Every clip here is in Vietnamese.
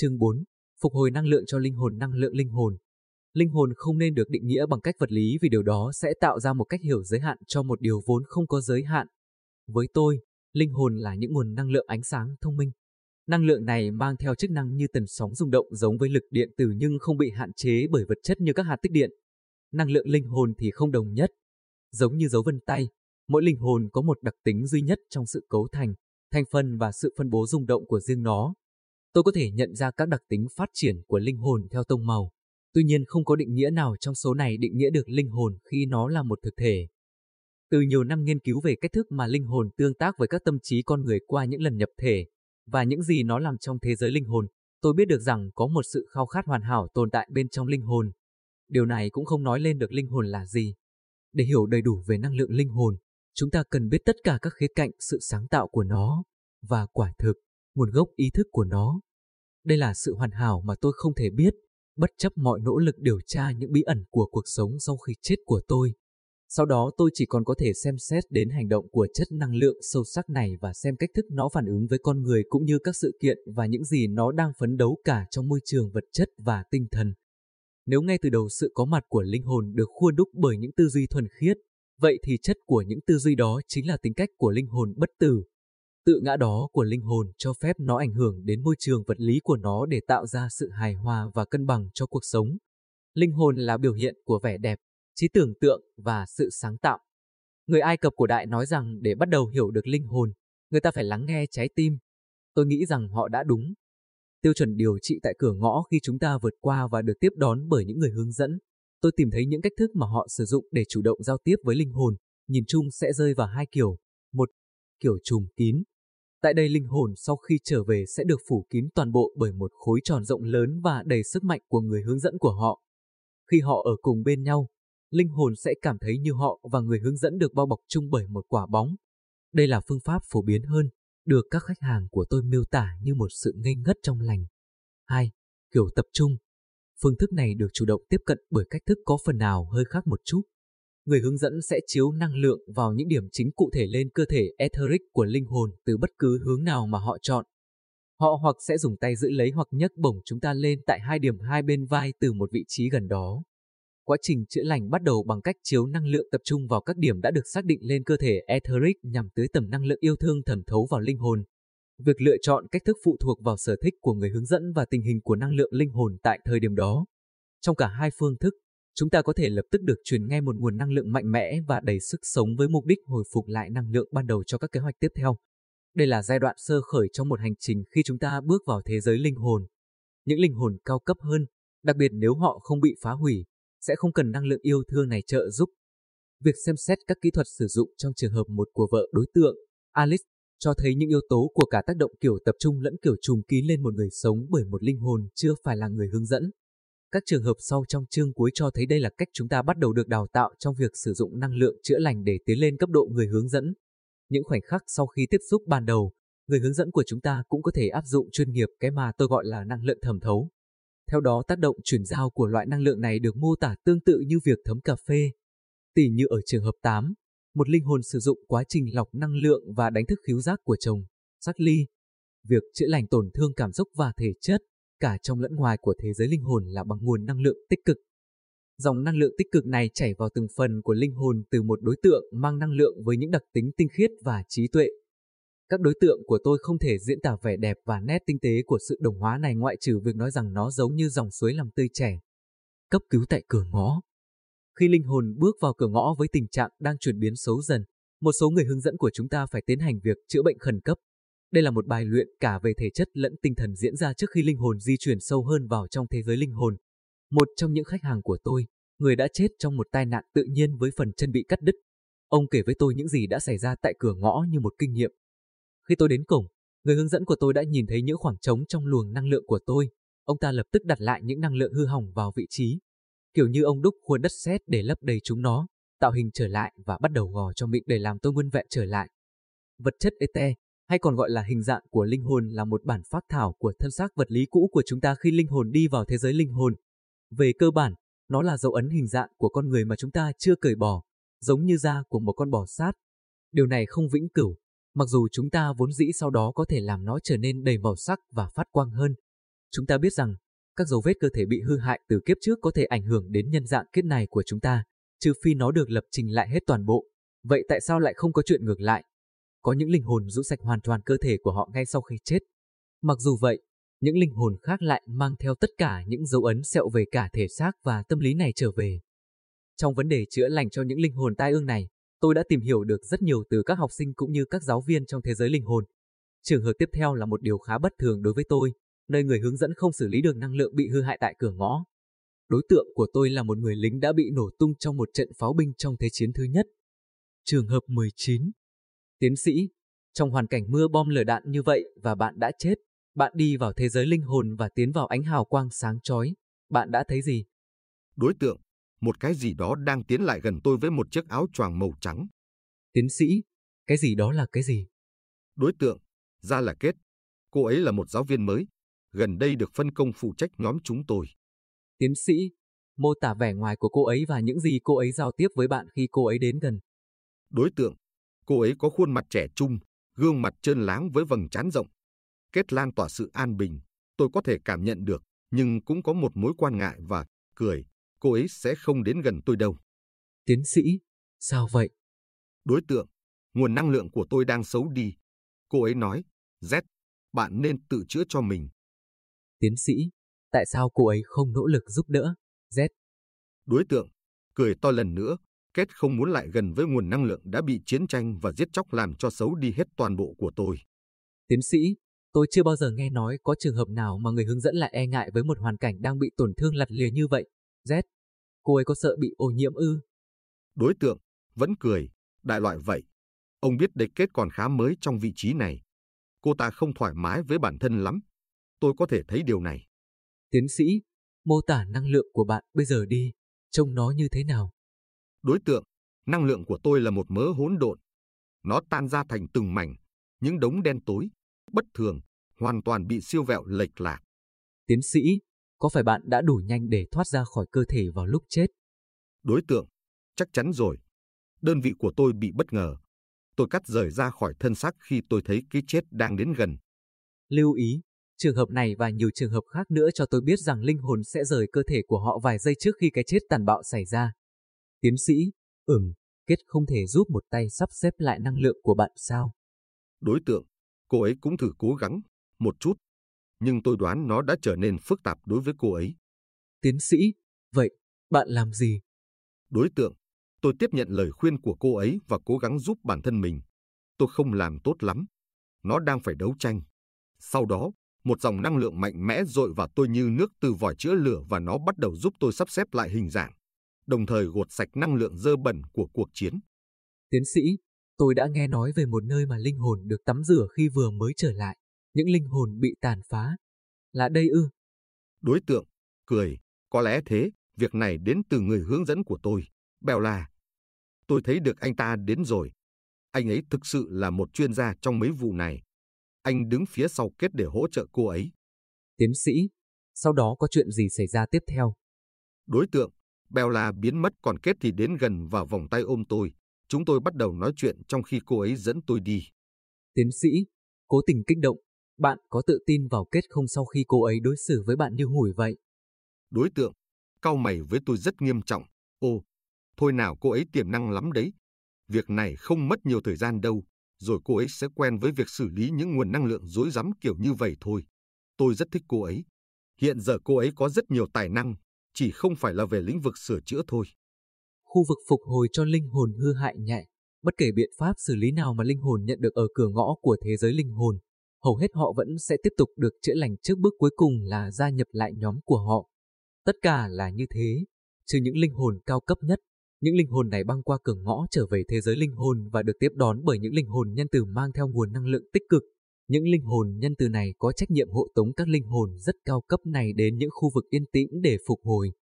Chương 4. Phục hồi năng lượng cho linh hồn năng lượng linh hồn. Linh hồn không nên được định nghĩa bằng cách vật lý vì điều đó sẽ tạo ra một cách hiểu giới hạn cho một điều vốn không có giới hạn. Với tôi, linh hồn là những nguồn năng lượng ánh sáng thông minh. Năng lượng này mang theo chức năng như tần sóng rung động giống với lực điện tử nhưng không bị hạn chế bởi vật chất như các hạt tích điện. Năng lượng linh hồn thì không đồng nhất. Giống như dấu vân tay, mỗi linh hồn có một đặc tính duy nhất trong sự cấu thành, thành phần và sự phân bố rung động của riêng nó. Tôi có thể nhận ra các đặc tính phát triển của linh hồn theo tông màu. Tuy nhiên không có định nghĩa nào trong số này định nghĩa được linh hồn khi nó là một thực thể. Từ nhiều năm nghiên cứu về cách thức mà linh hồn tương tác với các tâm trí con người qua những lần nhập thể, và những gì nó làm trong thế giới linh hồn, tôi biết được rằng có một sự khao khát hoàn hảo tồn tại bên trong linh hồn. Điều này cũng không nói lên được linh hồn là gì. Để hiểu đầy đủ về năng lượng linh hồn, chúng ta cần biết tất cả các khía cạnh sự sáng tạo của nó, và quả thực, nguồn gốc ý thức của nó. Đây là sự hoàn hảo mà tôi không thể biết, bất chấp mọi nỗ lực điều tra những bí ẩn của cuộc sống sau khi chết của tôi. Sau đó tôi chỉ còn có thể xem xét đến hành động của chất năng lượng sâu sắc này và xem cách thức nó phản ứng với con người cũng như các sự kiện và những gì nó đang phấn đấu cả trong môi trường vật chất và tinh thần. Nếu ngay từ đầu sự có mặt của linh hồn được khuôn đúc bởi những tư duy thuần khiết, vậy thì chất của những tư duy đó chính là tính cách của linh hồn bất tử. Tự ngã đó của linh hồn cho phép nó ảnh hưởng đến môi trường vật lý của nó để tạo ra sự hài hòa và cân bằng cho cuộc sống. Linh hồn là biểu hiện của vẻ đẹp, trí tưởng tượng và sự sáng tạo. Người Ai Cập cổ đại nói rằng để bắt đầu hiểu được linh hồn, người ta phải lắng nghe trái tim. Tôi nghĩ rằng họ đã đúng. Tiêu chuẩn điều trị tại cửa ngõ khi chúng ta vượt qua và được tiếp đón bởi những người hướng dẫn. Tôi tìm thấy những cách thức mà họ sử dụng để chủ động giao tiếp với linh hồn, nhìn chung sẽ rơi vào hai kiểu. Một, kiểu trùm kín. Tại đây linh hồn sau khi trở về sẽ được phủ kín toàn bộ bởi một khối tròn rộng lớn và đầy sức mạnh của người hướng dẫn của họ. Khi họ ở cùng bên nhau, linh hồn sẽ cảm thấy như họ và người hướng dẫn được bao bọc chung bởi một quả bóng. Đây là phương pháp phổ biến hơn, được các khách hàng của tôi miêu tả như một sự ngây ngất trong lành. 2. Kiểu tập trung. Phương thức này được chủ động tiếp cận bởi cách thức có phần nào hơi khác một chút. Người hướng dẫn sẽ chiếu năng lượng vào những điểm chính cụ thể lên cơ thể etheric của linh hồn từ bất cứ hướng nào mà họ chọn. Họ hoặc sẽ dùng tay giữ lấy hoặc nhấc bổng chúng ta lên tại hai điểm hai bên vai từ một vị trí gần đó. Quá trình chữa lành bắt đầu bằng cách chiếu năng lượng tập trung vào các điểm đã được xác định lên cơ thể etheric nhằm tưới tầm năng lượng yêu thương thẩm thấu vào linh hồn. Việc lựa chọn cách thức phụ thuộc vào sở thích của người hướng dẫn và tình hình của năng lượng linh hồn tại thời điểm đó. Trong cả hai phương thức, chúng ta có thể lập tức được truyền ngay một nguồn năng lượng mạnh mẽ và đầy sức sống với mục đích hồi phục lại năng lượng ban đầu cho các kế hoạch tiếp theo. Đây là giai đoạn sơ khởi trong một hành trình khi chúng ta bước vào thế giới linh hồn. Những linh hồn cao cấp hơn, đặc biệt nếu họ không bị phá hủy, sẽ không cần năng lượng yêu thương này trợ giúp. Việc xem xét các kỹ thuật sử dụng trong trường hợp một của vợ đối tượng, Alice, cho thấy những yếu tố của cả tác động kiểu tập trung lẫn kiểu trùng ký lên một người sống bởi một linh hồn chưa phải là người hướng dẫn. Các trường hợp sau trong chương cuối cho thấy đây là cách chúng ta bắt đầu được đào tạo trong việc sử dụng năng lượng chữa lành để tiến lên cấp độ người hướng dẫn. Những khoảnh khắc sau khi tiếp xúc ban đầu, người hướng dẫn của chúng ta cũng có thể áp dụng chuyên nghiệp cái mà tôi gọi là năng lượng thẩm thấu. Theo đó tác động chuyển giao của loại năng lượng này được mô tả tương tự như việc thấm cà phê. Tỉ như ở trường hợp 8, một linh hồn sử dụng quá trình lọc năng lượng và đánh thức khíu giác của chồng, sắc ly. Việc chữa lành tổn thương cảm xúc và thể chất, cả trong lẫn ngoài của thế giới linh hồn là bằng nguồn năng lượng tích cực. Dòng năng lượng tích cực này chảy vào từng phần của linh hồn từ một đối tượng mang năng lượng với những đặc tính tinh khiết và trí tuệ. Các đối tượng của tôi không thể diễn tả vẻ đẹp và nét tinh tế của sự đồng hóa này ngoại trừ việc nói rằng nó giống như dòng suối làm tươi trẻ. Cấp cứu tại cửa ngõ Khi linh hồn bước vào cửa ngõ với tình trạng đang chuyển biến xấu dần, một số người hướng dẫn của chúng ta phải tiến hành việc chữa bệnh khẩn cấp. Đây là một bài luyện cả về thể chất lẫn tinh thần diễn ra trước khi linh hồn di chuyển sâu hơn vào trong thế giới linh hồn. Một trong những khách hàng của tôi, người đã chết trong một tai nạn tự nhiên với phần chân bị cắt đứt. Ông kể với tôi những gì đã xảy ra tại cửa ngõ như một kinh nghiệm. Khi tôi đến cổng, người hướng dẫn của tôi đã nhìn thấy những khoảng trống trong luồng năng lượng của tôi. Ông ta lập tức đặt lại những năng lượng hư hỏng vào vị trí. Kiểu như ông đúc khuôn đất sét để lấp đầy chúng nó, tạo hình trở lại và bắt đầu gò cho mịn để làm tôi nguyên vẹn trở lại. Vật chất ete, hay còn gọi là hình dạng của linh hồn là một bản phát thảo của thân xác vật lý cũ của chúng ta khi linh hồn đi vào thế giới linh hồn. Về cơ bản, nó là dấu ấn hình dạng của con người mà chúng ta chưa cởi bỏ, giống như da của một con bò sát. Điều này không vĩnh cửu, mặc dù chúng ta vốn dĩ sau đó có thể làm nó trở nên đầy màu sắc và phát quang hơn. Chúng ta biết rằng, các dấu vết cơ thể bị hư hại từ kiếp trước có thể ảnh hưởng đến nhân dạng kết này của chúng ta, trừ phi nó được lập trình lại hết toàn bộ. Vậy tại sao lại không có chuyện ngược lại? Có những linh hồn rũ sạch hoàn toàn cơ thể của họ ngay sau khi chết. Mặc dù vậy, những linh hồn khác lại mang theo tất cả những dấu ấn sẹo về cả thể xác và tâm lý này trở về. Trong vấn đề chữa lành cho những linh hồn tai ương này, tôi đã tìm hiểu được rất nhiều từ các học sinh cũng như các giáo viên trong thế giới linh hồn. Trường hợp tiếp theo là một điều khá bất thường đối với tôi, nơi người hướng dẫn không xử lý được năng lượng bị hư hại tại cửa ngõ. Đối tượng của tôi là một người lính đã bị nổ tung trong một trận pháo binh trong Thế chiến thứ nhất. Trường hợp 19 Tiến sĩ, trong hoàn cảnh mưa bom lửa đạn như vậy và bạn đã chết, bạn đi vào thế giới linh hồn và tiến vào ánh hào quang sáng chói, bạn đã thấy gì? Đối tượng, một cái gì đó đang tiến lại gần tôi với một chiếc áo choàng màu trắng. Tiến sĩ, cái gì đó là cái gì? Đối tượng, ra là kết. Cô ấy là một giáo viên mới, gần đây được phân công phụ trách nhóm chúng tôi. Tiến sĩ, mô tả vẻ ngoài của cô ấy và những gì cô ấy giao tiếp với bạn khi cô ấy đến gần. Đối tượng, cô ấy có khuôn mặt trẻ trung, gương mặt trơn láng với vầng trán rộng. Kết lan tỏa sự an bình, tôi có thể cảm nhận được, nhưng cũng có một mối quan ngại và cười, cô ấy sẽ không đến gần tôi đâu. Tiến sĩ, sao vậy? Đối tượng, nguồn năng lượng của tôi đang xấu đi. Cô ấy nói, Z, bạn nên tự chữa cho mình. Tiến sĩ, tại sao cô ấy không nỗ lực giúp đỡ? Z. Đối tượng, cười to lần nữa, Kết không muốn lại gần với nguồn năng lượng đã bị chiến tranh và giết chóc làm cho xấu đi hết toàn bộ của tôi. Tiến sĩ, tôi chưa bao giờ nghe nói có trường hợp nào mà người hướng dẫn lại e ngại với một hoàn cảnh đang bị tổn thương lặt lìa như vậy. Z. Cô ấy có sợ bị ô nhiễm ư? Đối tượng, vẫn cười, đại loại vậy. Ông biết địch kết còn khá mới trong vị trí này. Cô ta không thoải mái với bản thân lắm. Tôi có thể thấy điều này. Tiến sĩ, mô tả năng lượng của bạn bây giờ đi, trông nó như thế nào? Đối tượng, năng lượng của tôi là một mớ hỗn độn. Nó tan ra thành từng mảnh, những đống đen tối, bất thường, hoàn toàn bị siêu vẹo lệch lạc. Tiến sĩ, có phải bạn đã đủ nhanh để thoát ra khỏi cơ thể vào lúc chết? Đối tượng, chắc chắn rồi. Đơn vị của tôi bị bất ngờ. Tôi cắt rời ra khỏi thân xác khi tôi thấy cái chết đang đến gần. Lưu ý, trường hợp này và nhiều trường hợp khác nữa cho tôi biết rằng linh hồn sẽ rời cơ thể của họ vài giây trước khi cái chết tàn bạo xảy ra. Tiến sĩ, ừm, kết không thể giúp một tay sắp xếp lại năng lượng của bạn sao? Đối tượng, cô ấy cũng thử cố gắng, một chút, nhưng tôi đoán nó đã trở nên phức tạp đối với cô ấy. Tiến sĩ, vậy, bạn làm gì? Đối tượng, tôi tiếp nhận lời khuyên của cô ấy và cố gắng giúp bản thân mình. Tôi không làm tốt lắm. Nó đang phải đấu tranh. Sau đó, một dòng năng lượng mạnh mẽ dội vào tôi như nước từ vòi chữa lửa và nó bắt đầu giúp tôi sắp xếp lại hình dạng đồng thời gột sạch năng lượng dơ bẩn của cuộc chiến. Tiến sĩ, tôi đã nghe nói về một nơi mà linh hồn được tắm rửa khi vừa mới trở lại. Những linh hồn bị tàn phá. Là đây ư? Đối tượng, cười, có lẽ thế, việc này đến từ người hướng dẫn của tôi, Bèo là. Tôi thấy được anh ta đến rồi. Anh ấy thực sự là một chuyên gia trong mấy vụ này. Anh đứng phía sau kết để hỗ trợ cô ấy. Tiến sĩ, sau đó có chuyện gì xảy ra tiếp theo? Đối tượng, Bella biến mất còn Kết thì đến gần và vòng tay ôm tôi. Chúng tôi bắt đầu nói chuyện trong khi cô ấy dẫn tôi đi. Tiến sĩ, cố tình kích động, bạn có tự tin vào Kết không sau khi cô ấy đối xử với bạn như hủi vậy? Đối tượng, cau mày với tôi rất nghiêm trọng. Ô, thôi nào cô ấy tiềm năng lắm đấy. Việc này không mất nhiều thời gian đâu, rồi cô ấy sẽ quen với việc xử lý những nguồn năng lượng dối rắm kiểu như vậy thôi. Tôi rất thích cô ấy. Hiện giờ cô ấy có rất nhiều tài năng, chỉ không phải là về lĩnh vực sửa chữa thôi. Khu vực phục hồi cho linh hồn hư hại nhẹ, bất kể biện pháp xử lý nào mà linh hồn nhận được ở cửa ngõ của thế giới linh hồn, hầu hết họ vẫn sẽ tiếp tục được chữa lành trước bước cuối cùng là gia nhập lại nhóm của họ. Tất cả là như thế, trừ những linh hồn cao cấp nhất, những linh hồn này băng qua cửa ngõ trở về thế giới linh hồn và được tiếp đón bởi những linh hồn nhân từ mang theo nguồn năng lượng tích cực, những linh hồn nhân từ này có trách nhiệm hộ tống các linh hồn rất cao cấp này đến những khu vực yên tĩnh để phục hồi.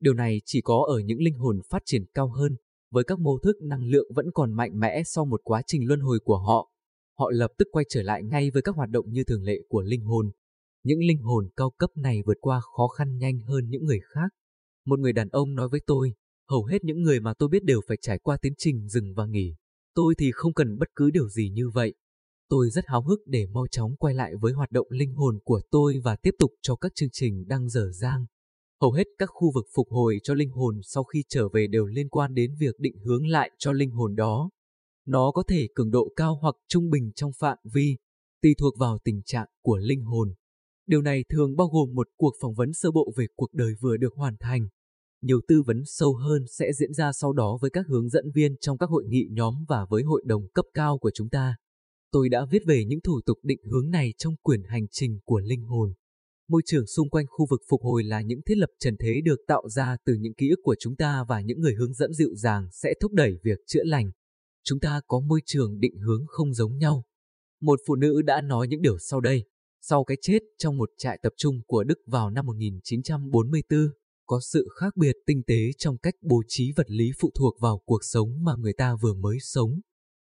Điều này chỉ có ở những linh hồn phát triển cao hơn, với các mô thức năng lượng vẫn còn mạnh mẽ sau một quá trình luân hồi của họ. Họ lập tức quay trở lại ngay với các hoạt động như thường lệ của linh hồn. Những linh hồn cao cấp này vượt qua khó khăn nhanh hơn những người khác. Một người đàn ông nói với tôi, hầu hết những người mà tôi biết đều phải trải qua tiến trình dừng và nghỉ. Tôi thì không cần bất cứ điều gì như vậy. Tôi rất háo hức để mau chóng quay lại với hoạt động linh hồn của tôi và tiếp tục cho các chương trình đang dở dang. Hầu hết các khu vực phục hồi cho linh hồn sau khi trở về đều liên quan đến việc định hướng lại cho linh hồn đó. Nó có thể cường độ cao hoặc trung bình trong phạm vi, tùy thuộc vào tình trạng của linh hồn. Điều này thường bao gồm một cuộc phỏng vấn sơ bộ về cuộc đời vừa được hoàn thành. Nhiều tư vấn sâu hơn sẽ diễn ra sau đó với các hướng dẫn viên trong các hội nghị nhóm và với hội đồng cấp cao của chúng ta. Tôi đã viết về những thủ tục định hướng này trong quyển hành trình của linh hồn. Môi trường xung quanh khu vực phục hồi là những thiết lập trần thế được tạo ra từ những ký ức của chúng ta và những người hướng dẫn dịu dàng sẽ thúc đẩy việc chữa lành. Chúng ta có môi trường định hướng không giống nhau. Một phụ nữ đã nói những điều sau đây. Sau cái chết trong một trại tập trung của Đức vào năm 1944, có sự khác biệt tinh tế trong cách bố trí vật lý phụ thuộc vào cuộc sống mà người ta vừa mới sống.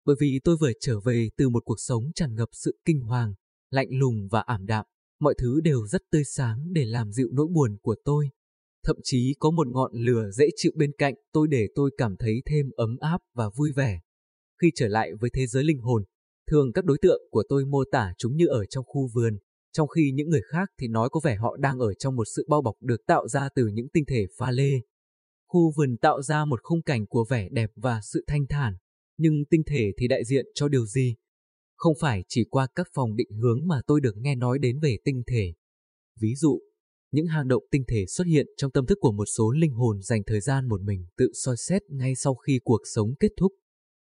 Bởi vì tôi vừa trở về từ một cuộc sống tràn ngập sự kinh hoàng, lạnh lùng và ảm đạm, mọi thứ đều rất tươi sáng để làm dịu nỗi buồn của tôi. Thậm chí có một ngọn lửa dễ chịu bên cạnh tôi để tôi cảm thấy thêm ấm áp và vui vẻ. Khi trở lại với thế giới linh hồn, thường các đối tượng của tôi mô tả chúng như ở trong khu vườn, trong khi những người khác thì nói có vẻ họ đang ở trong một sự bao bọc được tạo ra từ những tinh thể pha lê. Khu vườn tạo ra một khung cảnh của vẻ đẹp và sự thanh thản, nhưng tinh thể thì đại diện cho điều gì? Không phải chỉ qua các phòng định hướng mà tôi được nghe nói đến về tinh thể. Ví dụ, những hang động tinh thể xuất hiện trong tâm thức của một số linh hồn dành thời gian một mình tự soi xét ngay sau khi cuộc sống kết thúc.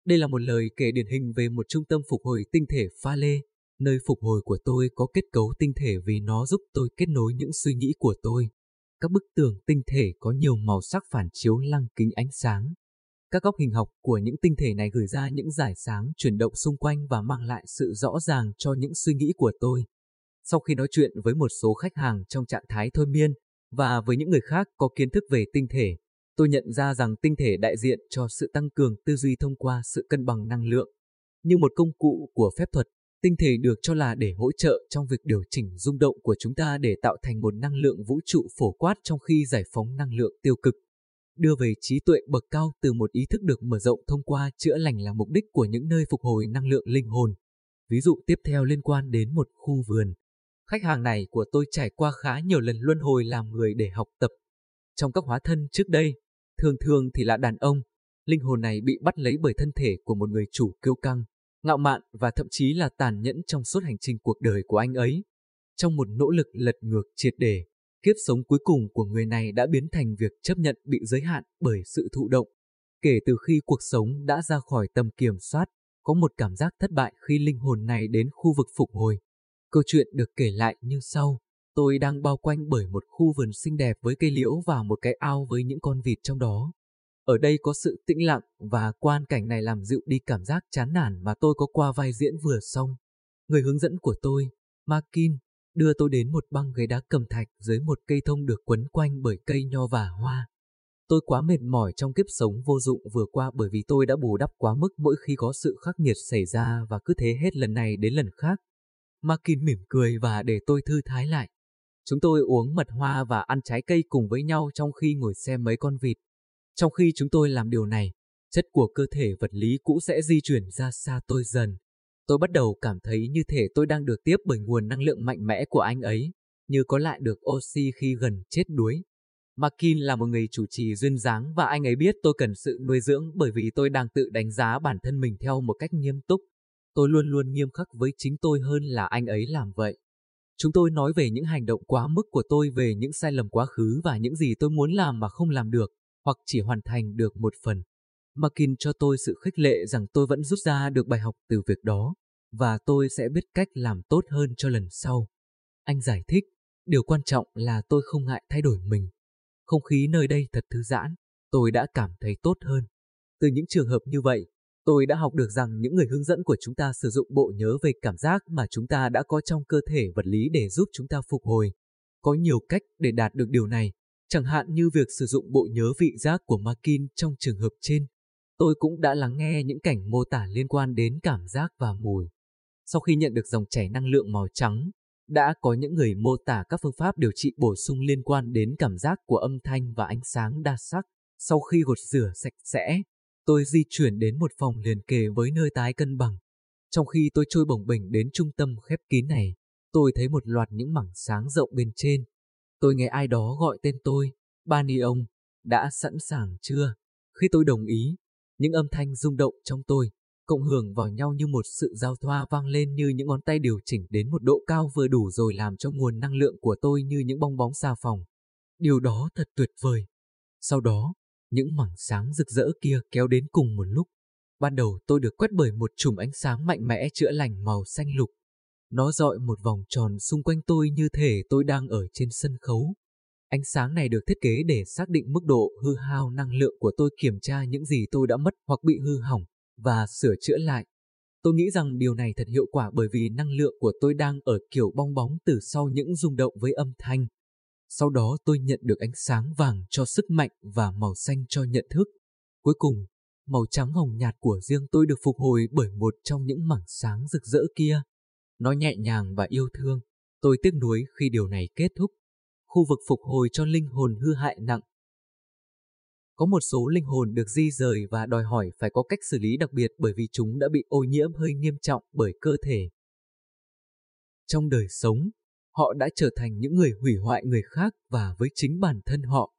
Đây là một lời kể điển hình về một trung tâm phục hồi tinh thể pha lê, nơi phục hồi của tôi có kết cấu tinh thể vì nó giúp tôi kết nối những suy nghĩ của tôi. Các bức tường tinh thể có nhiều màu sắc phản chiếu lăng kính ánh sáng, các góc hình học của những tinh thể này gửi ra những giải sáng chuyển động xung quanh và mang lại sự rõ ràng cho những suy nghĩ của tôi. Sau khi nói chuyện với một số khách hàng trong trạng thái thôi miên và với những người khác có kiến thức về tinh thể, tôi nhận ra rằng tinh thể đại diện cho sự tăng cường tư duy thông qua sự cân bằng năng lượng. Như một công cụ của phép thuật, tinh thể được cho là để hỗ trợ trong việc điều chỉnh rung động của chúng ta để tạo thành một năng lượng vũ trụ phổ quát trong khi giải phóng năng lượng tiêu cực đưa về trí tuệ bậc cao từ một ý thức được mở rộng thông qua chữa lành là mục đích của những nơi phục hồi năng lượng linh hồn. Ví dụ tiếp theo liên quan đến một khu vườn. Khách hàng này của tôi trải qua khá nhiều lần luân hồi làm người để học tập. Trong các hóa thân trước đây, thường thường thì là đàn ông, linh hồn này bị bắt lấy bởi thân thể của một người chủ kiêu căng, ngạo mạn và thậm chí là tàn nhẫn trong suốt hành trình cuộc đời của anh ấy. Trong một nỗ lực lật ngược triệt để, Kiếp sống cuối cùng của người này đã biến thành việc chấp nhận bị giới hạn bởi sự thụ động. Kể từ khi cuộc sống đã ra khỏi tầm kiểm soát, có một cảm giác thất bại khi linh hồn này đến khu vực phục hồi. Câu chuyện được kể lại như sau. Tôi đang bao quanh bởi một khu vườn xinh đẹp với cây liễu và một cái ao với những con vịt trong đó. Ở đây có sự tĩnh lặng và quan cảnh này làm dịu đi cảm giác chán nản mà tôi có qua vai diễn vừa xong. Người hướng dẫn của tôi, Markin, đưa tôi đến một băng ghế đá cầm thạch dưới một cây thông được quấn quanh bởi cây nho và hoa. Tôi quá mệt mỏi trong kiếp sống vô dụng vừa qua bởi vì tôi đã bù đắp quá mức mỗi khi có sự khắc nghiệt xảy ra và cứ thế hết lần này đến lần khác. Markin mỉm cười và để tôi thư thái lại. Chúng tôi uống mật hoa và ăn trái cây cùng với nhau trong khi ngồi xem mấy con vịt. Trong khi chúng tôi làm điều này, chất của cơ thể vật lý cũ sẽ di chuyển ra xa tôi dần. Tôi bắt đầu cảm thấy như thể tôi đang được tiếp bởi nguồn năng lượng mạnh mẽ của anh ấy, như có lại được oxy khi gần chết đuối. Markin là một người chủ trì duyên dáng và anh ấy biết tôi cần sự nuôi dưỡng bởi vì tôi đang tự đánh giá bản thân mình theo một cách nghiêm túc. Tôi luôn luôn nghiêm khắc với chính tôi hơn là anh ấy làm vậy. Chúng tôi nói về những hành động quá mức của tôi về những sai lầm quá khứ và những gì tôi muốn làm mà không làm được, hoặc chỉ hoàn thành được một phần. Markin cho tôi sự khích lệ rằng tôi vẫn rút ra được bài học từ việc đó, và tôi sẽ biết cách làm tốt hơn cho lần sau. Anh giải thích, điều quan trọng là tôi không ngại thay đổi mình. Không khí nơi đây thật thư giãn, tôi đã cảm thấy tốt hơn. Từ những trường hợp như vậy, tôi đã học được rằng những người hướng dẫn của chúng ta sử dụng bộ nhớ về cảm giác mà chúng ta đã có trong cơ thể vật lý để giúp chúng ta phục hồi. Có nhiều cách để đạt được điều này, chẳng hạn như việc sử dụng bộ nhớ vị giác của Markin trong trường hợp trên. Tôi cũng đã lắng nghe những cảnh mô tả liên quan đến cảm giác và mùi. Sau khi nhận được dòng chảy năng lượng màu trắng, đã có những người mô tả các phương pháp điều trị bổ sung liên quan đến cảm giác của âm thanh và ánh sáng đa sắc. Sau khi gột rửa sạch sẽ, tôi di chuyển đến một phòng liền kề với nơi tái cân bằng. Trong khi tôi trôi bồng bềnh đến trung tâm khép kín này, tôi thấy một loạt những mảng sáng rộng bên trên. Tôi nghe ai đó gọi tên tôi, Bani ông, đã sẵn sàng chưa? Khi tôi đồng ý, những âm thanh rung động trong tôi, cộng hưởng vào nhau như một sự giao thoa vang lên như những ngón tay điều chỉnh đến một độ cao vừa đủ rồi làm cho nguồn năng lượng của tôi như những bong bóng xà phòng. Điều đó thật tuyệt vời. Sau đó, những mảng sáng rực rỡ kia kéo đến cùng một lúc. Ban đầu tôi được quét bởi một chùm ánh sáng mạnh mẽ chữa lành màu xanh lục. Nó dọi một vòng tròn xung quanh tôi như thể tôi đang ở trên sân khấu. Ánh sáng này được thiết kế để xác định mức độ hư hao năng lượng của tôi kiểm tra những gì tôi đã mất hoặc bị hư hỏng và sửa chữa lại. Tôi nghĩ rằng điều này thật hiệu quả bởi vì năng lượng của tôi đang ở kiểu bong bóng từ sau những rung động với âm thanh. Sau đó tôi nhận được ánh sáng vàng cho sức mạnh và màu xanh cho nhận thức. Cuối cùng, màu trắng hồng nhạt của riêng tôi được phục hồi bởi một trong những mảng sáng rực rỡ kia. Nó nhẹ nhàng và yêu thương. Tôi tiếc nuối khi điều này kết thúc. Khu vực phục hồi cho linh hồn hư hại nặng. Có một số linh hồn được di rời và đòi hỏi phải có cách xử lý đặc biệt bởi vì chúng đã bị ô nhiễm hơi nghiêm trọng bởi cơ thể. Trong đời sống, họ đã trở thành những người hủy hoại người khác và với chính bản thân họ.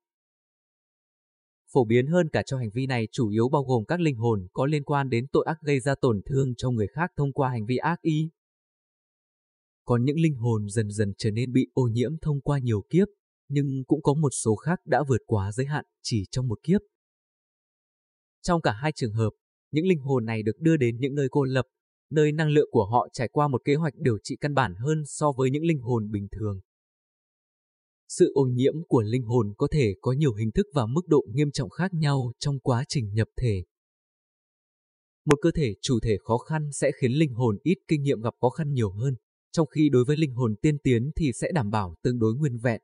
Phổ biến hơn cả cho hành vi này chủ yếu bao gồm các linh hồn có liên quan đến tội ác gây ra tổn thương cho người khác thông qua hành vi ác ý. Còn những linh hồn dần dần trở nên bị ô nhiễm thông qua nhiều kiếp, nhưng cũng có một số khác đã vượt quá giới hạn chỉ trong một kiếp. Trong cả hai trường hợp, những linh hồn này được đưa đến những nơi cô lập, nơi năng lượng của họ trải qua một kế hoạch điều trị căn bản hơn so với những linh hồn bình thường. Sự ô nhiễm của linh hồn có thể có nhiều hình thức và mức độ nghiêm trọng khác nhau trong quá trình nhập thể. Một cơ thể chủ thể khó khăn sẽ khiến linh hồn ít kinh nghiệm gặp khó khăn nhiều hơn, trong khi đối với linh hồn tiên tiến thì sẽ đảm bảo tương đối nguyên vẹn.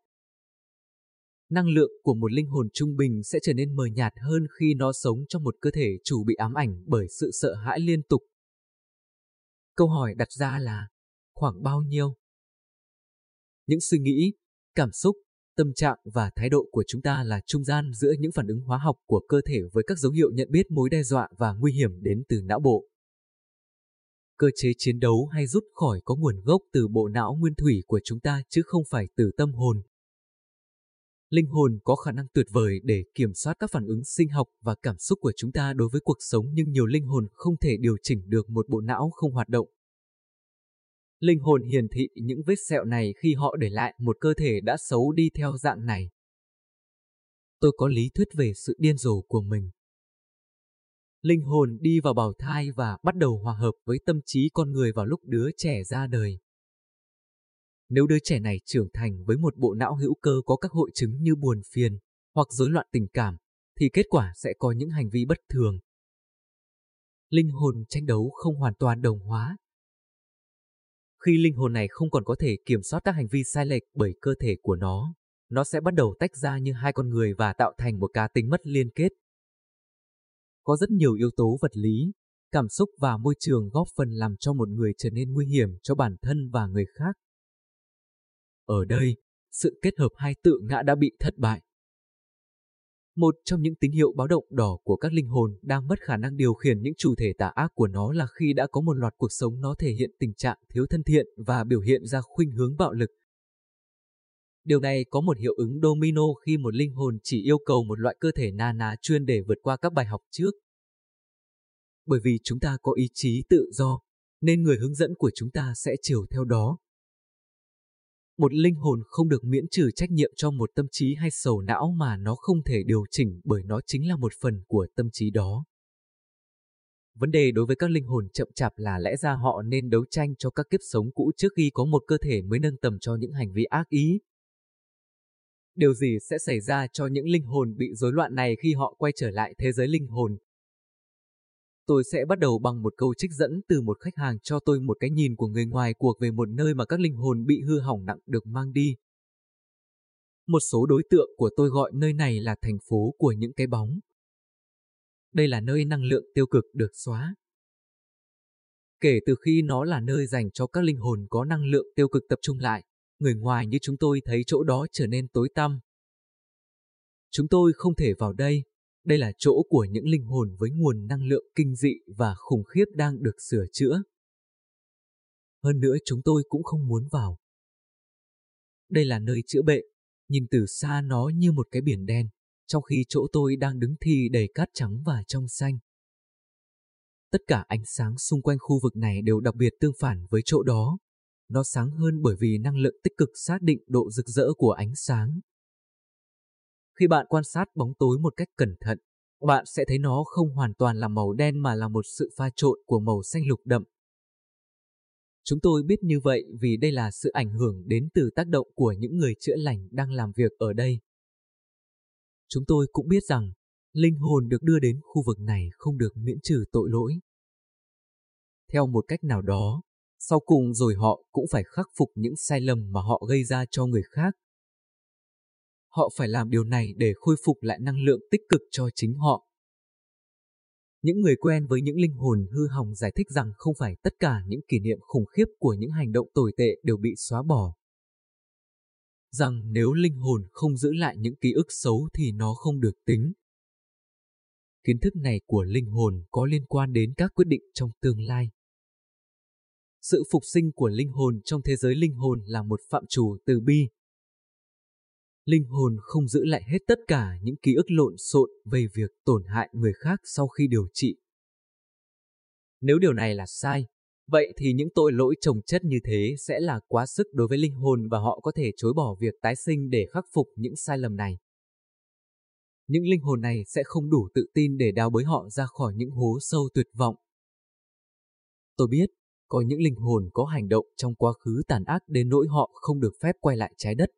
Năng lượng của một linh hồn trung bình sẽ trở nên mờ nhạt hơn khi nó sống trong một cơ thể chủ bị ám ảnh bởi sự sợ hãi liên tục. Câu hỏi đặt ra là, khoảng bao nhiêu? Những suy nghĩ, cảm xúc, tâm trạng và thái độ của chúng ta là trung gian giữa những phản ứng hóa học của cơ thể với các dấu hiệu nhận biết mối đe dọa và nguy hiểm đến từ não bộ. Cơ chế chiến đấu hay rút khỏi có nguồn gốc từ bộ não nguyên thủy của chúng ta chứ không phải từ tâm hồn. Linh hồn có khả năng tuyệt vời để kiểm soát các phản ứng sinh học và cảm xúc của chúng ta đối với cuộc sống nhưng nhiều linh hồn không thể điều chỉnh được một bộ não không hoạt động. Linh hồn hiển thị những vết sẹo này khi họ để lại một cơ thể đã xấu đi theo dạng này. Tôi có lý thuyết về sự điên rồ của mình. Linh hồn đi vào bào thai và bắt đầu hòa hợp với tâm trí con người vào lúc đứa trẻ ra đời. Nếu đứa trẻ này trưởng thành với một bộ não hữu cơ có các hội chứng như buồn phiền hoặc rối loạn tình cảm, thì kết quả sẽ có những hành vi bất thường. Linh hồn tranh đấu không hoàn toàn đồng hóa. Khi linh hồn này không còn có thể kiểm soát các hành vi sai lệch bởi cơ thể của nó, nó sẽ bắt đầu tách ra như hai con người và tạo thành một cá tính mất liên kết. Có rất nhiều yếu tố vật lý, cảm xúc và môi trường góp phần làm cho một người trở nên nguy hiểm cho bản thân và người khác. Ở đây, sự kết hợp hai tự ngã đã bị thất bại. Một trong những tín hiệu báo động đỏ của các linh hồn đang mất khả năng điều khiển những chủ thể tà ác của nó là khi đã có một loạt cuộc sống nó thể hiện tình trạng thiếu thân thiện và biểu hiện ra khuynh hướng bạo lực. Điều này có một hiệu ứng domino khi một linh hồn chỉ yêu cầu một loại cơ thể na ná chuyên để vượt qua các bài học trước. Bởi vì chúng ta có ý chí tự do, nên người hướng dẫn của chúng ta sẽ chiều theo đó. Một linh hồn không được miễn trừ trách nhiệm cho một tâm trí hay sầu não mà nó không thể điều chỉnh bởi nó chính là một phần của tâm trí đó. Vấn đề đối với các linh hồn chậm chạp là lẽ ra họ nên đấu tranh cho các kiếp sống cũ trước khi có một cơ thể mới nâng tầm cho những hành vi ác ý. Điều gì sẽ xảy ra cho những linh hồn bị rối loạn này khi họ quay trở lại thế giới linh hồn Tôi sẽ bắt đầu bằng một câu trích dẫn từ một khách hàng cho tôi một cái nhìn của người ngoài cuộc về một nơi mà các linh hồn bị hư hỏng nặng được mang đi. Một số đối tượng của tôi gọi nơi này là thành phố của những cái bóng. Đây là nơi năng lượng tiêu cực được xóa. Kể từ khi nó là nơi dành cho các linh hồn có năng lượng tiêu cực tập trung lại, người ngoài như chúng tôi thấy chỗ đó trở nên tối tăm. Chúng tôi không thể vào đây, đây là chỗ của những linh hồn với nguồn năng lượng kinh dị và khủng khiếp đang được sửa chữa. hơn nữa chúng tôi cũng không muốn vào. Đây là nơi chữa bệnh, nhìn từ xa nó như một cái biển đen, trong khi chỗ tôi đang đứng thì đầy cát trắng và trong xanh. Tất cả ánh sáng xung quanh khu vực này đều đặc biệt tương phản với chỗ đó. Nó sáng hơn bởi vì năng lượng tích cực xác định độ rực rỡ của ánh sáng. Khi bạn quan sát bóng tối một cách cẩn thận, bạn sẽ thấy nó không hoàn toàn là màu đen mà là một sự pha trộn của màu xanh lục đậm. Chúng tôi biết như vậy vì đây là sự ảnh hưởng đến từ tác động của những người chữa lành đang làm việc ở đây. Chúng tôi cũng biết rằng linh hồn được đưa đến khu vực này không được miễn trừ tội lỗi. Theo một cách nào đó, sau cùng rồi họ cũng phải khắc phục những sai lầm mà họ gây ra cho người khác. Họ phải làm điều này để khôi phục lại năng lượng tích cực cho chính họ. Những người quen với những linh hồn hư hỏng giải thích rằng không phải tất cả những kỷ niệm khủng khiếp của những hành động tồi tệ đều bị xóa bỏ. Rằng nếu linh hồn không giữ lại những ký ức xấu thì nó không được tính. Kiến thức này của linh hồn có liên quan đến các quyết định trong tương lai. Sự phục sinh của linh hồn trong thế giới linh hồn là một phạm trù từ bi. Linh hồn không giữ lại hết tất cả những ký ức lộn xộn về việc tổn hại người khác sau khi điều trị. Nếu điều này là sai, vậy thì những tội lỗi trồng chất như thế sẽ là quá sức đối với linh hồn và họ có thể chối bỏ việc tái sinh để khắc phục những sai lầm này. Những linh hồn này sẽ không đủ tự tin để đào bới họ ra khỏi những hố sâu tuyệt vọng. Tôi biết, có những linh hồn có hành động trong quá khứ tàn ác đến nỗi họ không được phép quay lại trái đất.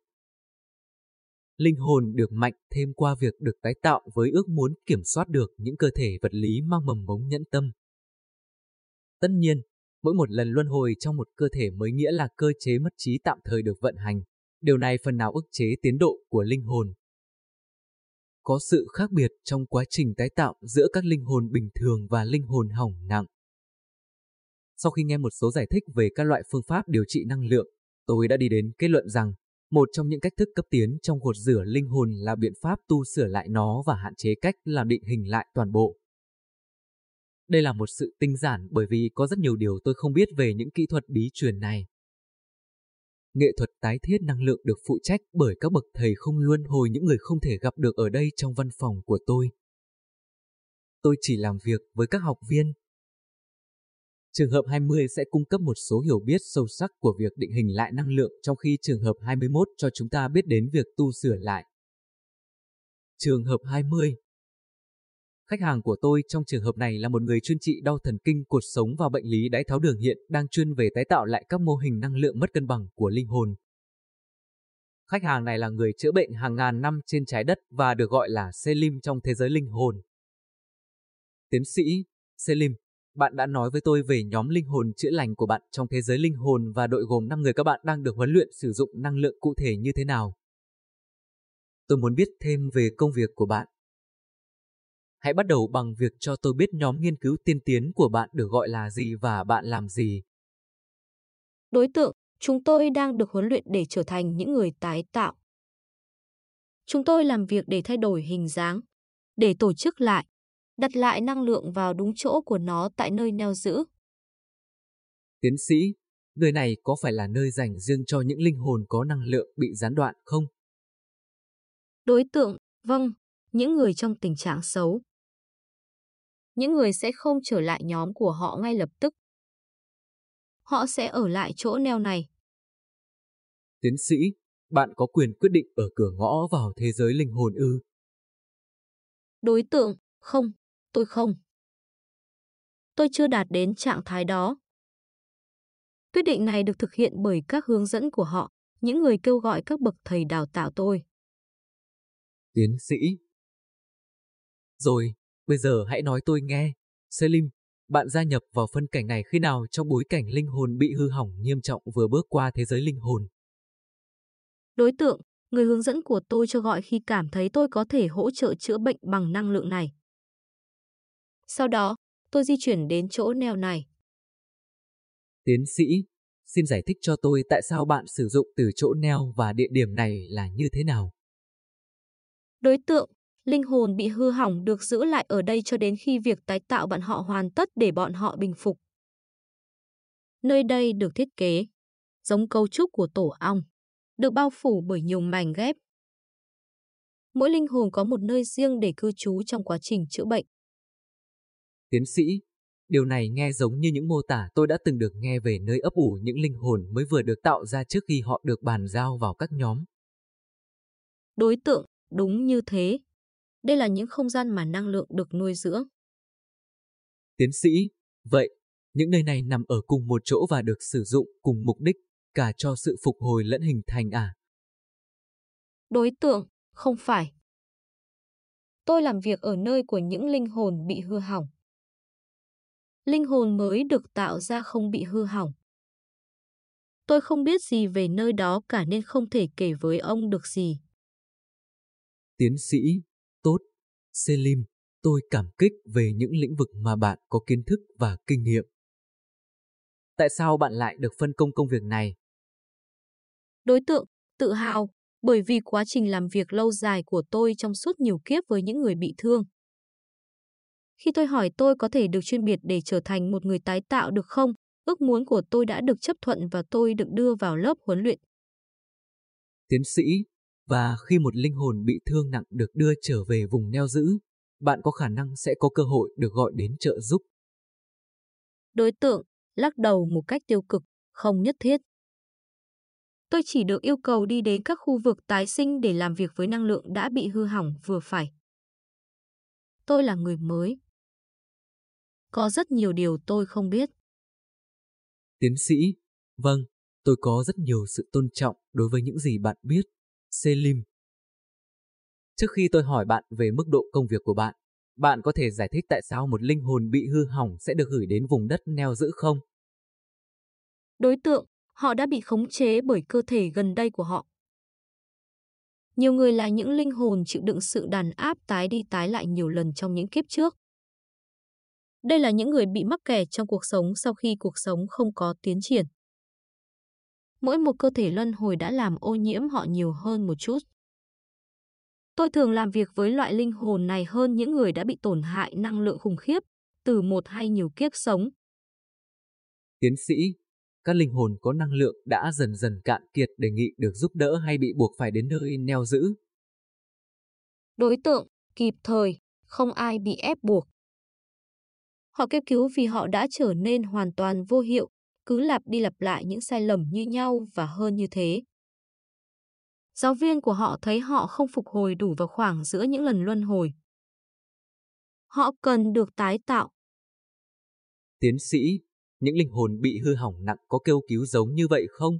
Linh hồn được mạnh thêm qua việc được tái tạo với ước muốn kiểm soát được những cơ thể vật lý mang mầm mống nhẫn tâm. Tất nhiên, mỗi một lần luân hồi trong một cơ thể mới nghĩa là cơ chế mất trí tạm thời được vận hành. Điều này phần nào ức chế tiến độ của linh hồn. Có sự khác biệt trong quá trình tái tạo giữa các linh hồn bình thường và linh hồn hỏng nặng. Sau khi nghe một số giải thích về các loại phương pháp điều trị năng lượng, tôi đã đi đến kết luận rằng một trong những cách thức cấp tiến trong gột rửa linh hồn là biện pháp tu sửa lại nó và hạn chế cách làm định hình lại toàn bộ. Đây là một sự tinh giản bởi vì có rất nhiều điều tôi không biết về những kỹ thuật bí truyền này. Nghệ thuật tái thiết năng lượng được phụ trách bởi các bậc thầy không luân hồi những người không thể gặp được ở đây trong văn phòng của tôi. Tôi chỉ làm việc với các học viên Trường hợp 20 sẽ cung cấp một số hiểu biết sâu sắc của việc định hình lại năng lượng trong khi trường hợp 21 cho chúng ta biết đến việc tu sửa lại. Trường hợp 20 Khách hàng của tôi trong trường hợp này là một người chuyên trị đau thần kinh, cột sống và bệnh lý đái tháo đường hiện đang chuyên về tái tạo lại các mô hình năng lượng mất cân bằng của linh hồn. Khách hàng này là người chữa bệnh hàng ngàn năm trên trái đất và được gọi là Selim trong thế giới linh hồn. Tiến sĩ Selim bạn đã nói với tôi về nhóm linh hồn chữa lành của bạn trong thế giới linh hồn và đội gồm 5 người các bạn đang được huấn luyện sử dụng năng lượng cụ thể như thế nào. Tôi muốn biết thêm về công việc của bạn. Hãy bắt đầu bằng việc cho tôi biết nhóm nghiên cứu tiên tiến của bạn được gọi là gì và bạn làm gì. Đối tượng, chúng tôi đang được huấn luyện để trở thành những người tái tạo. Chúng tôi làm việc để thay đổi hình dáng, để tổ chức lại, đặt lại năng lượng vào đúng chỗ của nó tại nơi neo giữ. Tiến sĩ, nơi này có phải là nơi dành riêng cho những linh hồn có năng lượng bị gián đoạn không? Đối tượng, vâng, những người trong tình trạng xấu. Những người sẽ không trở lại nhóm của họ ngay lập tức. Họ sẽ ở lại chỗ neo này. Tiến sĩ, bạn có quyền quyết định ở cửa ngõ vào thế giới linh hồn ư? Đối tượng, không, tôi không. Tôi chưa đạt đến trạng thái đó. Quyết định này được thực hiện bởi các hướng dẫn của họ, những người kêu gọi các bậc thầy đào tạo tôi. Tiến sĩ. Rồi, bây giờ hãy nói tôi nghe. Selim, bạn gia nhập vào phân cảnh này khi nào trong bối cảnh linh hồn bị hư hỏng nghiêm trọng vừa bước qua thế giới linh hồn? Đối tượng, người hướng dẫn của tôi cho gọi khi cảm thấy tôi có thể hỗ trợ chữa bệnh bằng năng lượng này. Sau đó, tôi di chuyển đến chỗ neo này. Tiến sĩ, xin giải thích cho tôi tại sao bạn sử dụng từ chỗ neo và địa điểm này là như thế nào? Đối tượng, linh hồn bị hư hỏng được giữ lại ở đây cho đến khi việc tái tạo bọn họ hoàn tất để bọn họ bình phục. Nơi đây được thiết kế giống cấu trúc của tổ ong, được bao phủ bởi nhiều mảnh ghép. Mỗi linh hồn có một nơi riêng để cư trú trong quá trình chữa bệnh. Tiến sĩ, điều này nghe giống như những mô tả tôi đã từng được nghe về nơi ấp ủ những linh hồn mới vừa được tạo ra trước khi họ được bàn giao vào các nhóm. Đối tượng, đúng như thế. Đây là những không gian mà năng lượng được nuôi dưỡng. Tiến sĩ, vậy, những nơi này nằm ở cùng một chỗ và được sử dụng cùng mục đích, cả cho sự phục hồi lẫn hình thành à? Đối tượng, không phải. Tôi làm việc ở nơi của những linh hồn bị hư hỏng. Linh hồn mới được tạo ra không bị hư hỏng. Tôi không biết gì về nơi đó cả nên không thể kể với ông được gì. Tiến sĩ, tốt, Selim, tôi cảm kích về những lĩnh vực mà bạn có kiến thức và kinh nghiệm. Tại sao bạn lại được phân công công việc này? Đối tượng, tự hào, bởi vì quá trình làm việc lâu dài của tôi trong suốt nhiều kiếp với những người bị thương. Khi tôi hỏi tôi có thể được chuyên biệt để trở thành một người tái tạo được không, ước muốn của tôi đã được chấp thuận và tôi được đưa vào lớp huấn luyện. Tiến sĩ, và khi một linh hồn bị thương nặng được đưa trở về vùng neo giữ, bạn có khả năng sẽ có cơ hội được gọi đến trợ giúp. Đối tượng lắc đầu một cách tiêu cực, không nhất thiết. Tôi chỉ được yêu cầu đi đến các khu vực tái sinh để làm việc với năng lượng đã bị hư hỏng vừa phải. Tôi là người mới. Có rất nhiều điều tôi không biết. Tiến sĩ, vâng, tôi có rất nhiều sự tôn trọng đối với những gì bạn biết. Selim. Trước khi tôi hỏi bạn về mức độ công việc của bạn, bạn có thể giải thích tại sao một linh hồn bị hư hỏng sẽ được gửi đến vùng đất neo giữ không? Đối tượng, họ đã bị khống chế bởi cơ thể gần đây của họ. Nhiều người là những linh hồn chịu đựng sự đàn áp tái đi tái lại nhiều lần trong những kiếp trước. Đây là những người bị mắc kẹt trong cuộc sống sau khi cuộc sống không có tiến triển. Mỗi một cơ thể luân hồi đã làm ô nhiễm họ nhiều hơn một chút. Tôi thường làm việc với loại linh hồn này hơn những người đã bị tổn hại năng lượng khủng khiếp từ một hay nhiều kiếp sống. Tiến sĩ, các linh hồn có năng lượng đã dần dần cạn kiệt đề nghị được giúp đỡ hay bị buộc phải đến nơi neo giữ. Đối tượng, kịp thời, không ai bị ép buộc. Họ kêu cứu vì họ đã trở nên hoàn toàn vô hiệu, cứ lặp đi lặp lại những sai lầm như nhau và hơn như thế. Giáo viên của họ thấy họ không phục hồi đủ vào khoảng giữa những lần luân hồi. Họ cần được tái tạo. Tiến sĩ, những linh hồn bị hư hỏng nặng có kêu cứu giống như vậy không?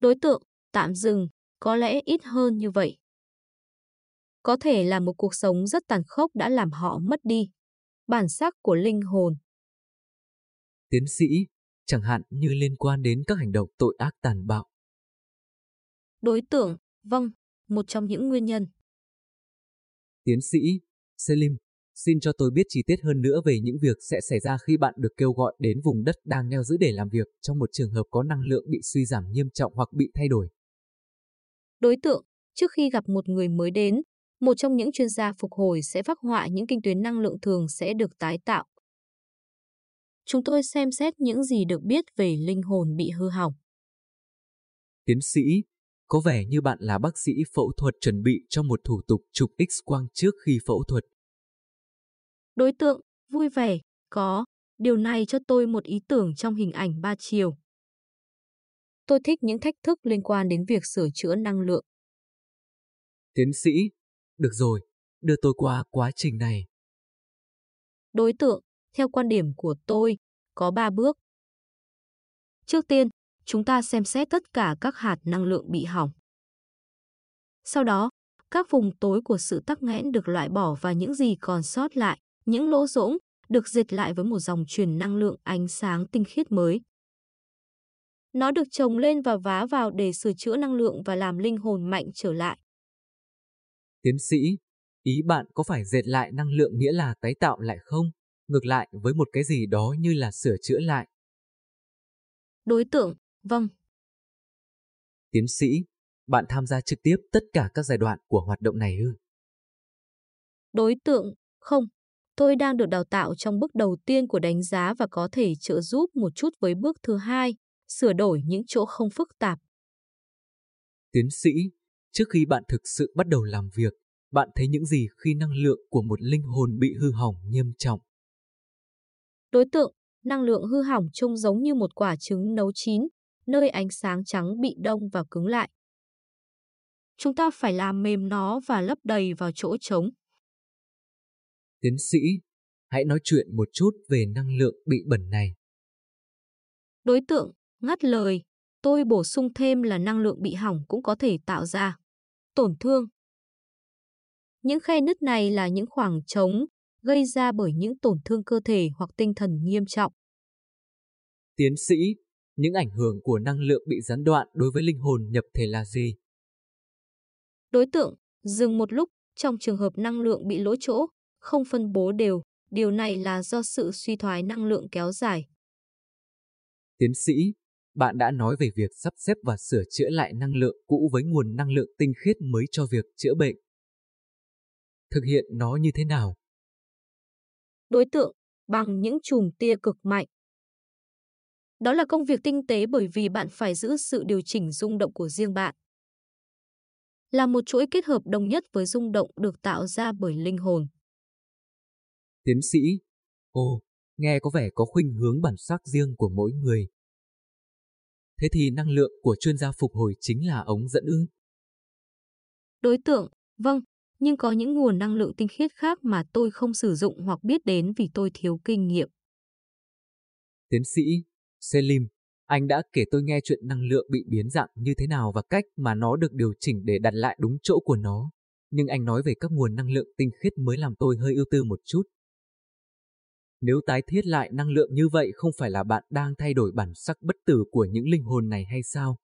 Đối tượng, tạm dừng, có lẽ ít hơn như vậy. Có thể là một cuộc sống rất tàn khốc đã làm họ mất đi. Bản sắc của linh hồn. Tiến sĩ, chẳng hạn như liên quan đến các hành động tội ác tàn bạo. Đối tượng, vâng, một trong những nguyên nhân. Tiến sĩ, Selim, xin cho tôi biết chi tiết hơn nữa về những việc sẽ xảy ra khi bạn được kêu gọi đến vùng đất đang neo giữ để làm việc trong một trường hợp có năng lượng bị suy giảm nghiêm trọng hoặc bị thay đổi. Đối tượng, trước khi gặp một người mới đến, một trong những chuyên gia phục hồi sẽ phác họa những kinh tuyến năng lượng thường sẽ được tái tạo. Chúng tôi xem xét những gì được biết về linh hồn bị hư hỏng. Tiến sĩ, có vẻ như bạn là bác sĩ phẫu thuật chuẩn bị cho một thủ tục chụp X-quang trước khi phẫu thuật. Đối tượng, vui vẻ, có, điều này cho tôi một ý tưởng trong hình ảnh ba chiều. Tôi thích những thách thức liên quan đến việc sửa chữa năng lượng. Tiến sĩ, được rồi, đưa tôi qua quá trình này. Đối tượng, theo quan điểm của tôi, có 3 bước. Trước tiên, chúng ta xem xét tất cả các hạt năng lượng bị hỏng. Sau đó, các vùng tối của sự tắc nghẽn được loại bỏ và những gì còn sót lại, những lỗ rỗng, được dệt lại với một dòng truyền năng lượng ánh sáng tinh khiết mới. Nó được trồng lên và vá vào để sửa chữa năng lượng và làm linh hồn mạnh trở lại. Tiến sĩ, ý bạn có phải dệt lại năng lượng nghĩa là tái tạo lại không? Ngược lại với một cái gì đó như là sửa chữa lại. Đối tượng, vâng. Tiến sĩ, bạn tham gia trực tiếp tất cả các giai đoạn của hoạt động này ư? Đối tượng, không. Tôi đang được đào tạo trong bước đầu tiên của đánh giá và có thể trợ giúp một chút với bước thứ hai, sửa đổi những chỗ không phức tạp. Tiến sĩ, trước khi bạn thực sự bắt đầu làm việc, bạn thấy những gì khi năng lượng của một linh hồn bị hư hỏng nghiêm trọng? Đối tượng, năng lượng hư hỏng trông giống như một quả trứng nấu chín, nơi ánh sáng trắng bị đông và cứng lại. Chúng ta phải làm mềm nó và lấp đầy vào chỗ trống. Tiến sĩ, hãy nói chuyện một chút về năng lượng bị bẩn này. Đối tượng, ngắt lời, tôi bổ sung thêm là năng lượng bị hỏng cũng có thể tạo ra tổn thương. Những khe nứt này là những khoảng trống gây ra bởi những tổn thương cơ thể hoặc tinh thần nghiêm trọng. Tiến sĩ, những ảnh hưởng của năng lượng bị gián đoạn đối với linh hồn nhập thể là gì? Đối tượng, dừng một lúc, trong trường hợp năng lượng bị lỗ chỗ, không phân bố đều, điều này là do sự suy thoái năng lượng kéo dài. Tiến sĩ, bạn đã nói về việc sắp xếp và sửa chữa lại năng lượng cũ với nguồn năng lượng tinh khiết mới cho việc chữa bệnh. Thực hiện nó như thế nào? Đối tượng, bằng những chùm tia cực mạnh. Đó là công việc tinh tế bởi vì bạn phải giữ sự điều chỉnh rung động của riêng bạn. Là một chuỗi kết hợp đồng nhất với rung động được tạo ra bởi linh hồn. Tiến sĩ, ồ, nghe có vẻ có khuynh hướng bản sắc riêng của mỗi người. Thế thì năng lượng của chuyên gia phục hồi chính là ống dẫn ư? Đối tượng, vâng, nhưng có những nguồn năng lượng tinh khiết khác mà tôi không sử dụng hoặc biết đến vì tôi thiếu kinh nghiệm. Tiến sĩ, Selim, anh đã kể tôi nghe chuyện năng lượng bị biến dạng như thế nào và cách mà nó được điều chỉnh để đặt lại đúng chỗ của nó. Nhưng anh nói về các nguồn năng lượng tinh khiết mới làm tôi hơi ưu tư một chút. Nếu tái thiết lại năng lượng như vậy không phải là bạn đang thay đổi bản sắc bất tử của những linh hồn này hay sao?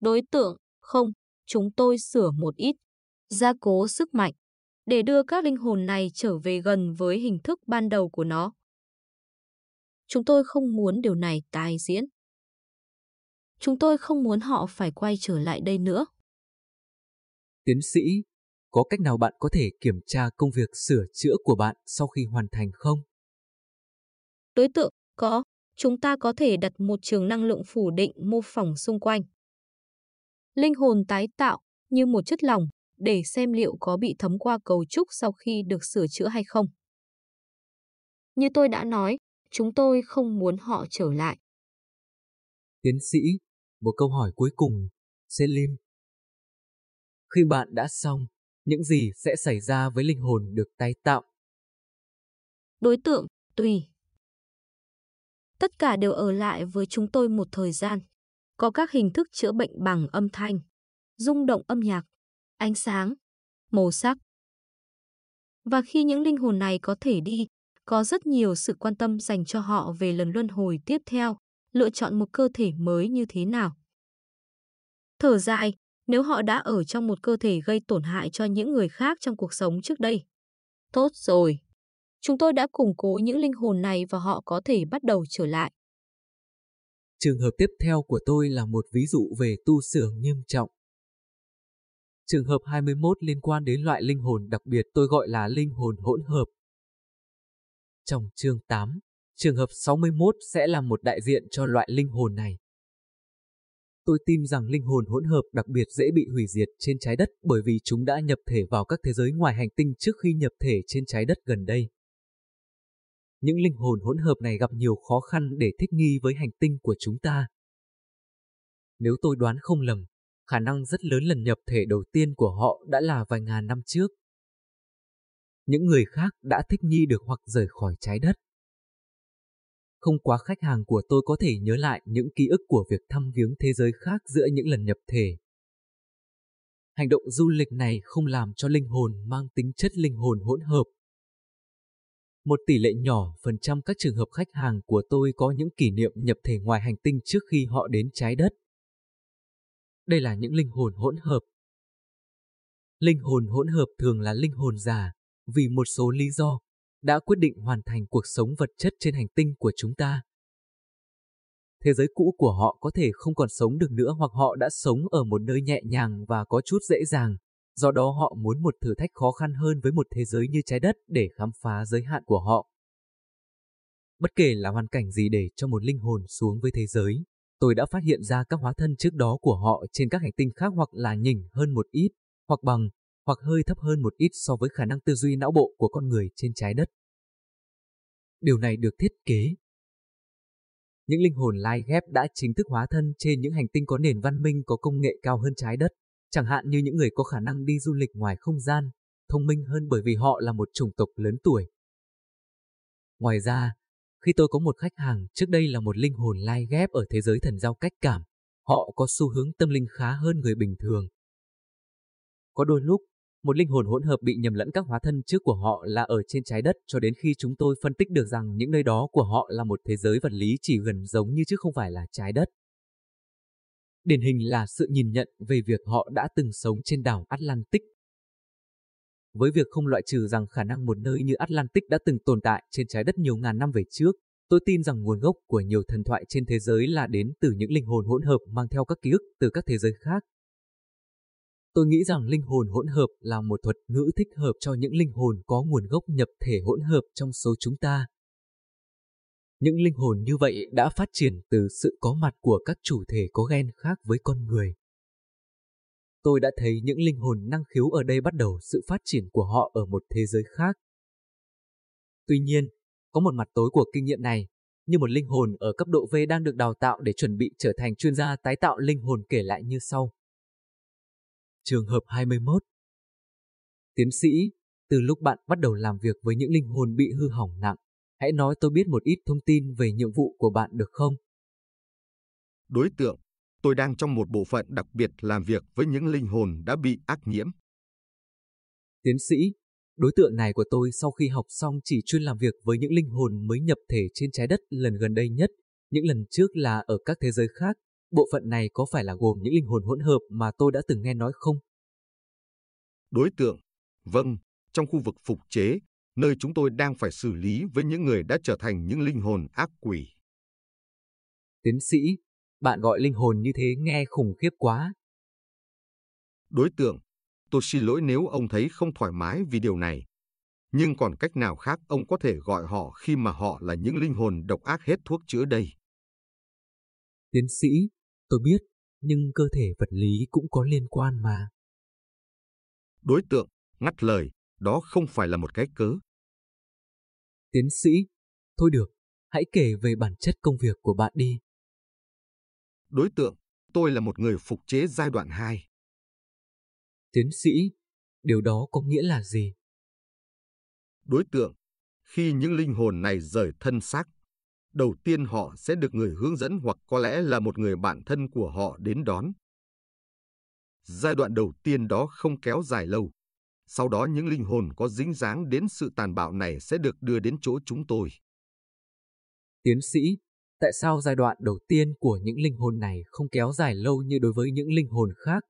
Đối tượng, không, chúng tôi sửa một ít, gia cố sức mạnh, để đưa các linh hồn này trở về gần với hình thức ban đầu của nó. Chúng tôi không muốn điều này tái diễn. Chúng tôi không muốn họ phải quay trở lại đây nữa. Tiến sĩ, có cách nào bạn có thể kiểm tra công việc sửa chữa của bạn sau khi hoàn thành không? Đối tượng, có. Chúng ta có thể đặt một trường năng lượng phủ định mô phỏng xung quanh. Linh hồn tái tạo như một chất lỏng để xem liệu có bị thấm qua cấu trúc sau khi được sửa chữa hay không. Như tôi đã nói, chúng tôi không muốn họ trở lại. Tiến sĩ, một câu hỏi cuối cùng, Selim. Khi bạn đã xong, những gì sẽ xảy ra với linh hồn được tái tạo? Đối tượng, tùy. Tất cả đều ở lại với chúng tôi một thời gian. Có các hình thức chữa bệnh bằng âm thanh, rung động âm nhạc, ánh sáng, màu sắc. Và khi những linh hồn này có thể đi, có rất nhiều sự quan tâm dành cho họ về lần luân hồi tiếp theo, lựa chọn một cơ thể mới như thế nào. Thở dài, nếu họ đã ở trong một cơ thể gây tổn hại cho những người khác trong cuộc sống trước đây. Tốt rồi. Chúng tôi đã củng cố những linh hồn này và họ có thể bắt đầu trở lại. Trường hợp tiếp theo của tôi là một ví dụ về tu sửa nghiêm trọng. Trường hợp 21 liên quan đến loại linh hồn đặc biệt tôi gọi là linh hồn hỗn hợp. Trong chương 8, trường hợp 61 sẽ là một đại diện cho loại linh hồn này. Tôi tin rằng linh hồn hỗn hợp đặc biệt dễ bị hủy diệt trên trái đất bởi vì chúng đã nhập thể vào các thế giới ngoài hành tinh trước khi nhập thể trên trái đất gần đây. Những linh hồn hỗn hợp này gặp nhiều khó khăn để thích nghi với hành tinh của chúng ta. Nếu tôi đoán không lầm, khả năng rất lớn lần nhập thể đầu tiên của họ đã là vài ngàn năm trước. Những người khác đã thích nghi được hoặc rời khỏi trái đất. Không quá khách hàng của tôi có thể nhớ lại những ký ức của việc thăm viếng thế giới khác giữa những lần nhập thể. Hành động du lịch này không làm cho linh hồn mang tính chất linh hồn hỗn hợp. Một tỷ lệ nhỏ phần trăm các trường hợp khách hàng của tôi có những kỷ niệm nhập thể ngoài hành tinh trước khi họ đến trái đất. Đây là những linh hồn hỗn hợp. Linh hồn hỗn hợp thường là linh hồn già, vì một số lý do, đã quyết định hoàn thành cuộc sống vật chất trên hành tinh của chúng ta. Thế giới cũ của họ có thể không còn sống được nữa hoặc họ đã sống ở một nơi nhẹ nhàng và có chút dễ dàng, do đó họ muốn một thử thách khó khăn hơn với một thế giới như trái đất để khám phá giới hạn của họ. Bất kể là hoàn cảnh gì để cho một linh hồn xuống với thế giới, tôi đã phát hiện ra các hóa thân trước đó của họ trên các hành tinh khác hoặc là nhỉnh hơn một ít, hoặc bằng, hoặc hơi thấp hơn một ít so với khả năng tư duy não bộ của con người trên trái đất. Điều này được thiết kế. Những linh hồn lai ghép đã chính thức hóa thân trên những hành tinh có nền văn minh có công nghệ cao hơn trái đất, chẳng hạn như những người có khả năng đi du lịch ngoài không gian, thông minh hơn bởi vì họ là một chủng tộc lớn tuổi. Ngoài ra, khi tôi có một khách hàng trước đây là một linh hồn lai ghép ở thế giới thần giao cách cảm, họ có xu hướng tâm linh khá hơn người bình thường. Có đôi lúc, một linh hồn hỗn hợp bị nhầm lẫn các hóa thân trước của họ là ở trên trái đất cho đến khi chúng tôi phân tích được rằng những nơi đó của họ là một thế giới vật lý chỉ gần giống như chứ không phải là trái đất. Điển hình là sự nhìn nhận về việc họ đã từng sống trên đảo Atlantic. Với việc không loại trừ rằng khả năng một nơi như Atlantic đã từng tồn tại trên trái đất nhiều ngàn năm về trước, tôi tin rằng nguồn gốc của nhiều thần thoại trên thế giới là đến từ những linh hồn hỗn hợp mang theo các ký ức từ các thế giới khác Tôi nghĩ rằng linh hồn hỗn hợp là một thuật ngữ thích hợp cho những linh hồn có nguồn gốc nhập thể hỗn hợp trong số chúng ta. Những linh hồn như vậy đã phát triển từ sự có mặt của các chủ thể có gen khác với con người. Tôi đã thấy những linh hồn năng khiếu ở đây bắt đầu sự phát triển của họ ở một thế giới khác. Tuy nhiên, có một mặt tối của kinh nghiệm này, như một linh hồn ở cấp độ V đang được đào tạo để chuẩn bị trở thành chuyên gia tái tạo linh hồn kể lại như sau. Trường hợp 21 Tiến sĩ, từ lúc bạn bắt đầu làm việc với những linh hồn bị hư hỏng nặng, hãy nói tôi biết một ít thông tin về nhiệm vụ của bạn được không? Đối tượng, tôi đang trong một bộ phận đặc biệt làm việc với những linh hồn đã bị ác nhiễm. Tiến sĩ, đối tượng này của tôi sau khi học xong chỉ chuyên làm việc với những linh hồn mới nhập thể trên trái đất lần gần đây nhất, những lần trước là ở các thế giới khác, Bộ phận này có phải là gồm những linh hồn hỗn hợp mà tôi đã từng nghe nói không? Đối tượng, vâng, trong khu vực phục chế, nơi chúng tôi đang phải xử lý với những người đã trở thành những linh hồn ác quỷ. Tiến sĩ, bạn gọi linh hồn như thế nghe khủng khiếp quá. Đối tượng, tôi xin lỗi nếu ông thấy không thoải mái vì điều này. Nhưng còn cách nào khác ông có thể gọi họ khi mà họ là những linh hồn độc ác hết thuốc chữa đây? Tiến sĩ, Tôi biết, nhưng cơ thể vật lý cũng có liên quan mà. Đối tượng, ngắt lời, đó không phải là một cái cớ. Tiến sĩ, thôi được, hãy kể về bản chất công việc của bạn đi. Đối tượng, tôi là một người phục chế giai đoạn 2. Tiến sĩ, điều đó có nghĩa là gì? Đối tượng, khi những linh hồn này rời thân xác, đầu tiên họ sẽ được người hướng dẫn hoặc có lẽ là một người bạn thân của họ đến đón. Giai đoạn đầu tiên đó không kéo dài lâu. Sau đó những linh hồn có dính dáng đến sự tàn bạo này sẽ được đưa đến chỗ chúng tôi. Tiến sĩ, tại sao giai đoạn đầu tiên của những linh hồn này không kéo dài lâu như đối với những linh hồn khác?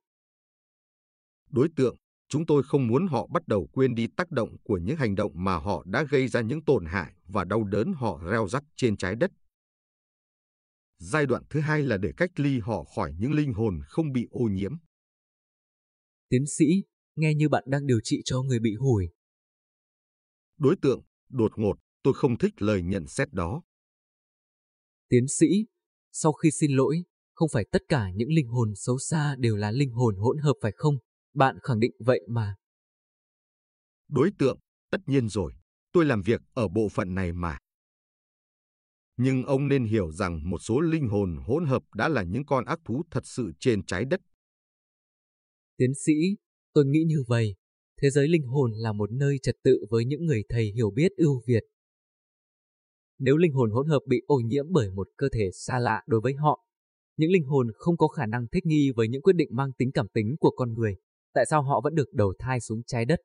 Đối tượng, chúng tôi không muốn họ bắt đầu quên đi tác động của những hành động mà họ đã gây ra những tổn hại và đau đớn họ reo rắc trên trái đất. Giai đoạn thứ hai là để cách ly họ khỏi những linh hồn không bị ô nhiễm. Tiến sĩ, nghe như bạn đang điều trị cho người bị hủi. Đối tượng, đột ngột, tôi không thích lời nhận xét đó. Tiến sĩ, sau khi xin lỗi, không phải tất cả những linh hồn xấu xa đều là linh hồn hỗn hợp phải không? Bạn khẳng định vậy mà. Đối tượng, tất nhiên rồi, tôi làm việc ở bộ phận này mà. Nhưng ông nên hiểu rằng một số linh hồn hỗn hợp đã là những con ác thú thật sự trên trái đất. Tiến sĩ, tôi nghĩ như vậy. Thế giới linh hồn là một nơi trật tự với những người thầy hiểu biết ưu việt. Nếu linh hồn hỗn hợp bị ô nhiễm bởi một cơ thể xa lạ đối với họ, những linh hồn không có khả năng thích nghi với những quyết định mang tính cảm tính của con người, tại sao họ vẫn được đầu thai xuống trái đất?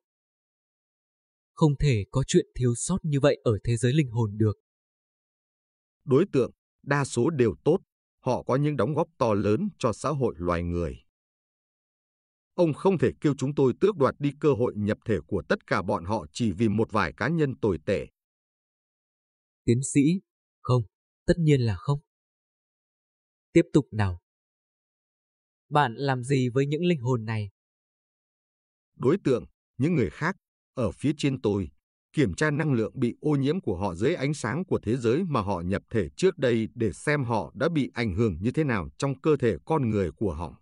Không thể có chuyện thiếu sót như vậy ở thế giới linh hồn được. Đối tượng, đa số đều tốt, họ có những đóng góp to lớn cho xã hội loài người. Ông không thể kêu chúng tôi tước đoạt đi cơ hội nhập thể của tất cả bọn họ chỉ vì một vài cá nhân tồi tệ. Tiến sĩ, không, tất nhiên là không. Tiếp tục nào. Bạn làm gì với những linh hồn này? Đối tượng, những người khác, ở phía trên tôi, kiểm tra năng lượng bị ô nhiễm của họ dưới ánh sáng của thế giới mà họ nhập thể trước đây để xem họ đã bị ảnh hưởng như thế nào trong cơ thể con người của họ.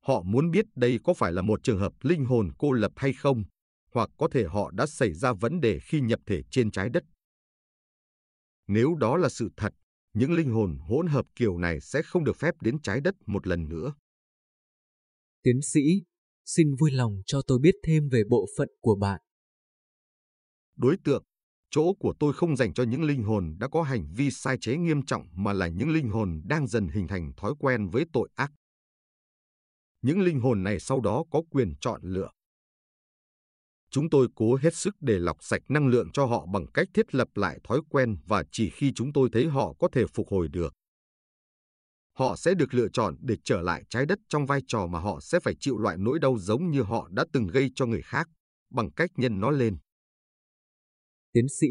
Họ muốn biết đây có phải là một trường hợp linh hồn cô lập hay không, hoặc có thể họ đã xảy ra vấn đề khi nhập thể trên trái đất. Nếu đó là sự thật, những linh hồn hỗn hợp kiểu này sẽ không được phép đến trái đất một lần nữa. Tiến sĩ, xin vui lòng cho tôi biết thêm về bộ phận của bạn. Đối tượng, chỗ của tôi không dành cho những linh hồn đã có hành vi sai chế nghiêm trọng mà là những linh hồn đang dần hình thành thói quen với tội ác. Những linh hồn này sau đó có quyền chọn lựa. Chúng tôi cố hết sức để lọc sạch năng lượng cho họ bằng cách thiết lập lại thói quen và chỉ khi chúng tôi thấy họ có thể phục hồi được. Họ sẽ được lựa chọn để trở lại trái đất trong vai trò mà họ sẽ phải chịu loại nỗi đau giống như họ đã từng gây cho người khác, bằng cách nhân nó lên. Tiến sĩ,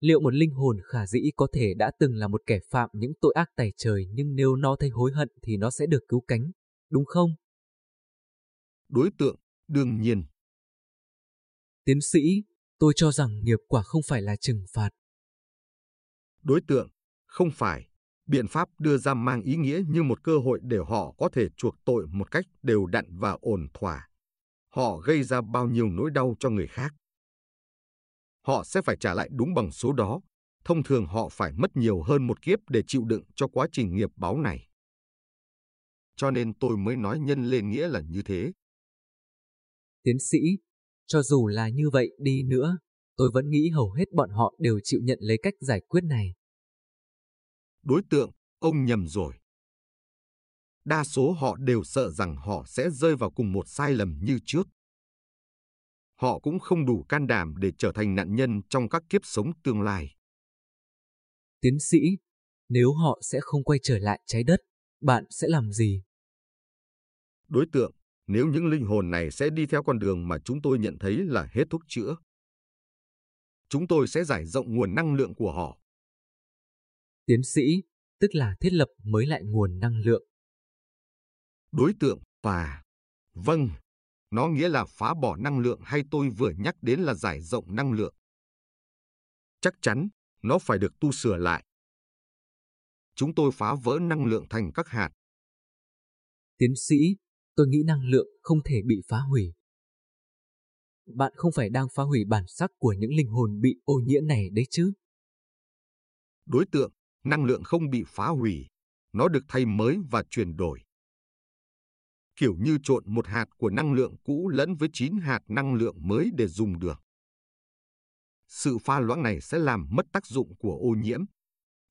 liệu một linh hồn khả dĩ có thể đã từng là một kẻ phạm những tội ác tày trời nhưng nếu nó thấy hối hận thì nó sẽ được cứu cánh, đúng không? Đối tượng, đương nhiên. Tiến sĩ, tôi cho rằng nghiệp quả không phải là trừng phạt. Đối tượng, không phải. Biện pháp đưa ra mang ý nghĩa như một cơ hội để họ có thể chuộc tội một cách đều đặn và ổn thỏa. Họ gây ra bao nhiêu nỗi đau cho người khác. Họ sẽ phải trả lại đúng bằng số đó. Thông thường họ phải mất nhiều hơn một kiếp để chịu đựng cho quá trình nghiệp báo này. Cho nên tôi mới nói nhân lên nghĩa là như thế. Tiến sĩ, cho dù là như vậy đi nữa, tôi vẫn nghĩ hầu hết bọn họ đều chịu nhận lấy cách giải quyết này. Đối tượng, ông nhầm rồi. Đa số họ đều sợ rằng họ sẽ rơi vào cùng một sai lầm như trước. Họ cũng không đủ can đảm để trở thành nạn nhân trong các kiếp sống tương lai. Tiến sĩ, nếu họ sẽ không quay trở lại trái đất, bạn sẽ làm gì? Đối tượng, nếu những linh hồn này sẽ đi theo con đường mà chúng tôi nhận thấy là hết thuốc chữa. Chúng tôi sẽ giải rộng nguồn năng lượng của họ. Tiến sĩ, tức là thiết lập mới lại nguồn năng lượng. Đối tượng và vâng, nó nghĩa là phá bỏ năng lượng hay tôi vừa nhắc đến là giải rộng năng lượng. Chắc chắn, nó phải được tu sửa lại. Chúng tôi phá vỡ năng lượng thành các hạt. Tiến sĩ, tôi nghĩ năng lượng không thể bị phá hủy. Bạn không phải đang phá hủy bản sắc của những linh hồn bị ô nhiễm này đấy chứ? Đối tượng, năng lượng không bị phá hủy, nó được thay mới và chuyển đổi. Kiểu như trộn một hạt của năng lượng cũ lẫn với 9 hạt năng lượng mới để dùng được. Sự pha loãng này sẽ làm mất tác dụng của ô nhiễm,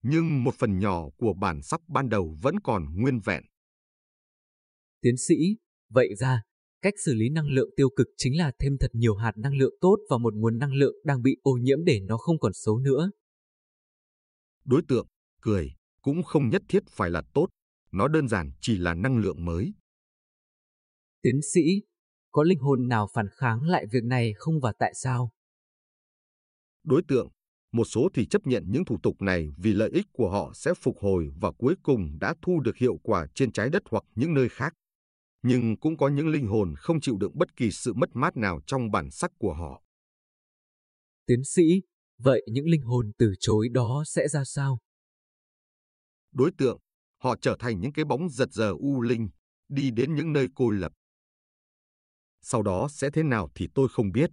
nhưng một phần nhỏ của bản sắc ban đầu vẫn còn nguyên vẹn. Tiến sĩ, vậy ra, cách xử lý năng lượng tiêu cực chính là thêm thật nhiều hạt năng lượng tốt vào một nguồn năng lượng đang bị ô nhiễm để nó không còn xấu nữa. Đối tượng, cười, cũng không nhất thiết phải là tốt, nó đơn giản chỉ là năng lượng mới. Tiến sĩ, có linh hồn nào phản kháng lại việc này không và tại sao? Đối tượng, một số thì chấp nhận những thủ tục này vì lợi ích của họ sẽ phục hồi và cuối cùng đã thu được hiệu quả trên trái đất hoặc những nơi khác. Nhưng cũng có những linh hồn không chịu đựng bất kỳ sự mất mát nào trong bản sắc của họ. Tiến sĩ, vậy những linh hồn từ chối đó sẽ ra sao? Đối tượng, họ trở thành những cái bóng giật giờ u linh, đi đến những nơi cô lập. Sau đó sẽ thế nào thì tôi không biết.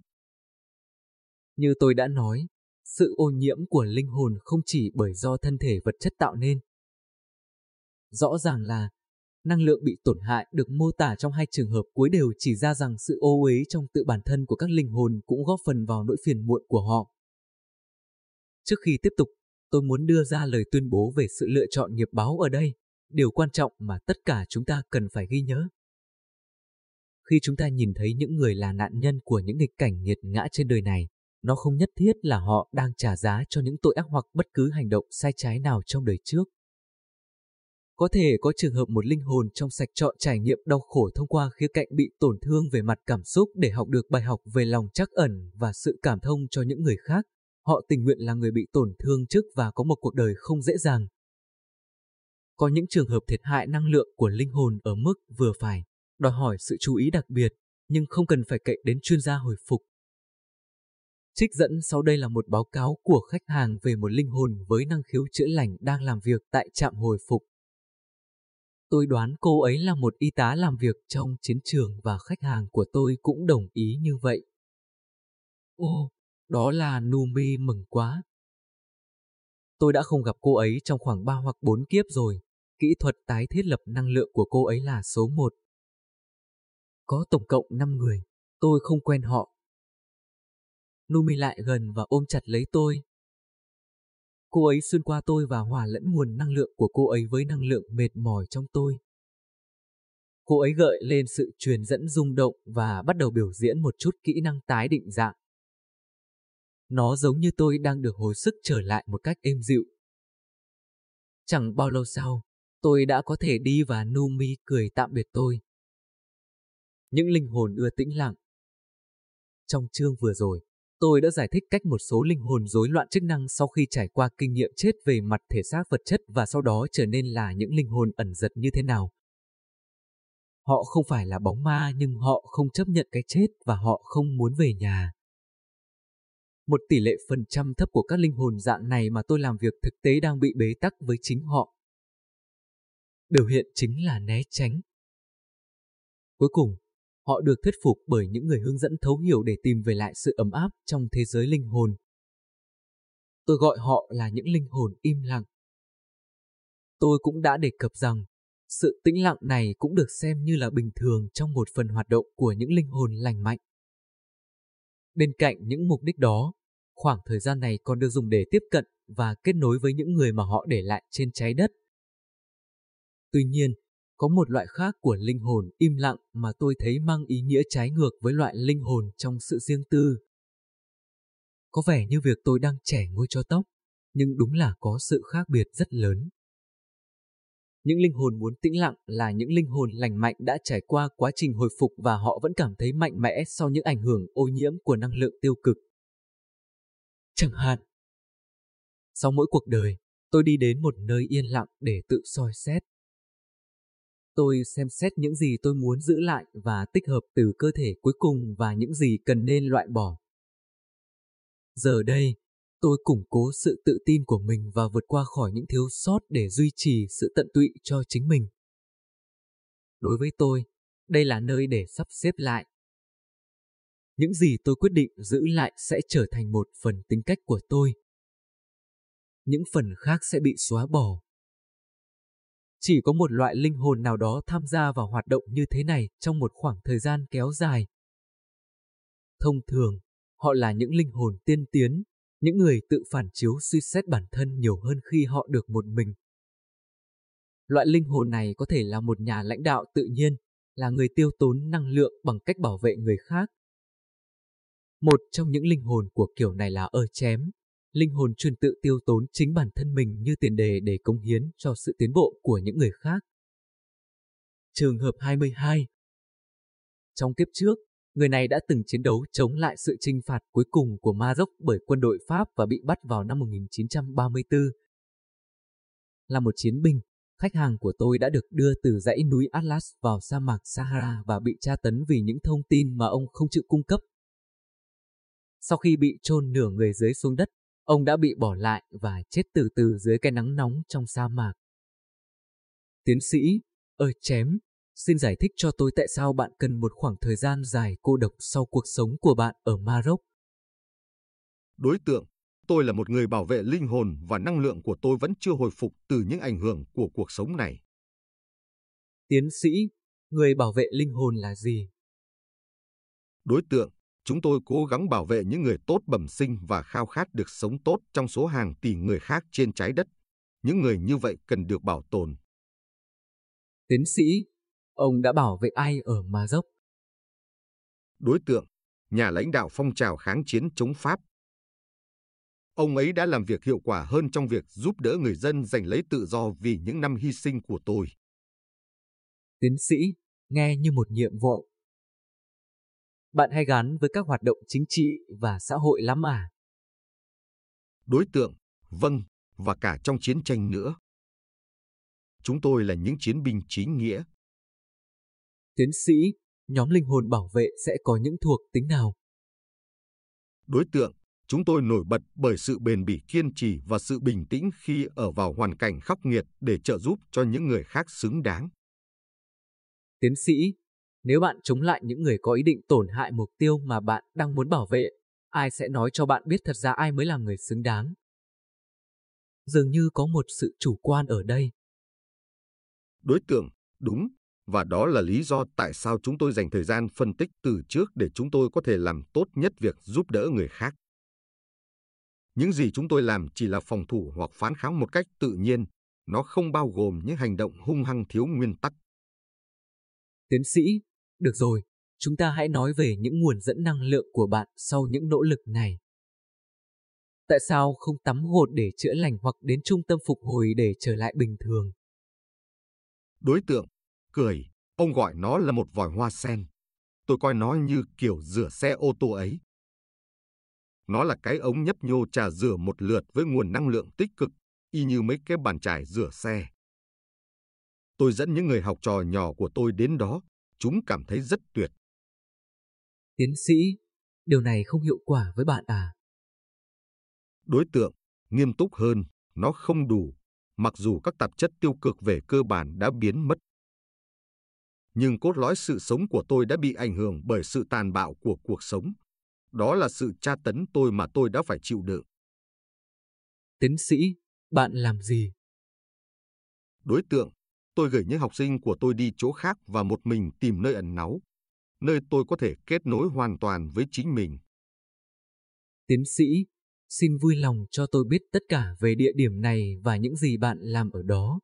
Như tôi đã nói, sự ô nhiễm của linh hồn không chỉ bởi do thân thể vật chất tạo nên. Rõ ràng là năng lượng bị tổn hại được mô tả trong hai trường hợp cuối đều chỉ ra rằng sự ô uế trong tự bản thân của các linh hồn cũng góp phần vào nỗi phiền muộn của họ. Trước khi tiếp tục, tôi muốn đưa ra lời tuyên bố về sự lựa chọn nghiệp báo ở đây, điều quan trọng mà tất cả chúng ta cần phải ghi nhớ. Khi chúng ta nhìn thấy những người là nạn nhân của những nghịch cảnh nghiệt ngã trên đời này, nó không nhất thiết là họ đang trả giá cho những tội ác hoặc bất cứ hành động sai trái nào trong đời trước. Có thể có trường hợp một linh hồn trong sạch chọn trải nghiệm đau khổ thông qua khía cạnh bị tổn thương về mặt cảm xúc để học được bài học về lòng trắc ẩn và sự cảm thông cho những người khác. Họ tình nguyện là người bị tổn thương trước và có một cuộc đời không dễ dàng. Có những trường hợp thiệt hại năng lượng của linh hồn ở mức vừa phải, đòi hỏi sự chú ý đặc biệt, nhưng không cần phải cậy đến chuyên gia hồi phục. Trích dẫn sau đây là một báo cáo của khách hàng về một linh hồn với năng khiếu chữa lành đang làm việc tại trạm hồi phục. Tôi đoán cô ấy là một y tá làm việc trong chiến trường và khách hàng của tôi cũng đồng ý như vậy. Ô, đó là Numi mừng quá. Tôi đã không gặp cô ấy trong khoảng 3 hoặc 4 kiếp rồi. Kỹ thuật tái thiết lập năng lượng của cô ấy là số 1. Có tổng cộng 5 người, tôi không quen họ. Numi lại gần và ôm chặt lấy tôi. Cô ấy xuyên qua tôi và hòa lẫn nguồn năng lượng của cô ấy với năng lượng mệt mỏi trong tôi. Cô ấy gợi lên sự truyền dẫn rung động và bắt đầu biểu diễn một chút kỹ năng tái định dạng. Nó giống như tôi đang được hồi sức trở lại một cách êm dịu. Chẳng bao lâu sau, tôi đã có thể đi và Numi cười tạm biệt tôi. Những linh hồn ưa tĩnh lặng. Trong chương vừa rồi, tôi đã giải thích cách một số linh hồn rối loạn chức năng sau khi trải qua kinh nghiệm chết về mặt thể xác vật chất và sau đó trở nên là những linh hồn ẩn giật như thế nào. Họ không phải là bóng ma nhưng họ không chấp nhận cái chết và họ không muốn về nhà. Một tỷ lệ phần trăm thấp của các linh hồn dạng này mà tôi làm việc thực tế đang bị bế tắc với chính họ. Biểu hiện chính là né tránh. Cuối cùng, họ được thuyết phục bởi những người hướng dẫn thấu hiểu để tìm về lại sự ấm áp trong thế giới linh hồn. Tôi gọi họ là những linh hồn im lặng. Tôi cũng đã đề cập rằng, sự tĩnh lặng này cũng được xem như là bình thường trong một phần hoạt động của những linh hồn lành mạnh. Bên cạnh những mục đích đó, khoảng thời gian này còn được dùng để tiếp cận và kết nối với những người mà họ để lại trên trái đất. Tuy nhiên, có một loại khác của linh hồn im lặng mà tôi thấy mang ý nghĩa trái ngược với loại linh hồn trong sự riêng tư. Có vẻ như việc tôi đang trẻ ngôi cho tóc, nhưng đúng là có sự khác biệt rất lớn. Những linh hồn muốn tĩnh lặng là những linh hồn lành mạnh đã trải qua quá trình hồi phục và họ vẫn cảm thấy mạnh mẽ sau những ảnh hưởng ô nhiễm của năng lượng tiêu cực. Chẳng hạn, sau mỗi cuộc đời, tôi đi đến một nơi yên lặng để tự soi xét. Tôi xem xét những gì tôi muốn giữ lại và tích hợp từ cơ thể cuối cùng và những gì cần nên loại bỏ. Giờ đây, tôi củng cố sự tự tin của mình và vượt qua khỏi những thiếu sót để duy trì sự tận tụy cho chính mình. Đối với tôi, đây là nơi để sắp xếp lại. Những gì tôi quyết định giữ lại sẽ trở thành một phần tính cách của tôi. Những phần khác sẽ bị xóa bỏ. Chỉ có một loại linh hồn nào đó tham gia vào hoạt động như thế này trong một khoảng thời gian kéo dài. Thông thường, họ là những linh hồn tiên tiến, những người tự phản chiếu suy xét bản thân nhiều hơn khi họ được một mình. Loại linh hồn này có thể là một nhà lãnh đạo tự nhiên, là người tiêu tốn năng lượng bằng cách bảo vệ người khác. Một trong những linh hồn của kiểu này là ơ chém, linh hồn chuyên tự tiêu tốn chính bản thân mình như tiền đề để cống hiến cho sự tiến bộ của những người khác. Trường hợp 22 Trong kiếp trước, Người này đã từng chiến đấu chống lại sự trinh phạt cuối cùng của Maroc bởi quân đội Pháp và bị bắt vào năm 1934. Là một chiến binh, khách hàng của tôi đã được đưa từ dãy núi Atlas vào sa mạc Sahara và bị tra tấn vì những thông tin mà ông không chịu cung cấp. Sau khi bị chôn nửa người dưới xuống đất, ông đã bị bỏ lại và chết từ từ dưới cái nắng nóng trong sa mạc. Tiến sĩ, ơi chém, Xin giải thích cho tôi tại sao bạn cần một khoảng thời gian dài cô độc sau cuộc sống của bạn ở Maroc. Đối tượng, tôi là một người bảo vệ linh hồn và năng lượng của tôi vẫn chưa hồi phục từ những ảnh hưởng của cuộc sống này. Tiến sĩ, người bảo vệ linh hồn là gì? Đối tượng, chúng tôi cố gắng bảo vệ những người tốt bẩm sinh và khao khát được sống tốt trong số hàng tỷ người khác trên trái đất. Những người như vậy cần được bảo tồn. Tiến sĩ, Ông đã bảo vệ ai ở Ma Dốc? Đối tượng, nhà lãnh đạo phong trào kháng chiến chống Pháp. Ông ấy đã làm việc hiệu quả hơn trong việc giúp đỡ người dân giành lấy tự do vì những năm hy sinh của tôi. Tiến sĩ, nghe như một nhiệm vụ. Bạn hay gắn với các hoạt động chính trị và xã hội lắm à? Đối tượng, vâng, và cả trong chiến tranh nữa. Chúng tôi là những chiến binh chính nghĩa. Tiến sĩ, nhóm linh hồn bảo vệ sẽ có những thuộc tính nào? Đối tượng, chúng tôi nổi bật bởi sự bền bỉ kiên trì và sự bình tĩnh khi ở vào hoàn cảnh khắc nghiệt để trợ giúp cho những người khác xứng đáng. Tiến sĩ, nếu bạn chống lại những người có ý định tổn hại mục tiêu mà bạn đang muốn bảo vệ, ai sẽ nói cho bạn biết thật ra ai mới là người xứng đáng? Dường như có một sự chủ quan ở đây. Đối tượng, đúng, và đó là lý do tại sao chúng tôi dành thời gian phân tích từ trước để chúng tôi có thể làm tốt nhất việc giúp đỡ người khác. Những gì chúng tôi làm chỉ là phòng thủ hoặc phán kháng một cách tự nhiên, nó không bao gồm những hành động hung hăng thiếu nguyên tắc. Tiến sĩ, được rồi, chúng ta hãy nói về những nguồn dẫn năng lượng của bạn sau những nỗ lực này. Tại sao không tắm gột để chữa lành hoặc đến trung tâm phục hồi để trở lại bình thường? Đối tượng, cười, ông gọi nó là một vòi hoa sen. Tôi coi nó như kiểu rửa xe ô tô ấy. Nó là cái ống nhấp nhô trà rửa một lượt với nguồn năng lượng tích cực, y như mấy cái bàn chải rửa xe. Tôi dẫn những người học trò nhỏ của tôi đến đó, chúng cảm thấy rất tuyệt. Tiến sĩ, điều này không hiệu quả với bạn à? Đối tượng, nghiêm túc hơn, nó không đủ, mặc dù các tạp chất tiêu cực về cơ bản đã biến mất. Nhưng cốt lõi sự sống của tôi đã bị ảnh hưởng bởi sự tàn bạo của cuộc sống. Đó là sự tra tấn tôi mà tôi đã phải chịu đựng. Tiến sĩ, bạn làm gì? Đối tượng, tôi gửi những học sinh của tôi đi chỗ khác và một mình tìm nơi ẩn náu, nơi tôi có thể kết nối hoàn toàn với chính mình. Tiến sĩ, xin vui lòng cho tôi biết tất cả về địa điểm này và những gì bạn làm ở đó.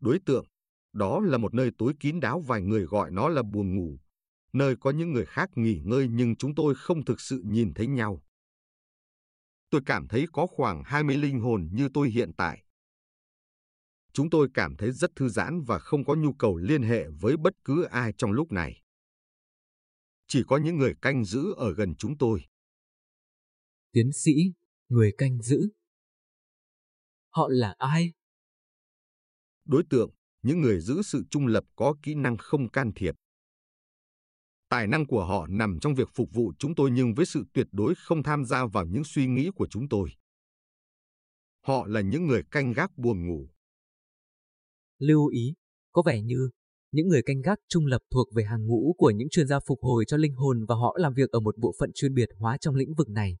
Đối tượng, đó là một nơi tối kín đáo vài người gọi nó là buồn ngủ, nơi có những người khác nghỉ ngơi nhưng chúng tôi không thực sự nhìn thấy nhau. Tôi cảm thấy có khoảng 20 linh hồn như tôi hiện tại. Chúng tôi cảm thấy rất thư giãn và không có nhu cầu liên hệ với bất cứ ai trong lúc này. Chỉ có những người canh giữ ở gần chúng tôi. Tiến sĩ, người canh giữ. Họ là ai? Đối tượng, những người giữ sự trung lập có kỹ năng không can thiệp. Tài năng của họ nằm trong việc phục vụ chúng tôi nhưng với sự tuyệt đối không tham gia vào những suy nghĩ của chúng tôi. Họ là những người canh gác buồn ngủ. Lưu ý, có vẻ như những người canh gác trung lập thuộc về hàng ngũ của những chuyên gia phục hồi cho linh hồn và họ làm việc ở một bộ phận chuyên biệt hóa trong lĩnh vực này.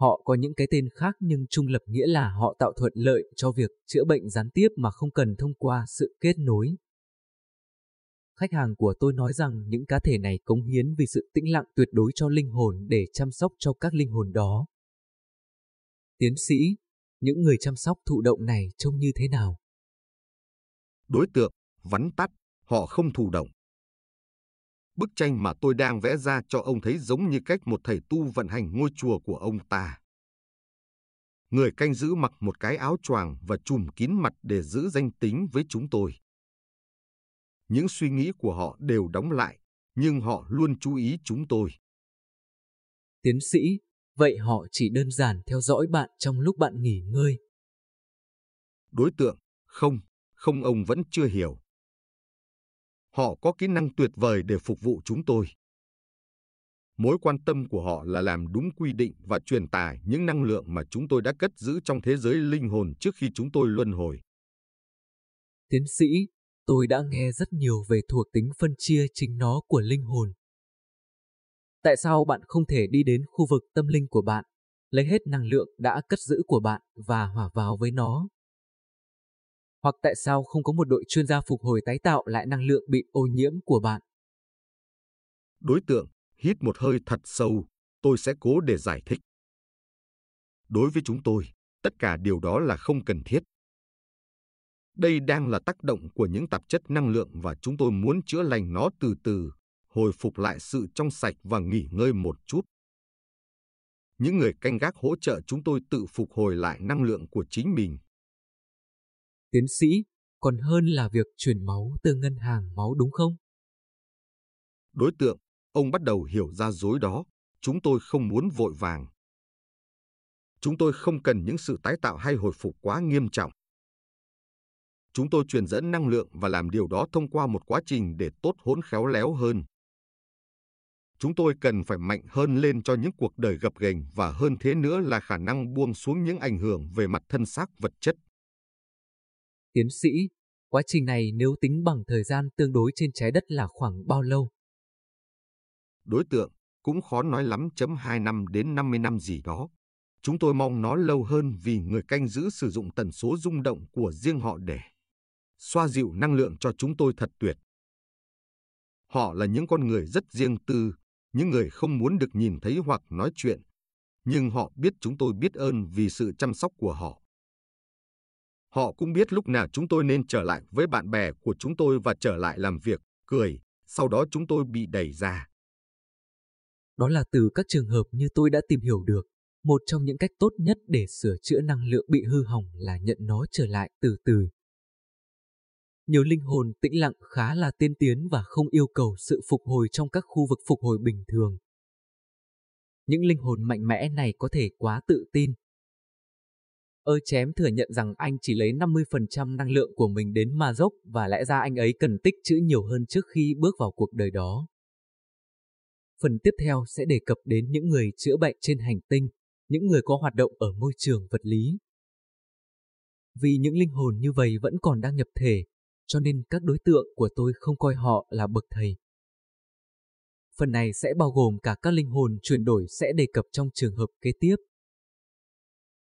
Họ có những cái tên khác nhưng trung lập nghĩa là họ tạo thuận lợi cho việc chữa bệnh gián tiếp mà không cần thông qua sự kết nối. Khách hàng của tôi nói rằng những cá thể này cống hiến vì sự tĩnh lặng tuyệt đối cho linh hồn để chăm sóc cho các linh hồn đó. Tiến sĩ, những người chăm sóc thụ động này trông như thế nào? Đối tượng, vắn tắt, họ không thụ động. Bức tranh mà tôi đang vẽ ra cho ông thấy giống như cách một thầy tu vận hành ngôi chùa của ông ta. Người canh giữ mặc một cái áo choàng và chùm kín mặt để giữ danh tính với chúng tôi. Những suy nghĩ của họ đều đóng lại, nhưng họ luôn chú ý chúng tôi. Tiến sĩ, vậy họ chỉ đơn giản theo dõi bạn trong lúc bạn nghỉ ngơi. Đối tượng, không, không ông vẫn chưa hiểu. Họ có kỹ năng tuyệt vời để phục vụ chúng tôi. Mối quan tâm của họ là làm đúng quy định và truyền tải những năng lượng mà chúng tôi đã cất giữ trong thế giới linh hồn trước khi chúng tôi luân hồi. Tiến sĩ, tôi đã nghe rất nhiều về thuộc tính phân chia chính nó của linh hồn. Tại sao bạn không thể đi đến khu vực tâm linh của bạn, lấy hết năng lượng đã cất giữ của bạn và hòa vào với nó? Hoặc tại sao không có một đội chuyên gia phục hồi tái tạo lại năng lượng bị ô nhiễm của bạn? Đối tượng, hít một hơi thật sâu, tôi sẽ cố để giải thích. Đối với chúng tôi, tất cả điều đó là không cần thiết. Đây đang là tác động của những tạp chất năng lượng và chúng tôi muốn chữa lành nó từ từ, hồi phục lại sự trong sạch và nghỉ ngơi một chút. Những người canh gác hỗ trợ chúng tôi tự phục hồi lại năng lượng của chính mình. Tiến sĩ, còn hơn là việc chuyển máu từ ngân hàng máu đúng không? Đối tượng, ông bắt đầu hiểu ra dối đó, chúng tôi không muốn vội vàng. Chúng tôi không cần những sự tái tạo hay hồi phục quá nghiêm trọng. Chúng tôi truyền dẫn năng lượng và làm điều đó thông qua một quá trình để tốt hỗn khéo léo hơn. Chúng tôi cần phải mạnh hơn lên cho những cuộc đời gập ghềnh và hơn thế nữa là khả năng buông xuống những ảnh hưởng về mặt thân xác vật chất. Tiến sĩ, quá trình này nếu tính bằng thời gian tương đối trên trái đất là khoảng bao lâu? Đối tượng cũng khó nói lắm chấm 2 năm đến 50 năm gì đó. Chúng tôi mong nó lâu hơn vì người canh giữ sử dụng tần số rung động của riêng họ để xoa dịu năng lượng cho chúng tôi thật tuyệt. Họ là những con người rất riêng tư, những người không muốn được nhìn thấy hoặc nói chuyện, nhưng họ biết chúng tôi biết ơn vì sự chăm sóc của họ. Họ cũng biết lúc nào chúng tôi nên trở lại với bạn bè của chúng tôi và trở lại làm việc, cười, sau đó chúng tôi bị đẩy ra. Đó là từ các trường hợp như tôi đã tìm hiểu được. Một trong những cách tốt nhất để sửa chữa năng lượng bị hư hỏng là nhận nó trở lại từ từ. Nhiều linh hồn tĩnh lặng khá là tiên tiến và không yêu cầu sự phục hồi trong các khu vực phục hồi bình thường. Những linh hồn mạnh mẽ này có thể quá tự tin. Ơ chém thừa nhận rằng anh chỉ lấy 50% năng lượng của mình đến ma dốc và lẽ ra anh ấy cần tích trữ nhiều hơn trước khi bước vào cuộc đời đó. Phần tiếp theo sẽ đề cập đến những người chữa bệnh trên hành tinh, những người có hoạt động ở môi trường vật lý. Vì những linh hồn như vậy vẫn còn đang nhập thể, cho nên các đối tượng của tôi không coi họ là bậc thầy. Phần này sẽ bao gồm cả các linh hồn chuyển đổi sẽ đề cập trong trường hợp kế tiếp.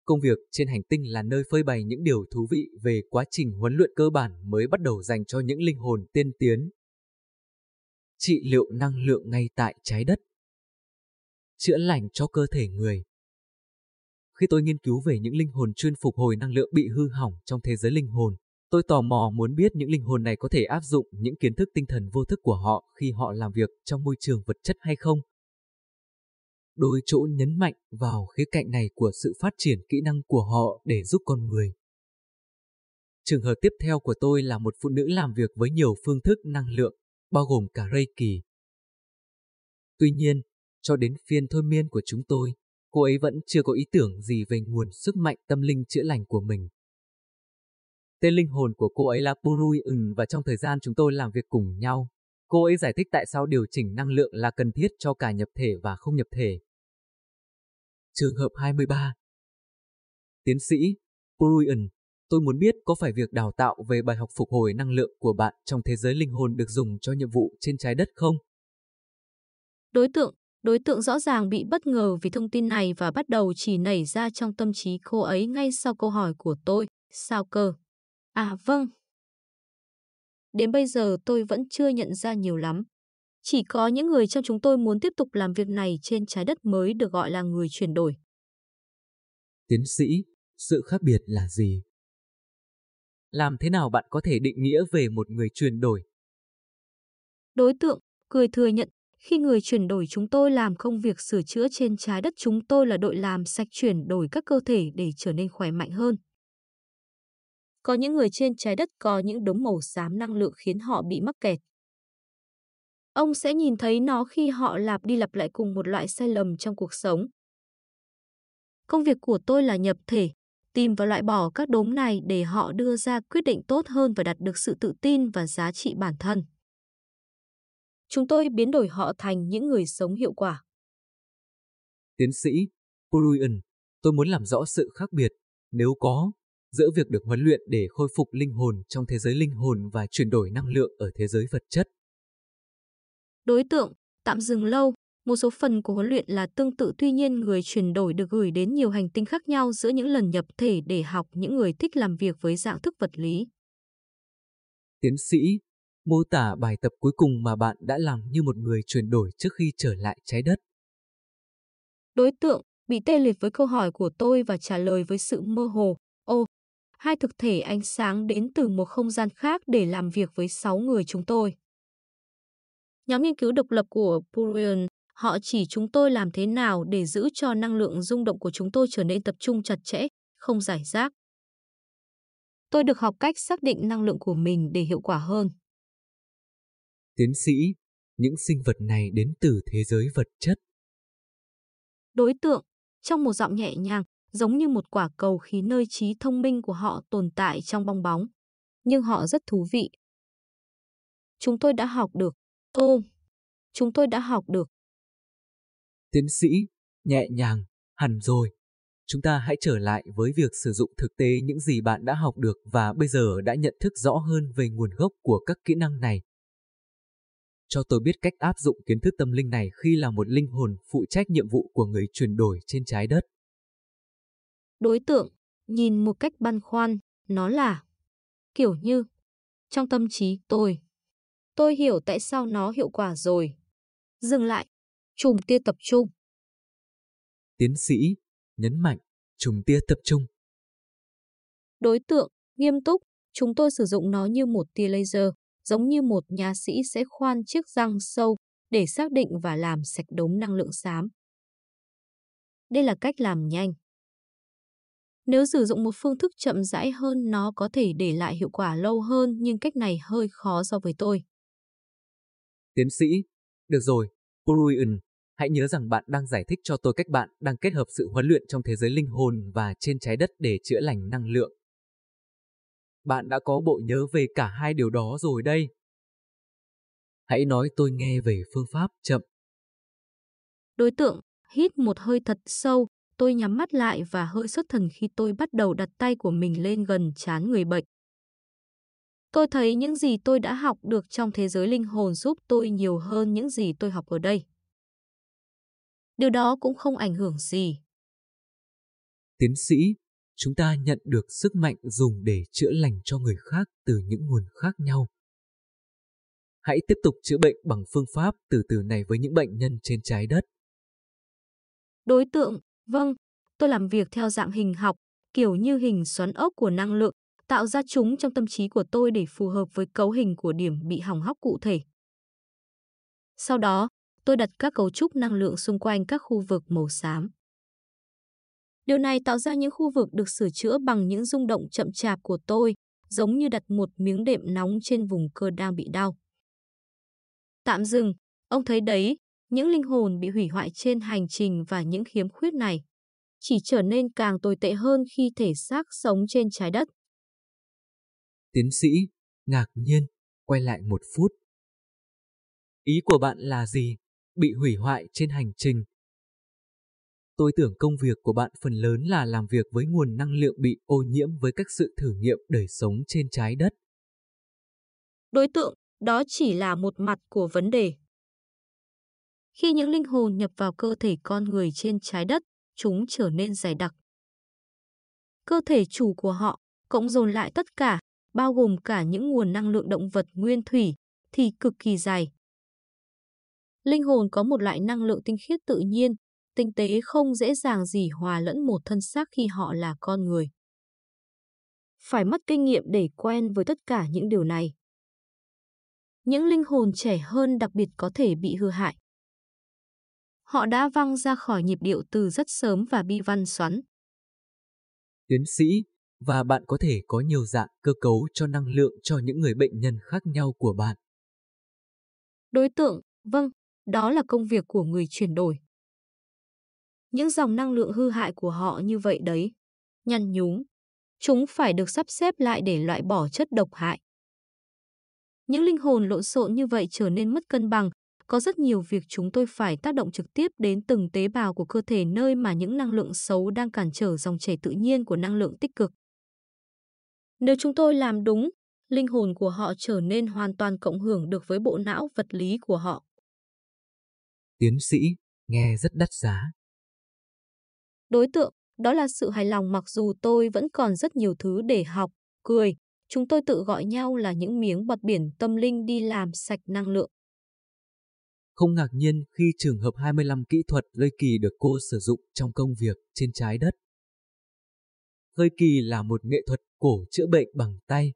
Công việc trên hành tinh là nơi phơi bày những điều thú vị về quá trình huấn luyện cơ bản mới bắt đầu dành cho những linh hồn tiên tiến. Trị liệu năng lượng ngay tại trái đất. Chữa lành cho cơ thể người. Khi tôi nghiên cứu về những linh hồn chuyên phục hồi năng lượng bị hư hỏng trong thế giới linh hồn, Tôi tò mò muốn biết những linh hồn này có thể áp dụng những kiến thức tinh thần vô thức của họ khi họ làm việc trong môi trường vật chất hay không. Đôi chỗ nhấn mạnh vào khía cạnh này của sự phát triển kỹ năng của họ để giúp con người. Trường hợp tiếp theo của tôi là một phụ nữ làm việc với nhiều phương thức năng lượng, bao gồm cả Reiki. Tuy nhiên, cho đến phiên thôi miên của chúng tôi, cô ấy vẫn chưa có ý tưởng gì về nguồn sức mạnh tâm linh chữa lành của mình. Tên linh hồn của cô ấy là Purui ừng và trong thời gian chúng tôi làm việc cùng nhau, cô ấy giải thích tại sao điều chỉnh năng lượng là cần thiết cho cả nhập thể và không nhập thể. Trường hợp 23 Tiến sĩ Puruyan, tôi muốn biết có phải việc đào tạo về bài học phục hồi năng lượng của bạn trong thế giới linh hồn được dùng cho nhiệm vụ trên trái đất không? Đối tượng Đối tượng rõ ràng bị bất ngờ vì thông tin này và bắt đầu chỉ nảy ra trong tâm trí cô ấy ngay sau câu hỏi của tôi. Sao cơ? À vâng. Đến bây giờ tôi vẫn chưa nhận ra nhiều lắm. Chỉ có những người trong chúng tôi muốn tiếp tục làm việc này trên trái đất mới được gọi là người chuyển đổi. Tiến sĩ, sự khác biệt là gì? Làm thế nào bạn có thể định nghĩa về một người chuyển đổi? Đối tượng, cười thừa nhận, khi người chuyển đổi chúng tôi làm công việc sửa chữa trên trái đất chúng tôi là đội làm sạch chuyển đổi các cơ thể để trở nên khỏe mạnh hơn. Có những người trên trái đất có những đống màu xám năng lượng khiến họ bị mắc kẹt. Ông sẽ nhìn thấy nó khi họ lặp đi lặp lại cùng một loại sai lầm trong cuộc sống. Công việc của tôi là nhập thể, tìm và loại bỏ các đốm này để họ đưa ra quyết định tốt hơn và đạt được sự tự tin và giá trị bản thân. Chúng tôi biến đổi họ thành những người sống hiệu quả. Tiến sĩ Puruyan, tôi muốn làm rõ sự khác biệt, nếu có, giữa việc được huấn luyện để khôi phục linh hồn trong thế giới linh hồn và chuyển đổi năng lượng ở thế giới vật chất. Đối tượng, tạm dừng lâu, một số phần của huấn luyện là tương tự tuy nhiên người chuyển đổi được gửi đến nhiều hành tinh khác nhau giữa những lần nhập thể để học những người thích làm việc với dạng thức vật lý. Tiến sĩ, mô tả bài tập cuối cùng mà bạn đã làm như một người chuyển đổi trước khi trở lại trái đất. Đối tượng bị tê liệt với câu hỏi của tôi và trả lời với sự mơ hồ. Ô, hai thực thể ánh sáng đến từ một không gian khác để làm việc với sáu người chúng tôi. Nhóm nghiên cứu độc lập của Purion, họ chỉ chúng tôi làm thế nào để giữ cho năng lượng rung động của chúng tôi trở nên tập trung chặt chẽ, không giải rác. Tôi được học cách xác định năng lượng của mình để hiệu quả hơn. Tiến sĩ, những sinh vật này đến từ thế giới vật chất. Đối tượng, trong một giọng nhẹ nhàng, giống như một quả cầu khí nơi trí thông minh của họ tồn tại trong bong bóng. nhưng họ rất thú vị. Chúng tôi đã học được. Ô, chúng tôi đã học được. Tiến sĩ, nhẹ nhàng, hẳn rồi. Chúng ta hãy trở lại với việc sử dụng thực tế những gì bạn đã học được và bây giờ đã nhận thức rõ hơn về nguồn gốc của các kỹ năng này. Cho tôi biết cách áp dụng kiến thức tâm linh này khi là một linh hồn phụ trách nhiệm vụ của người chuyển đổi trên trái đất. Đối tượng, nhìn một cách băn khoăn, nó là kiểu như trong tâm trí tôi. Tôi hiểu tại sao nó hiệu quả rồi. Dừng lại, trùng tia tập trung. Tiến sĩ, nhấn mạnh, trùng tia tập trung. Đối tượng, nghiêm túc, chúng tôi sử dụng nó như một tia laser, giống như một nhà sĩ sẽ khoan chiếc răng sâu để xác định và làm sạch đống năng lượng xám. Đây là cách làm nhanh. Nếu sử dụng một phương thức chậm rãi hơn nó có thể để lại hiệu quả lâu hơn nhưng cách này hơi khó so với tôi. Tiến sĩ, được rồi, Puruyan, hãy nhớ rằng bạn đang giải thích cho tôi cách bạn đang kết hợp sự huấn luyện trong thế giới linh hồn và trên trái đất để chữa lành năng lượng. Bạn đã có bộ nhớ về cả hai điều đó rồi đây. Hãy nói tôi nghe về phương pháp chậm. Đối tượng, hít một hơi thật sâu, tôi nhắm mắt lại và hơi xuất thần khi tôi bắt đầu đặt tay của mình lên gần chán người bệnh. Tôi thấy những gì tôi đã học được trong thế giới linh hồn giúp tôi nhiều hơn những gì tôi học ở đây. Điều đó cũng không ảnh hưởng gì. Tiến sĩ, chúng ta nhận được sức mạnh dùng để chữa lành cho người khác từ những nguồn khác nhau. Hãy tiếp tục chữa bệnh bằng phương pháp từ từ này với những bệnh nhân trên trái đất. Đối tượng, vâng, tôi làm việc theo dạng hình học, kiểu như hình xoắn ốc của năng lượng, tạo ra chúng trong tâm trí của tôi để phù hợp với cấu hình của điểm bị hỏng hóc cụ thể. Sau đó, tôi đặt các cấu trúc năng lượng xung quanh các khu vực màu xám. Điều này tạo ra những khu vực được sửa chữa bằng những rung động chậm chạp của tôi, giống như đặt một miếng đệm nóng trên vùng cơ đang bị đau. Tạm dừng, ông thấy đấy, những linh hồn bị hủy hoại trên hành trình và những khiếm khuyết này chỉ trở nên càng tồi tệ hơn khi thể xác sống trên trái đất. Tiến sĩ, ngạc nhiên, quay lại một phút. Ý của bạn là gì? Bị hủy hoại trên hành trình. Tôi tưởng công việc của bạn phần lớn là làm việc với nguồn năng lượng bị ô nhiễm với các sự thử nghiệm đời sống trên trái đất. Đối tượng, đó chỉ là một mặt của vấn đề. Khi những linh hồn nhập vào cơ thể con người trên trái đất, chúng trở nên dày đặc. Cơ thể chủ của họ cộng dồn lại tất cả, bao gồm cả những nguồn năng lượng động vật nguyên thủy, thì cực kỳ dài. Linh hồn có một loại năng lượng tinh khiết tự nhiên, tinh tế không dễ dàng gì hòa lẫn một thân xác khi họ là con người. Phải mất kinh nghiệm để quen với tất cả những điều này. Những linh hồn trẻ hơn đặc biệt có thể bị hư hại. Họ đã văng ra khỏi nhịp điệu từ rất sớm và bị văn xoắn. Tiến sĩ, và bạn có thể có nhiều dạng cơ cấu cho năng lượng cho những người bệnh nhân khác nhau của bạn. Đối tượng, vâng, đó là công việc của người chuyển đổi. Những dòng năng lượng hư hại của họ như vậy đấy, nhăn nhúm. Chúng phải được sắp xếp lại để loại bỏ chất độc hại. Những linh hồn lộn xộn như vậy trở nên mất cân bằng, có rất nhiều việc chúng tôi phải tác động trực tiếp đến từng tế bào của cơ thể nơi mà những năng lượng xấu đang cản trở dòng chảy tự nhiên của năng lượng tích cực. Nếu chúng tôi làm đúng, linh hồn của họ trở nên hoàn toàn cộng hưởng được với bộ não vật lý của họ. Tiến sĩ, nghe rất đắt giá. Đối tượng, đó là sự hài lòng mặc dù tôi vẫn còn rất nhiều thứ để học, cười. Chúng tôi tự gọi nhau là những miếng bọt biển tâm linh đi làm sạch năng lượng. Không ngạc nhiên khi trường hợp 25 kỹ thuật lơi kỳ được cô sử dụng trong công việc trên trái đất. Hơi kỳ là một nghệ thuật cổ chữa bệnh bằng tay.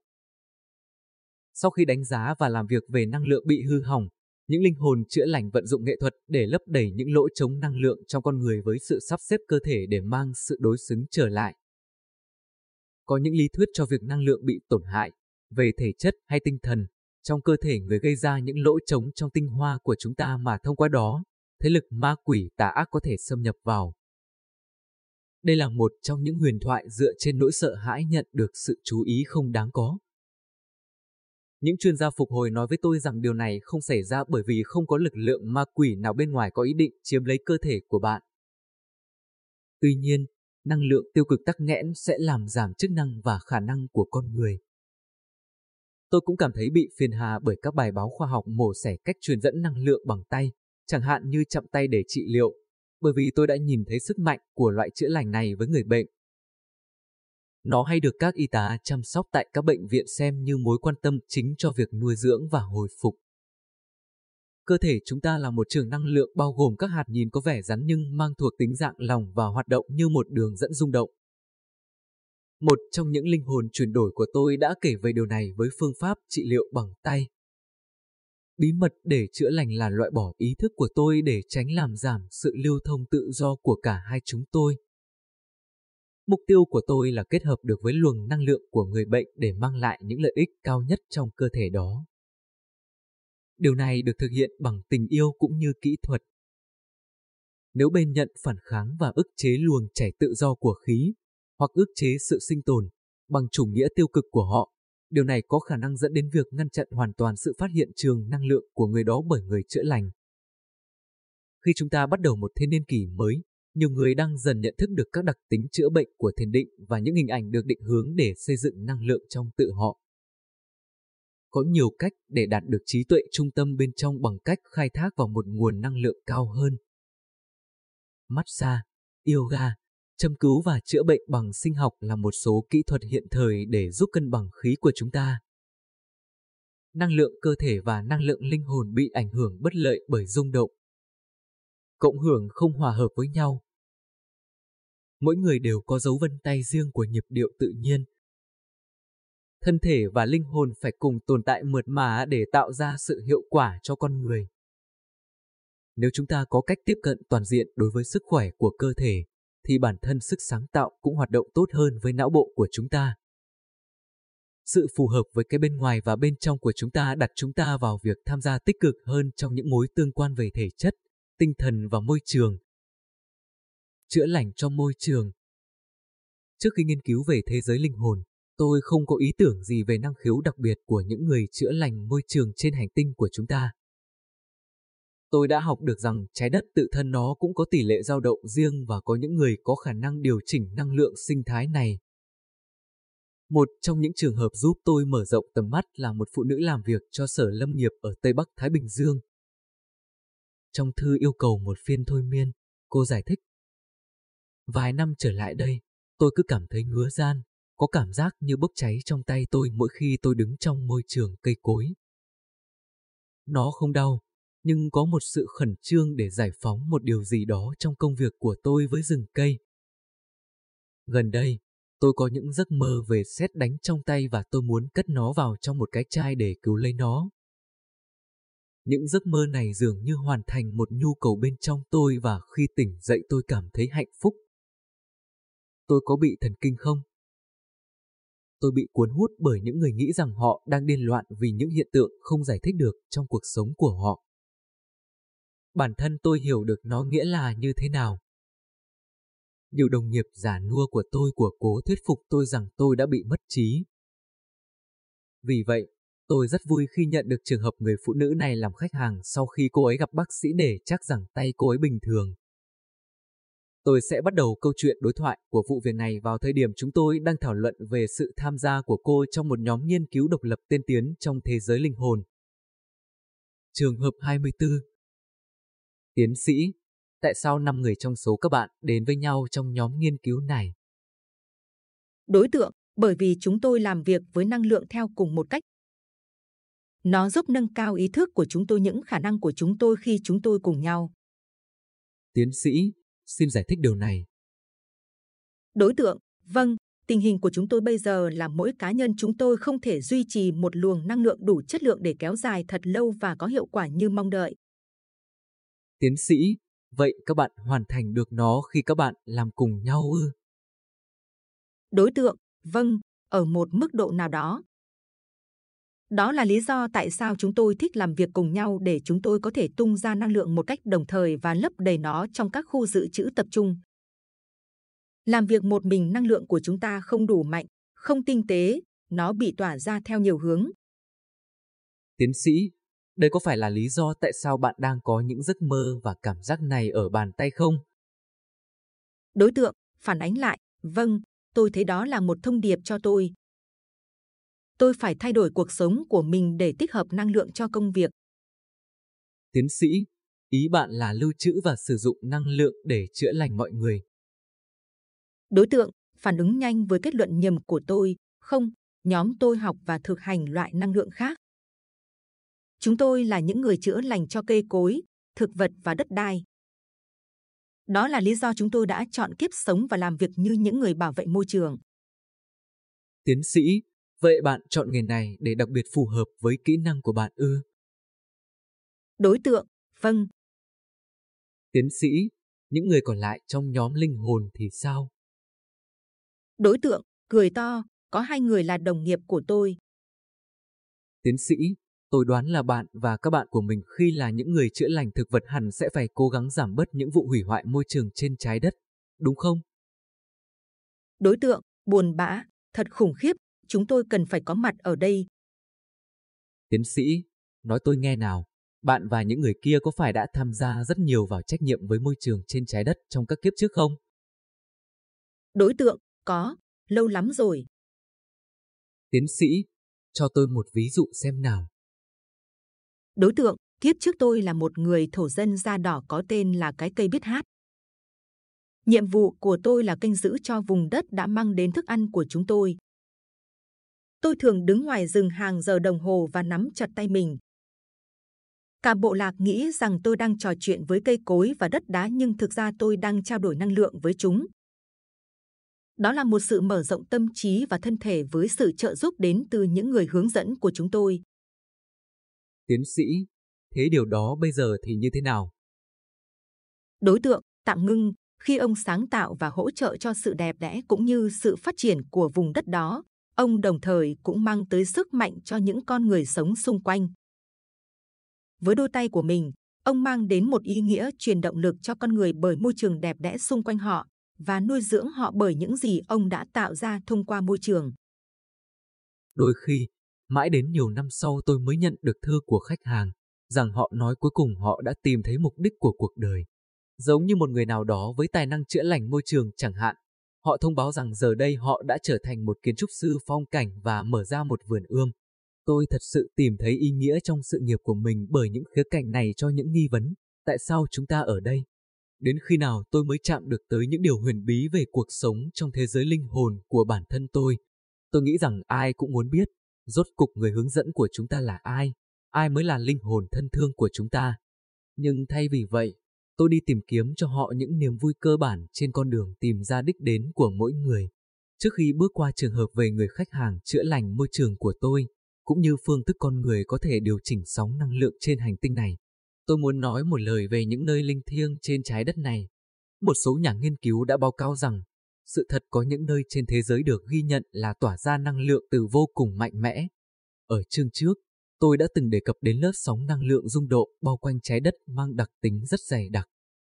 Sau khi đánh giá và làm việc về năng lượng bị hư hỏng, những linh hồn chữa lành vận dụng nghệ thuật để lấp đầy những lỗ trống năng lượng trong con người với sự sắp xếp cơ thể để mang sự đối xứng trở lại. Có những lý thuyết cho việc năng lượng bị tổn hại, về thể chất hay tinh thần, trong cơ thể người gây ra những lỗ trống trong tinh hoa của chúng ta mà thông qua đó, thế lực ma quỷ tà ác có thể xâm nhập vào. Đây là một trong những huyền thoại dựa trên nỗi sợ hãi nhận được sự chú ý không đáng có. Những chuyên gia phục hồi nói với tôi rằng điều này không xảy ra bởi vì không có lực lượng ma quỷ nào bên ngoài có ý định chiếm lấy cơ thể của bạn. Tuy nhiên, năng lượng tiêu cực tắc nghẽn sẽ làm giảm chức năng và khả năng của con người. Tôi cũng cảm thấy bị phiền hà bởi các bài báo khoa học mổ xẻ cách truyền dẫn năng lượng bằng tay, chẳng hạn như chậm tay để trị liệu, bởi vì tôi đã nhìn thấy sức mạnh của loại chữa lành này với người bệnh. Nó hay được các y tá chăm sóc tại các bệnh viện xem như mối quan tâm chính cho việc nuôi dưỡng và hồi phục. Cơ thể chúng ta là một trường năng lượng bao gồm các hạt nhìn có vẻ rắn nhưng mang thuộc tính dạng lòng và hoạt động như một đường dẫn rung động. Một trong những linh hồn chuyển đổi của tôi đã kể về điều này với phương pháp trị liệu bằng tay. Bí mật để chữa lành là loại bỏ ý thức của tôi để tránh làm giảm sự lưu thông tự do của cả hai chúng tôi. Mục tiêu của tôi là kết hợp được với luồng năng lượng của người bệnh để mang lại những lợi ích cao nhất trong cơ thể đó. Điều này được thực hiện bằng tình yêu cũng như kỹ thuật. Nếu bên nhận phản kháng và ức chế luồng chảy tự do của khí, hoặc ức chế sự sinh tồn, bằng chủ nghĩa tiêu cực của họ, điều này có khả năng dẫn đến việc ngăn chặn hoàn toàn sự phát hiện trường năng lượng của người đó bởi người chữa lành. Khi chúng ta bắt đầu một thế niên kỷ mới, nhiều người đang dần nhận thức được các đặc tính chữa bệnh của thiền định và những hình ảnh được định hướng để xây dựng năng lượng trong tự họ. Có nhiều cách để đạt được trí tuệ trung tâm bên trong bằng cách khai thác vào một nguồn năng lượng cao hơn. Massage, yoga, châm cứu và chữa bệnh bằng sinh học là một số kỹ thuật hiện thời để giúp cân bằng khí của chúng ta. Năng lượng cơ thể và năng lượng linh hồn bị ảnh hưởng bất lợi bởi rung động. Cộng hưởng không hòa hợp với nhau. Mỗi người đều có dấu vân tay riêng của nhịp điệu tự nhiên. Thân thể và linh hồn phải cùng tồn tại mượt mà để tạo ra sự hiệu quả cho con người. Nếu chúng ta có cách tiếp cận toàn diện đối với sức khỏe của cơ thể, thì bản thân sức sáng tạo cũng hoạt động tốt hơn với não bộ của chúng ta. Sự phù hợp với cái bên ngoài và bên trong của chúng ta đặt chúng ta vào việc tham gia tích cực hơn trong những mối tương quan về thể chất, tinh thần và môi trường. Chữa lành cho môi trường Trước khi nghiên cứu về thế giới linh hồn, tôi không có ý tưởng gì về năng khiếu đặc biệt của những người chữa lành môi trường trên hành tinh của chúng ta. Tôi đã học được rằng trái đất tự thân nó cũng có tỷ lệ dao động riêng và có những người có khả năng điều chỉnh năng lượng sinh thái này. Một trong những trường hợp giúp tôi mở rộng tầm mắt là một phụ nữ làm việc cho Sở Lâm nghiệp ở Tây Bắc Thái Bình Dương. Trong thư yêu cầu một phiên thôi miên, cô giải thích. Vài năm trở lại đây, tôi cứ cảm thấy ngứa gian, có cảm giác như bốc cháy trong tay tôi mỗi khi tôi đứng trong môi trường cây cối. Nó không đau, nhưng có một sự khẩn trương để giải phóng một điều gì đó trong công việc của tôi với rừng cây. Gần đây, tôi có những giấc mơ về xét đánh trong tay và tôi muốn cất nó vào trong một cái chai để cứu lấy nó. Những giấc mơ này dường như hoàn thành một nhu cầu bên trong tôi và khi tỉnh dậy tôi cảm thấy hạnh phúc. Tôi có bị thần kinh không? Tôi bị cuốn hút bởi những người nghĩ rằng họ đang điên loạn vì những hiện tượng không giải thích được trong cuộc sống của họ bản thân tôi hiểu được nó nghĩa là như thế nào. Nhiều đồng nghiệp giả nua của tôi của cố thuyết phục tôi rằng tôi đã bị mất trí. Vì vậy, tôi rất vui khi nhận được trường hợp người phụ nữ này làm khách hàng sau khi cô ấy gặp bác sĩ để chắc rằng tay cô ấy bình thường. Tôi sẽ bắt đầu câu chuyện đối thoại của vụ việc này vào thời điểm chúng tôi đang thảo luận về sự tham gia của cô trong một nhóm nghiên cứu độc lập tiên tiến trong thế giới linh hồn. Trường hợp 24 Tiến sĩ, tại sao 5 người trong số các bạn đến với nhau trong nhóm nghiên cứu này? Đối tượng, bởi vì chúng tôi làm việc với năng lượng theo cùng một cách. Nó giúp nâng cao ý thức của chúng tôi những khả năng của chúng tôi khi chúng tôi cùng nhau. Tiến sĩ, xin giải thích điều này. Đối tượng, vâng, tình hình của chúng tôi bây giờ là mỗi cá nhân chúng tôi không thể duy trì một luồng năng lượng đủ chất lượng để kéo dài thật lâu và có hiệu quả như mong đợi. Tiến sĩ, vậy các bạn hoàn thành được nó khi các bạn làm cùng nhau ư? Đối tượng, vâng, ở một mức độ nào đó. Đó là lý do tại sao chúng tôi thích làm việc cùng nhau để chúng tôi có thể tung ra năng lượng một cách đồng thời và lấp đầy nó trong các khu dự trữ tập trung. Làm việc một mình năng lượng của chúng ta không đủ mạnh, không tinh tế, nó bị tỏa ra theo nhiều hướng. Tiến sĩ, đây có phải là lý do tại sao bạn đang có những giấc mơ và cảm giác này ở bàn tay không? Đối tượng phản ánh lại, vâng, tôi thấy đó là một thông điệp cho tôi. Tôi phải thay đổi cuộc sống của mình để tích hợp năng lượng cho công việc. Tiến sĩ, ý bạn là lưu trữ và sử dụng năng lượng để chữa lành mọi người. Đối tượng phản ứng nhanh với kết luận nhầm của tôi, không, nhóm tôi học và thực hành loại năng lượng khác. Chúng tôi là những người chữa lành cho cây cối, thực vật và đất đai. Đó là lý do chúng tôi đã chọn kiếp sống và làm việc như những người bảo vệ môi trường. Tiến sĩ, vậy bạn chọn nghề này để đặc biệt phù hợp với kỹ năng của bạn ư? Đối tượng, vâng. Tiến sĩ, những người còn lại trong nhóm linh hồn thì sao? Đối tượng, cười to, có hai người là đồng nghiệp của tôi. Tiến sĩ, tôi đoán là bạn và các bạn của mình khi là những người chữa lành thực vật hẳn sẽ phải cố gắng giảm bớt những vụ hủy hoại môi trường trên trái đất, đúng không? Đối tượng, buồn bã, thật khủng khiếp, chúng tôi cần phải có mặt ở đây. Tiến sĩ, nói tôi nghe nào, bạn và những người kia có phải đã tham gia rất nhiều vào trách nhiệm với môi trường trên trái đất trong các kiếp trước không? Đối tượng, có, lâu lắm rồi. Tiến sĩ, cho tôi một ví dụ xem nào. Đối tượng, kiếp trước tôi là một người thổ dân da đỏ có tên là cái cây biết hát. Nhiệm vụ của tôi là canh giữ cho vùng đất đã mang đến thức ăn của chúng tôi. Tôi thường đứng ngoài rừng hàng giờ đồng hồ và nắm chặt tay mình. Cả bộ lạc nghĩ rằng tôi đang trò chuyện với cây cối và đất đá nhưng thực ra tôi đang trao đổi năng lượng với chúng. Đó là một sự mở rộng tâm trí và thân thể với sự trợ giúp đến từ những người hướng dẫn của chúng tôi. Tiến sĩ, thế điều đó bây giờ thì như thế nào? Đối tượng tạm ngưng khi ông sáng tạo và hỗ trợ cho sự đẹp đẽ cũng như sự phát triển của vùng đất đó, ông đồng thời cũng mang tới sức mạnh cho những con người sống xung quanh. Với đôi tay của mình, ông mang đến một ý nghĩa truyền động lực cho con người bởi môi trường đẹp đẽ xung quanh họ và nuôi dưỡng họ bởi những gì ông đã tạo ra thông qua môi trường. Đôi khi, mãi đến nhiều năm sau tôi mới nhận được thư của khách hàng, rằng họ nói cuối cùng họ đã tìm thấy mục đích của cuộc đời. Giống như một người nào đó với tài năng chữa lành môi trường chẳng hạn, họ thông báo rằng giờ đây họ đã trở thành một kiến trúc sư phong cảnh và mở ra một vườn ươm. Tôi thật sự tìm thấy ý nghĩa trong sự nghiệp của mình bởi những khía cạnh này cho những nghi vấn, tại sao chúng ta ở đây? Đến khi nào tôi mới chạm được tới những điều huyền bí về cuộc sống trong thế giới linh hồn của bản thân tôi? Tôi nghĩ rằng ai cũng muốn biết, rốt cục người hướng dẫn của chúng ta là ai? Ai mới là linh hồn thân thương của chúng ta? Nhưng thay vì vậy, tôi đi tìm kiếm cho họ những niềm vui cơ bản trên con đường tìm ra đích đến của mỗi người. Trước khi bước qua trường hợp về người khách hàng chữa lành môi trường của tôi, cũng như phương thức con người có thể điều chỉnh sóng năng lượng trên hành tinh này, tôi muốn nói một lời về những nơi linh thiêng trên trái đất này. Một số nhà nghiên cứu đã báo cáo rằng, sự thật có những nơi trên thế giới được ghi nhận là tỏa ra năng lượng từ vô cùng mạnh mẽ. Ở chương trước, tôi đã từng đề cập đến lớp sóng năng lượng rung độ bao quanh trái đất mang đặc tính rất dày đặc.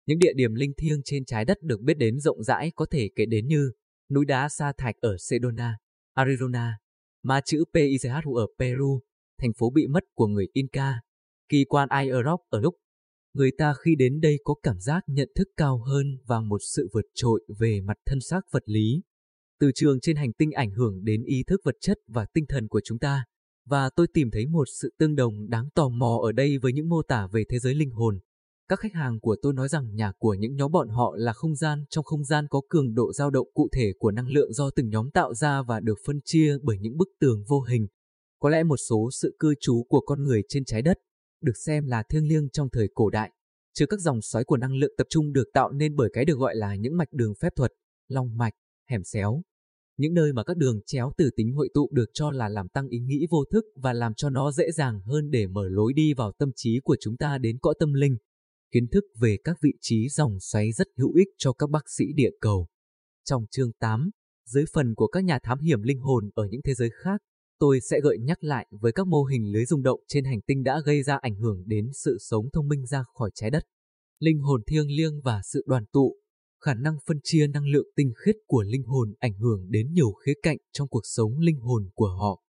Những địa điểm linh thiêng trên trái đất được biết đến rộng rãi có thể kể đến như núi đá sa thạch ở Sedona, Arizona, ma chữ PICHU ở Peru, thành phố bị mất của người Inca, kỳ quan Aeroc ở lúc người ta khi đến đây có cảm giác nhận thức cao hơn và một sự vượt trội về mặt thân xác vật lý. Từ trường trên hành tinh ảnh hưởng đến ý thức vật chất và tinh thần của chúng ta, và tôi tìm thấy một sự tương đồng đáng tò mò ở đây với những mô tả về thế giới linh hồn. Các khách hàng của tôi nói rằng nhà của những nhóm bọn họ là không gian trong không gian có cường độ dao động cụ thể của năng lượng do từng nhóm tạo ra và được phân chia bởi những bức tường vô hình. Có lẽ một số sự cư trú của con người trên trái đất được xem là thiêng liêng trong thời cổ đại, trừ các dòng xoáy của năng lượng tập trung được tạo nên bởi cái được gọi là những mạch đường phép thuật, long mạch, hẻm xéo. Những nơi mà các đường chéo từ tính hội tụ được cho là làm tăng ý nghĩ vô thức và làm cho nó dễ dàng hơn để mở lối đi vào tâm trí của chúng ta đến cõi tâm linh. Kiến thức về các vị trí dòng xoáy rất hữu ích cho các bác sĩ địa cầu. Trong chương 8, dưới phần của các nhà thám hiểm linh hồn ở những thế giới khác, tôi sẽ gợi nhắc lại với các mô hình lưới rung động trên hành tinh đã gây ra ảnh hưởng đến sự sống thông minh ra khỏi trái đất. Linh hồn thiêng liêng và sự đoàn tụ, khả năng phân chia năng lượng tinh khiết của linh hồn ảnh hưởng đến nhiều khía cạnh trong cuộc sống linh hồn của họ.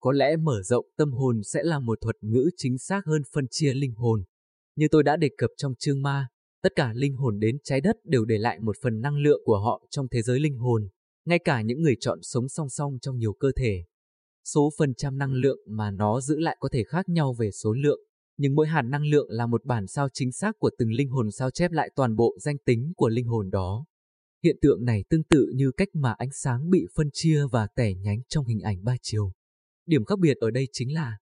Có lẽ mở rộng tâm hồn sẽ là một thuật ngữ chính xác hơn phân chia linh hồn. Như tôi đã đề cập trong chương ma, tất cả linh hồn đến trái đất đều để lại một phần năng lượng của họ trong thế giới linh hồn, ngay cả những người chọn sống song song trong nhiều cơ thể. Số phần trăm năng lượng mà nó giữ lại có thể khác nhau về số lượng, nhưng mỗi hạt năng lượng là một bản sao chính xác của từng linh hồn sao chép lại toàn bộ danh tính của linh hồn đó. Hiện tượng này tương tự như cách mà ánh sáng bị phân chia và tẻ nhánh trong hình ảnh ba chiều. Điểm khác biệt ở đây chính là,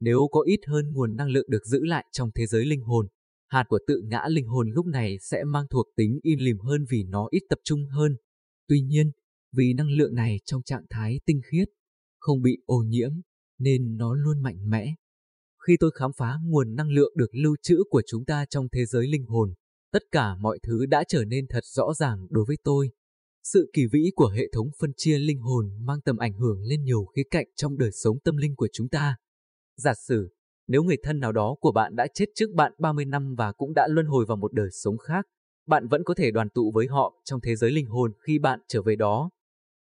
nếu có ít hơn nguồn năng lượng được giữ lại trong thế giới linh hồn, hạt của tự ngã linh hồn lúc này sẽ mang thuộc tính im lìm hơn vì nó ít tập trung hơn. Tuy nhiên, vì năng lượng này trong trạng thái tinh khiết, không bị ô nhiễm, nên nó luôn mạnh mẽ. Khi tôi khám phá nguồn năng lượng được lưu trữ của chúng ta trong thế giới linh hồn, tất cả mọi thứ đã trở nên thật rõ ràng đối với tôi. Sự kỳ vĩ của hệ thống phân chia linh hồn mang tầm ảnh hưởng lên nhiều khía cạnh trong đời sống tâm linh của chúng ta. Giả sử, nếu người thân nào đó của bạn đã chết trước bạn 30 năm và cũng đã luân hồi vào một đời sống khác, bạn vẫn có thể đoàn tụ với họ trong thế giới linh hồn khi bạn trở về đó.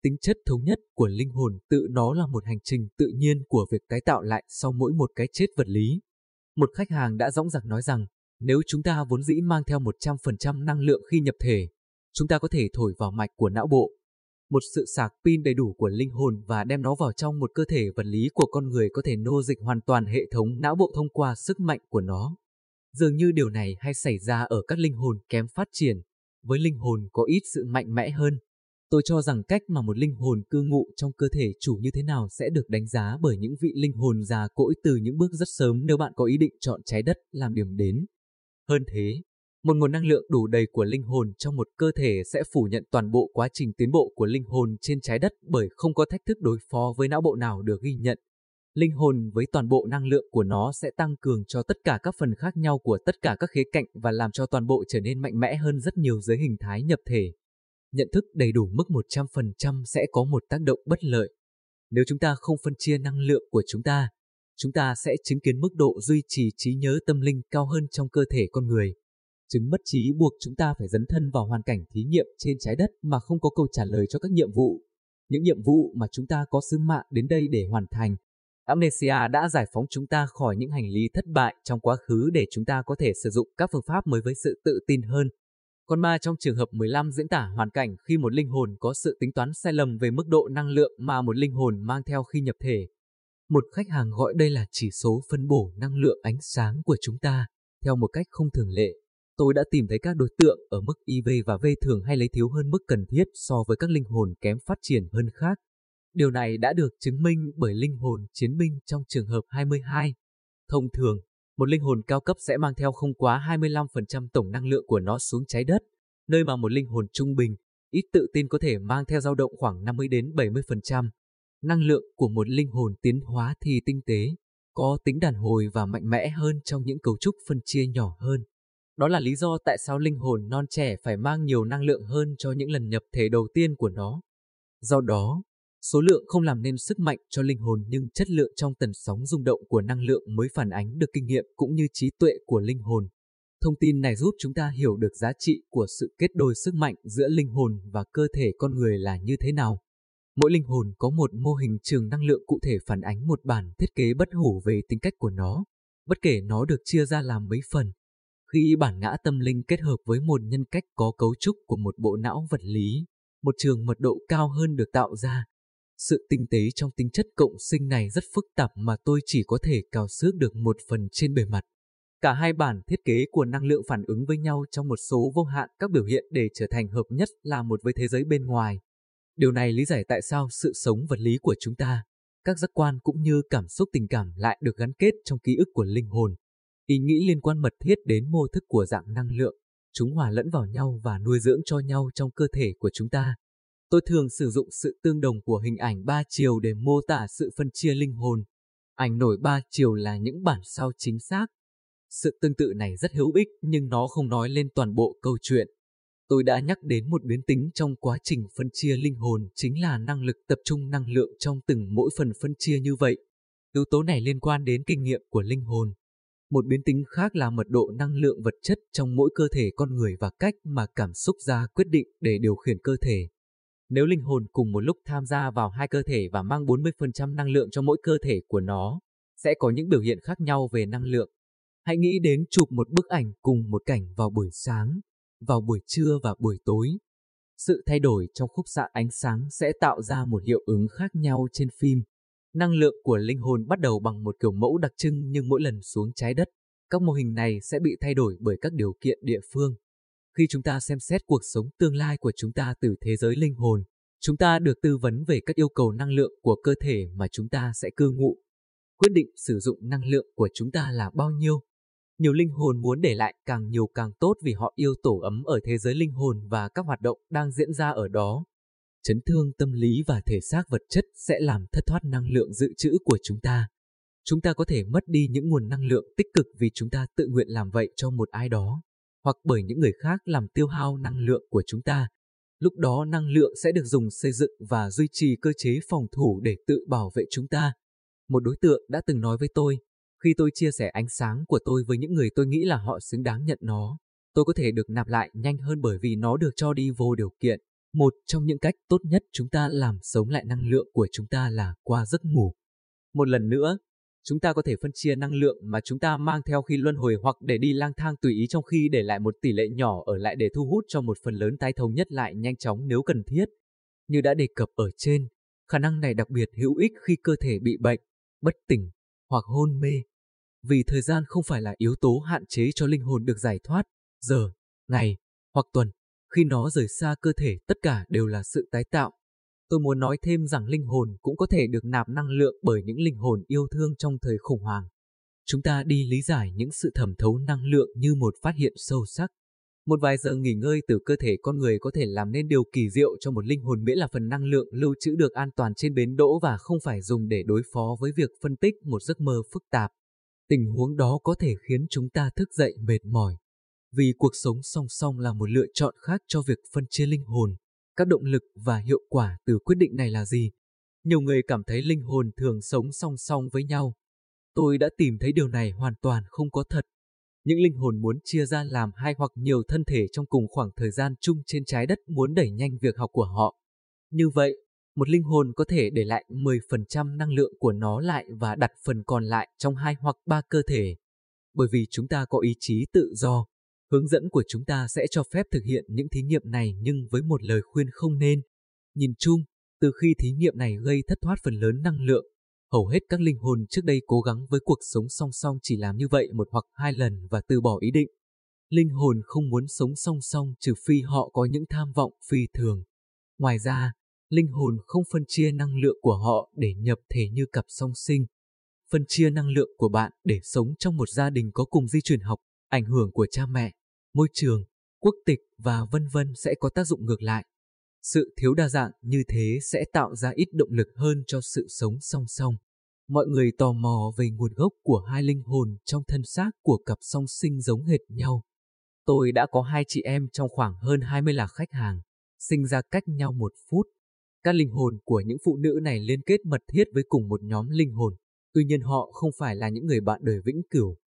Tính chất thống nhất của linh hồn tự nó là một hành trình tự nhiên của việc tái tạo lại sau mỗi một cái chết vật lý. Một khách hàng đã dõng dạc nói rằng, nếu chúng ta vốn dĩ mang theo 100% năng lượng khi nhập thể, chúng ta có thể thổi vào mạch của não bộ. Một sự sạc pin đầy đủ của linh hồn và đem nó vào trong một cơ thể vật lý của con người có thể nô dịch hoàn toàn hệ thống não bộ thông qua sức mạnh của nó. Dường như điều này hay xảy ra ở các linh hồn kém phát triển, với linh hồn có ít sự mạnh mẽ hơn. Tôi cho rằng cách mà một linh hồn cư ngụ trong cơ thể chủ như thế nào sẽ được đánh giá bởi những vị linh hồn già cỗi từ những bước rất sớm nếu bạn có ý định chọn trái đất làm điểm đến. Hơn thế, một nguồn năng lượng đủ đầy của linh hồn trong một cơ thể sẽ phủ nhận toàn bộ quá trình tiến bộ của linh hồn trên trái đất bởi không có thách thức đối phó với não bộ nào được ghi nhận. Linh hồn với toàn bộ năng lượng của nó sẽ tăng cường cho tất cả các phần khác nhau của tất cả các khía cạnh và làm cho toàn bộ trở nên mạnh mẽ hơn rất nhiều dưới hình thái nhập thể. Nhận thức đầy đủ mức 100% sẽ có một tác động bất lợi. Nếu chúng ta không phân chia năng lượng của chúng ta, chúng ta sẽ chứng kiến mức độ duy trì trí nhớ tâm linh cao hơn trong cơ thể con người. Chứng mất trí buộc chúng ta phải dấn thân vào hoàn cảnh thí nghiệm trên trái đất mà không có câu trả lời cho các nhiệm vụ. Những nhiệm vụ mà chúng ta có sứ mạng đến đây để hoàn thành. Amnesia đã giải phóng chúng ta khỏi những hành lý thất bại trong quá khứ để chúng ta có thể sử dụng các phương pháp mới với sự tự tin hơn. Con ma trong trường hợp 15 diễn tả hoàn cảnh khi một linh hồn có sự tính toán sai lầm về mức độ năng lượng mà một linh hồn mang theo khi nhập thể. Một khách hàng gọi đây là chỉ số phân bổ năng lượng ánh sáng của chúng ta, theo một cách không thường lệ. Tôi đã tìm thấy các đối tượng ở mức IV và V thường hay lấy thiếu hơn mức cần thiết so với các linh hồn kém phát triển hơn khác. Điều này đã được chứng minh bởi linh hồn chiến binh trong trường hợp 22. Thông thường, một linh hồn cao cấp sẽ mang theo không quá 25% tổng năng lượng của nó xuống trái đất, nơi mà một linh hồn trung bình, ít tự tin có thể mang theo dao động khoảng 50 đến 70%. Năng lượng của một linh hồn tiến hóa thì tinh tế, có tính đàn hồi và mạnh mẽ hơn trong những cấu trúc phân chia nhỏ hơn. Đó là lý do tại sao linh hồn non trẻ phải mang nhiều năng lượng hơn cho những lần nhập thể đầu tiên của nó. Do đó, số lượng không làm nên sức mạnh cho linh hồn nhưng chất lượng trong tần sóng rung động của năng lượng mới phản ánh được kinh nghiệm cũng như trí tuệ của linh hồn. Thông tin này giúp chúng ta hiểu được giá trị của sự kết đôi sức mạnh giữa linh hồn và cơ thể con người là như thế nào. Mỗi linh hồn có một mô hình trường năng lượng cụ thể phản ánh một bản thiết kế bất hủ về tính cách của nó, bất kể nó được chia ra làm mấy phần. Khi bản ngã tâm linh kết hợp với một nhân cách có cấu trúc của một bộ não vật lý, một trường mật độ cao hơn được tạo ra. Sự tinh tế trong tính chất cộng sinh này rất phức tạp mà tôi chỉ có thể cào xước được một phần trên bề mặt. Cả hai bản thiết kế của năng lượng phản ứng với nhau trong một số vô hạn các biểu hiện để trở thành hợp nhất là một với thế giới bên ngoài. Điều này lý giải tại sao sự sống vật lý của chúng ta, các giác quan cũng như cảm xúc tình cảm lại được gắn kết trong ký ức của linh hồn. Ý nghĩ liên quan mật thiết đến mô thức của dạng năng lượng, chúng hòa lẫn vào nhau và nuôi dưỡng cho nhau trong cơ thể của chúng ta. Tôi thường sử dụng sự tương đồng của hình ảnh ba chiều để mô tả sự phân chia linh hồn. Ảnh nổi ba chiều là những bản sao chính xác. Sự tương tự này rất hữu ích, nhưng nó không nói lên toàn bộ câu chuyện. Tôi đã nhắc đến một biến tính trong quá trình phân chia linh hồn, chính là năng lực tập trung năng lượng trong từng mỗi phần phân chia như vậy. Yếu tố này liên quan đến kinh nghiệm của linh hồn. Một biến tính khác là mật độ năng lượng vật chất trong mỗi cơ thể con người và cách mà cảm xúc ra quyết định để điều khiển cơ thể. Nếu linh hồn cùng một lúc tham gia vào hai cơ thể và mang 40% năng lượng cho mỗi cơ thể của nó, sẽ có những biểu hiện khác nhau về năng lượng. Hãy nghĩ đến chụp một bức ảnh cùng một cảnh vào buổi sáng, vào buổi trưa và buổi tối. Sự thay đổi trong khúc xạ ánh sáng sẽ tạo ra một hiệu ứng khác nhau trên phim. Năng lượng của linh hồn bắt đầu bằng một kiểu mẫu đặc trưng nhưng mỗi lần xuống trái đất, các mô hình này sẽ bị thay đổi bởi các điều kiện địa phương. Khi chúng ta xem xét cuộc sống tương lai của chúng ta từ thế giới linh hồn, chúng ta được tư vấn về các yêu cầu năng lượng của cơ thể mà chúng ta sẽ cư ngụ. Quyết định sử dụng năng lượng của chúng ta là bao nhiêu? Nhiều linh hồn muốn để lại càng nhiều càng tốt vì họ yêu tổ ấm ở thế giới linh hồn và các hoạt động đang diễn ra ở đó. Chấn thương tâm lý và thể xác vật chất sẽ làm thất thoát năng lượng dự trữ của chúng ta. Chúng ta có thể mất đi những nguồn năng lượng tích cực vì chúng ta tự nguyện làm vậy cho một ai đó, hoặc bởi những người khác làm tiêu hao năng lượng của chúng ta. Lúc đó năng lượng sẽ được dùng xây dựng và duy trì cơ chế phòng thủ để tự bảo vệ chúng ta. Một đối tượng đã từng nói với tôi, khi tôi chia sẻ ánh sáng của tôi với những người tôi nghĩ là họ xứng đáng nhận nó, tôi có thể được nạp lại nhanh hơn bởi vì nó được cho đi vô điều kiện. Một trong những cách tốt nhất chúng ta làm sống lại năng lượng của chúng ta là qua giấc ngủ. Một lần nữa, chúng ta có thể phân chia năng lượng mà chúng ta mang theo khi luân hồi hoặc để đi lang thang tùy ý trong khi để lại một tỷ lệ nhỏ ở lại để thu hút cho một phần lớn tái thống nhất lại nhanh chóng nếu cần thiết. Như đã đề cập ở trên, khả năng này đặc biệt hữu ích khi cơ thể bị bệnh, bất tỉnh hoặc hôn mê. Vì thời gian không phải là yếu tố hạn chế cho linh hồn được giải thoát, giờ, ngày hoặc tuần, khi nó rời xa cơ thể tất cả đều là sự tái tạo. Tôi muốn nói thêm rằng linh hồn cũng có thể được nạp năng lượng bởi những linh hồn yêu thương trong thời khủng hoảng. Chúng ta đi lý giải những sự thẩm thấu năng lượng như một phát hiện sâu sắc. Một vài giờ nghỉ ngơi từ cơ thể con người có thể làm nên điều kỳ diệu cho một linh hồn miễn là phần năng lượng lưu trữ được an toàn trên bến đỗ và không phải dùng để đối phó với việc phân tích một giấc mơ phức tạp. Tình huống đó có thể khiến chúng ta thức dậy mệt mỏi. Vì cuộc sống song song là một lựa chọn khác cho việc phân chia linh hồn. Các động lực và hiệu quả từ quyết định này là gì? Nhiều người cảm thấy linh hồn thường sống song song với nhau. Tôi đã tìm thấy điều này hoàn toàn không có thật. Những linh hồn muốn chia ra làm hai hoặc nhiều thân thể trong cùng khoảng thời gian chung trên trái đất muốn đẩy nhanh việc học của họ. Như vậy, một linh hồn có thể để lại 10% năng lượng của nó lại và đặt phần còn lại trong hai hoặc ba cơ thể. Bởi vì chúng ta có ý chí tự do, hướng dẫn của chúng ta sẽ cho phép thực hiện những thí nghiệm này nhưng với một lời khuyên không nên. Nhìn chung, từ khi thí nghiệm này gây thất thoát phần lớn năng lượng, hầu hết các linh hồn trước đây cố gắng với cuộc sống song song chỉ làm như vậy một hoặc hai lần và từ bỏ ý định. Linh hồn không muốn sống song song trừ phi họ có những tham vọng phi thường. Ngoài ra, linh hồn không phân chia năng lượng của họ để nhập thể như cặp song sinh. Phân chia năng lượng của bạn để sống trong một gia đình có cùng di truyền học, ảnh hưởng của cha mẹ, môi trường, quốc tịch và vân vân sẽ có tác dụng ngược lại. Sự thiếu đa dạng như thế sẽ tạo ra ít động lực hơn cho sự sống song song. Mọi người tò mò về nguồn gốc của hai linh hồn trong thân xác của cặp song sinh giống hệt nhau. Tôi đã có hai chị em trong khoảng hơn 20 là khách hàng, sinh ra cách nhau một phút. Các linh hồn của những phụ nữ này liên kết mật thiết với cùng một nhóm linh hồn, tuy nhiên họ không phải là những người bạn đời vĩnh cửu.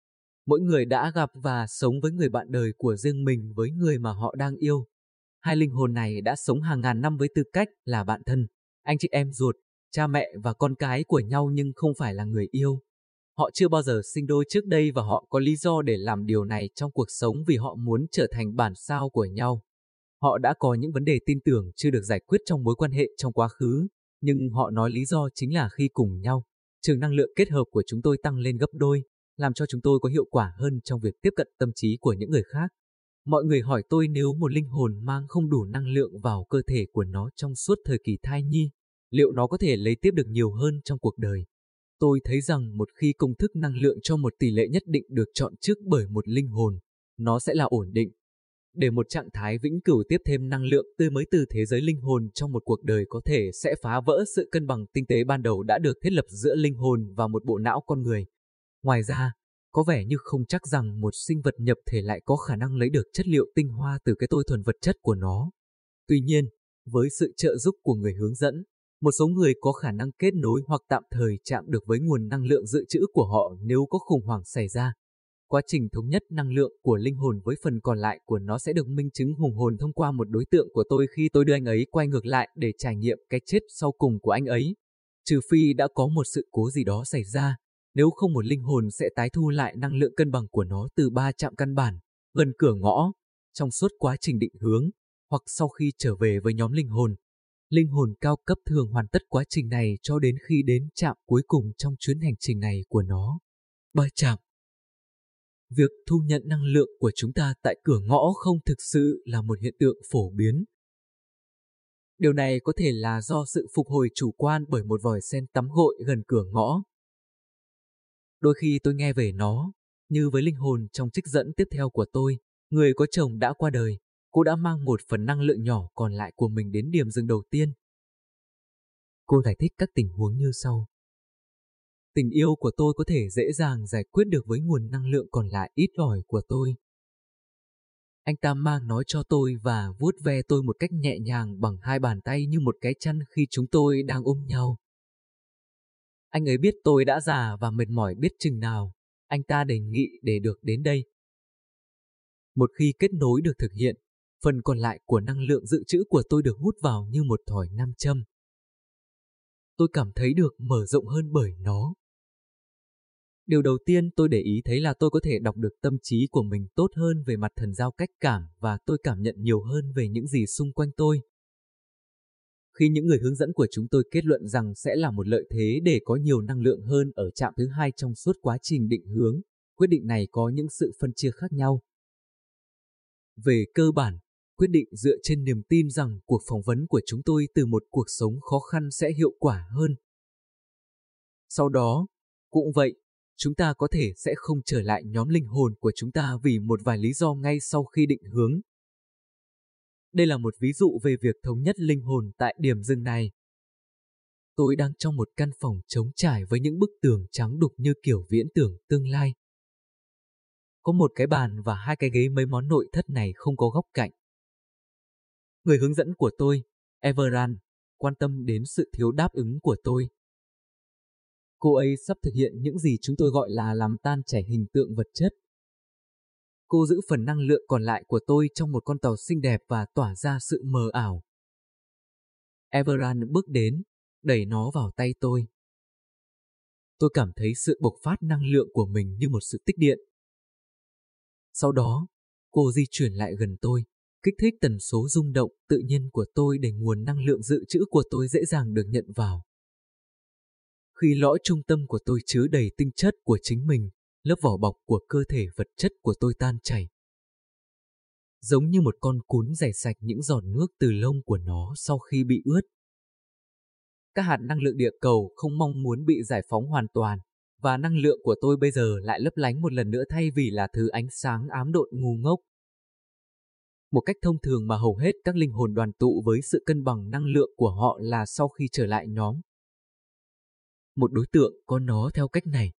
Mỗi người đã gặp và sống với người bạn đời của riêng mình với người mà họ đang yêu. Hai linh hồn này đã sống hàng ngàn năm với tư cách là bạn thân, anh chị em ruột, cha mẹ và con cái của nhau nhưng không phải là người yêu. Họ chưa bao giờ sinh đôi trước đây và họ có lý do để làm điều này trong cuộc sống vì họ muốn trở thành bản sao của nhau. Họ đã có những vấn đề tin tưởng chưa được giải quyết trong mối quan hệ trong quá khứ, nhưng họ nói lý do chính là khi cùng nhau, trường năng lượng kết hợp của chúng tôi tăng lên gấp đôi, làm cho chúng tôi có hiệu quả hơn trong việc tiếp cận tâm trí của những người khác. Mọi người hỏi tôi nếu một linh hồn mang không đủ năng lượng vào cơ thể của nó trong suốt thời kỳ thai nhi, liệu nó có thể lấy tiếp được nhiều hơn trong cuộc đời? Tôi thấy rằng một khi công thức năng lượng cho một tỷ lệ nhất định được chọn trước bởi một linh hồn, nó sẽ là ổn định, để một trạng thái vĩnh cửu tiếp thêm năng lượng tươi mới từ thế giới linh hồn trong một cuộc đời có thể sẽ phá vỡ sự cân bằng tinh tế ban đầu đã được thiết lập giữa linh hồn và một bộ não con người. Ngoài ra, có vẻ như không chắc rằng một sinh vật nhập thể lại có khả năng lấy được chất liệu tinh hoa từ cái tôi thuần vật chất của nó. Tuy nhiên, với sự trợ giúp của người hướng dẫn, một số người có khả năng kết nối hoặc tạm thời chạm được với nguồn năng lượng dự trữ của họ nếu có khủng hoảng xảy ra. Quá trình thống nhất năng lượng của linh hồn với phần còn lại của nó sẽ được minh chứng hùng hồn thông qua một đối tượng của tôi khi tôi đưa anh ấy quay ngược lại để trải nghiệm cái chết sau cùng của anh ấy. Trừ phi đã có một sự cố gì đó xảy ra, nếu không một linh hồn sẽ tái thu lại năng lượng cân bằng của nó từ ba trạm căn bản, gần cửa ngõ, trong suốt quá trình định hướng, hoặc sau khi trở về với nhóm linh hồn. Linh hồn cao cấp thường hoàn tất quá trình này cho đến khi đến trạm cuối cùng trong chuyến hành trình này của nó. Ba trạm Việc thu nhận năng lượng của chúng ta tại cửa ngõ không thực sự là một hiện tượng phổ biến. Điều này có thể là do sự phục hồi chủ quan bởi một vòi sen tắm gội gần cửa ngõ. Đôi khi tôi nghe về nó, như với linh hồn trong trích dẫn tiếp theo của tôi, người có chồng đã qua đời, cô đã mang một phần năng lượng nhỏ còn lại của mình đến điểm dừng đầu tiên. Cô giải thích các tình huống như sau. Tình yêu của tôi có thể dễ dàng giải quyết được với nguồn năng lượng còn lại ít ỏi của tôi. Anh ta mang nó cho tôi và vuốt ve tôi một cách nhẹ nhàng bằng hai bàn tay như một cái chăn khi chúng tôi đang ôm nhau. Anh ấy biết tôi đã già và mệt mỏi biết chừng nào. Anh ta đề nghị để được đến đây. Một khi kết nối được thực hiện, phần còn lại của năng lượng dự trữ của tôi được hút vào như một thỏi nam châm. Tôi cảm thấy được mở rộng hơn bởi nó. Điều đầu tiên tôi để ý thấy là tôi có thể đọc được tâm trí của mình tốt hơn về mặt thần giao cách cảm và tôi cảm nhận nhiều hơn về những gì xung quanh tôi. Khi những người hướng dẫn của chúng tôi kết luận rằng sẽ là một lợi thế để có nhiều năng lượng hơn ở trạm thứ hai trong suốt quá trình định hướng, quyết định này có những sự phân chia khác nhau. Về cơ bản, quyết định dựa trên niềm tin rằng cuộc phỏng vấn của chúng tôi từ một cuộc sống khó khăn sẽ hiệu quả hơn. Sau đó, cũng vậy, chúng ta có thể sẽ không trở lại nhóm linh hồn của chúng ta vì một vài lý do ngay sau khi định hướng. Đây là một ví dụ về việc thống nhất linh hồn tại điểm dừng này. Tôi đang trong một căn phòng trống trải với những bức tường trắng đục như kiểu viễn tưởng tương lai. Có một cái bàn và hai cái ghế mấy món nội thất này không có góc cạnh. Người hướng dẫn của tôi, Everan, quan tâm đến sự thiếu đáp ứng của tôi. Cô ấy sắp thực hiện những gì chúng tôi gọi là làm tan chảy hình tượng vật chất. Cô giữ phần năng lượng còn lại của tôi trong một con tàu xinh đẹp và tỏa ra sự mờ ảo. Everan bước đến, đẩy nó vào tay tôi. Tôi cảm thấy sự bộc phát năng lượng của mình như một sự tích điện. Sau đó, cô di chuyển lại gần tôi, kích thích tần số rung động tự nhiên của tôi để nguồn năng lượng dự trữ của tôi dễ dàng được nhận vào. Khi lõi trung tâm của tôi chứa đầy tinh chất của chính mình, lớp vỏ bọc của cơ thể vật chất của tôi tan chảy. Giống như một con cún rẻ sạch những giọt nước từ lông của nó sau khi bị ướt. Các hạt năng lượng địa cầu không mong muốn bị giải phóng hoàn toàn, và năng lượng của tôi bây giờ lại lấp lánh một lần nữa thay vì là thứ ánh sáng ám độn ngu ngốc. Một cách thông thường mà hầu hết các linh hồn đoàn tụ với sự cân bằng năng lượng của họ là sau khi trở lại nhóm, một đối tượng có nó theo cách này.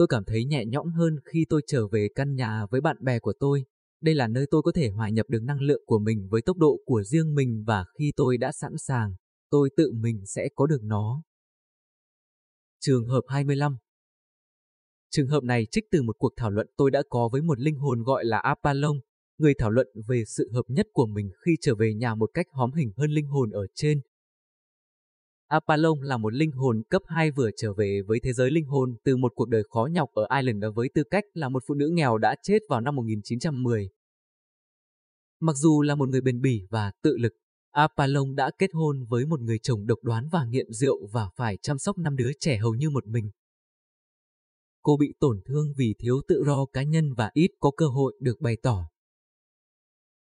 Tôi cảm thấy nhẹ nhõm hơn khi tôi trở về căn nhà với bạn bè của tôi. Đây là nơi tôi có thể hòa nhập được năng lượng của mình với tốc độ của riêng mình và khi tôi đã sẵn sàng, tôi tự mình sẽ có được nó. Trường hợp 25 Trường hợp này trích từ một cuộc thảo luận tôi đã có với một linh hồn gọi là Apalong, người thảo luận về sự hợp nhất của mình khi trở về nhà một cách hóm hình hơn linh hồn ở trên. Apollon là một linh hồn cấp 2 vừa trở về với thế giới linh hồn từ một cuộc đời khó nhọc ở Ireland với tư cách là một phụ nữ nghèo đã chết vào năm 1910. Mặc dù là một người bền bỉ và tự lực, Apollon đã kết hôn với một người chồng độc đoán và nghiện rượu và phải chăm sóc năm đứa trẻ hầu như một mình. Cô bị tổn thương vì thiếu tự do cá nhân và ít có cơ hội được bày tỏ.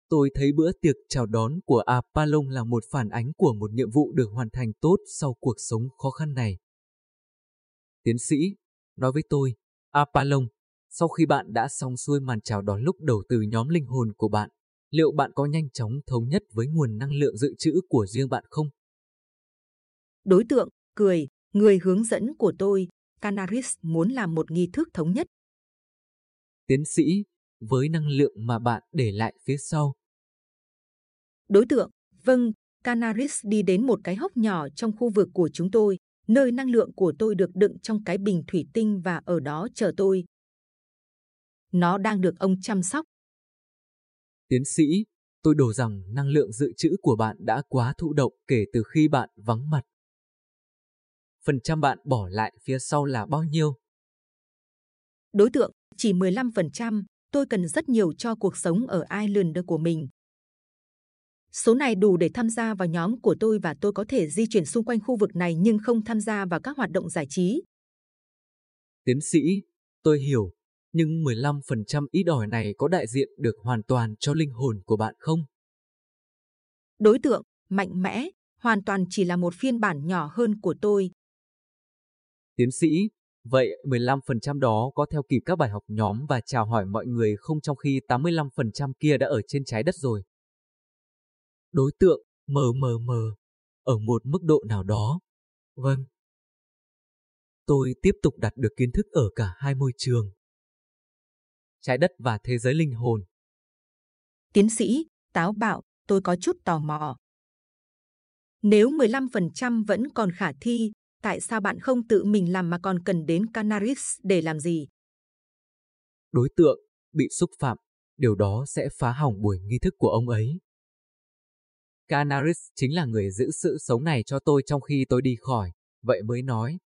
Tôi thấy bữa tiệc chào đón của Apollon là một phản ánh của một nhiệm vụ được hoàn thành tốt sau cuộc sống khó khăn này. Tiến sĩ, nói với tôi, Apollon, sau khi bạn đã xong xuôi màn chào đón lúc đầu từ nhóm linh hồn của bạn, liệu bạn có nhanh chóng thống nhất với nguồn năng lượng dự trữ của riêng bạn không? Đối tượng, cười, người hướng dẫn của tôi, Canaris muốn làm một nghi thức thống nhất. Tiến sĩ, với năng lượng mà bạn để lại phía sau. Đối tượng, vâng, Canaris đi đến một cái hốc nhỏ trong khu vực của chúng tôi, nơi năng lượng của tôi được đựng trong cái bình thủy tinh và ở đó chờ tôi. nó đang được ông chăm sóc. Tiến sĩ, tôi đổ rằng năng lượng dự trữ của bạn đã quá thụ động kể từ khi bạn vắng mặt. Phần trăm bạn bỏ lại phía sau là bao nhiêu? Đối tượng chỉ 15%, tôi cần rất nhiều cho cuộc sống ở Ireland của mình. Số này đủ để tham gia vào nhóm của tôi và tôi có thể di chuyển xung quanh khu vực này nhưng không tham gia vào các hoạt động giải trí. Tiến sĩ, tôi hiểu, nhưng 15% ít ỏi này có đại diện được hoàn toàn cho linh hồn của bạn không? Đối tượng, mạnh mẽ, hoàn toàn chỉ là một phiên bản nhỏ hơn của tôi. Tiến sĩ, vậy 15% đó có theo kịp các bài học nhóm và chào hỏi mọi người không trong khi 85% kia đã ở trên trái đất rồi? Đối tượng, mờ mờ mờ, ở một mức độ nào đó. Vâng. Tôi tiếp tục đạt được kiến thức ở cả hai môi trường. Trái đất và thế giới linh hồn. Tiến sĩ, táo bạo, tôi có chút tò mò. Nếu 15% vẫn còn khả thi, tại sao bạn không tự mình làm mà còn cần đến Canaris để làm gì? Đối tượng bị xúc phạm, điều đó sẽ phá hỏng buổi nghi thức của ông ấy. Canaris chính là người giữ sự sống này cho tôi trong khi tôi đi khỏi, vậy mới nói.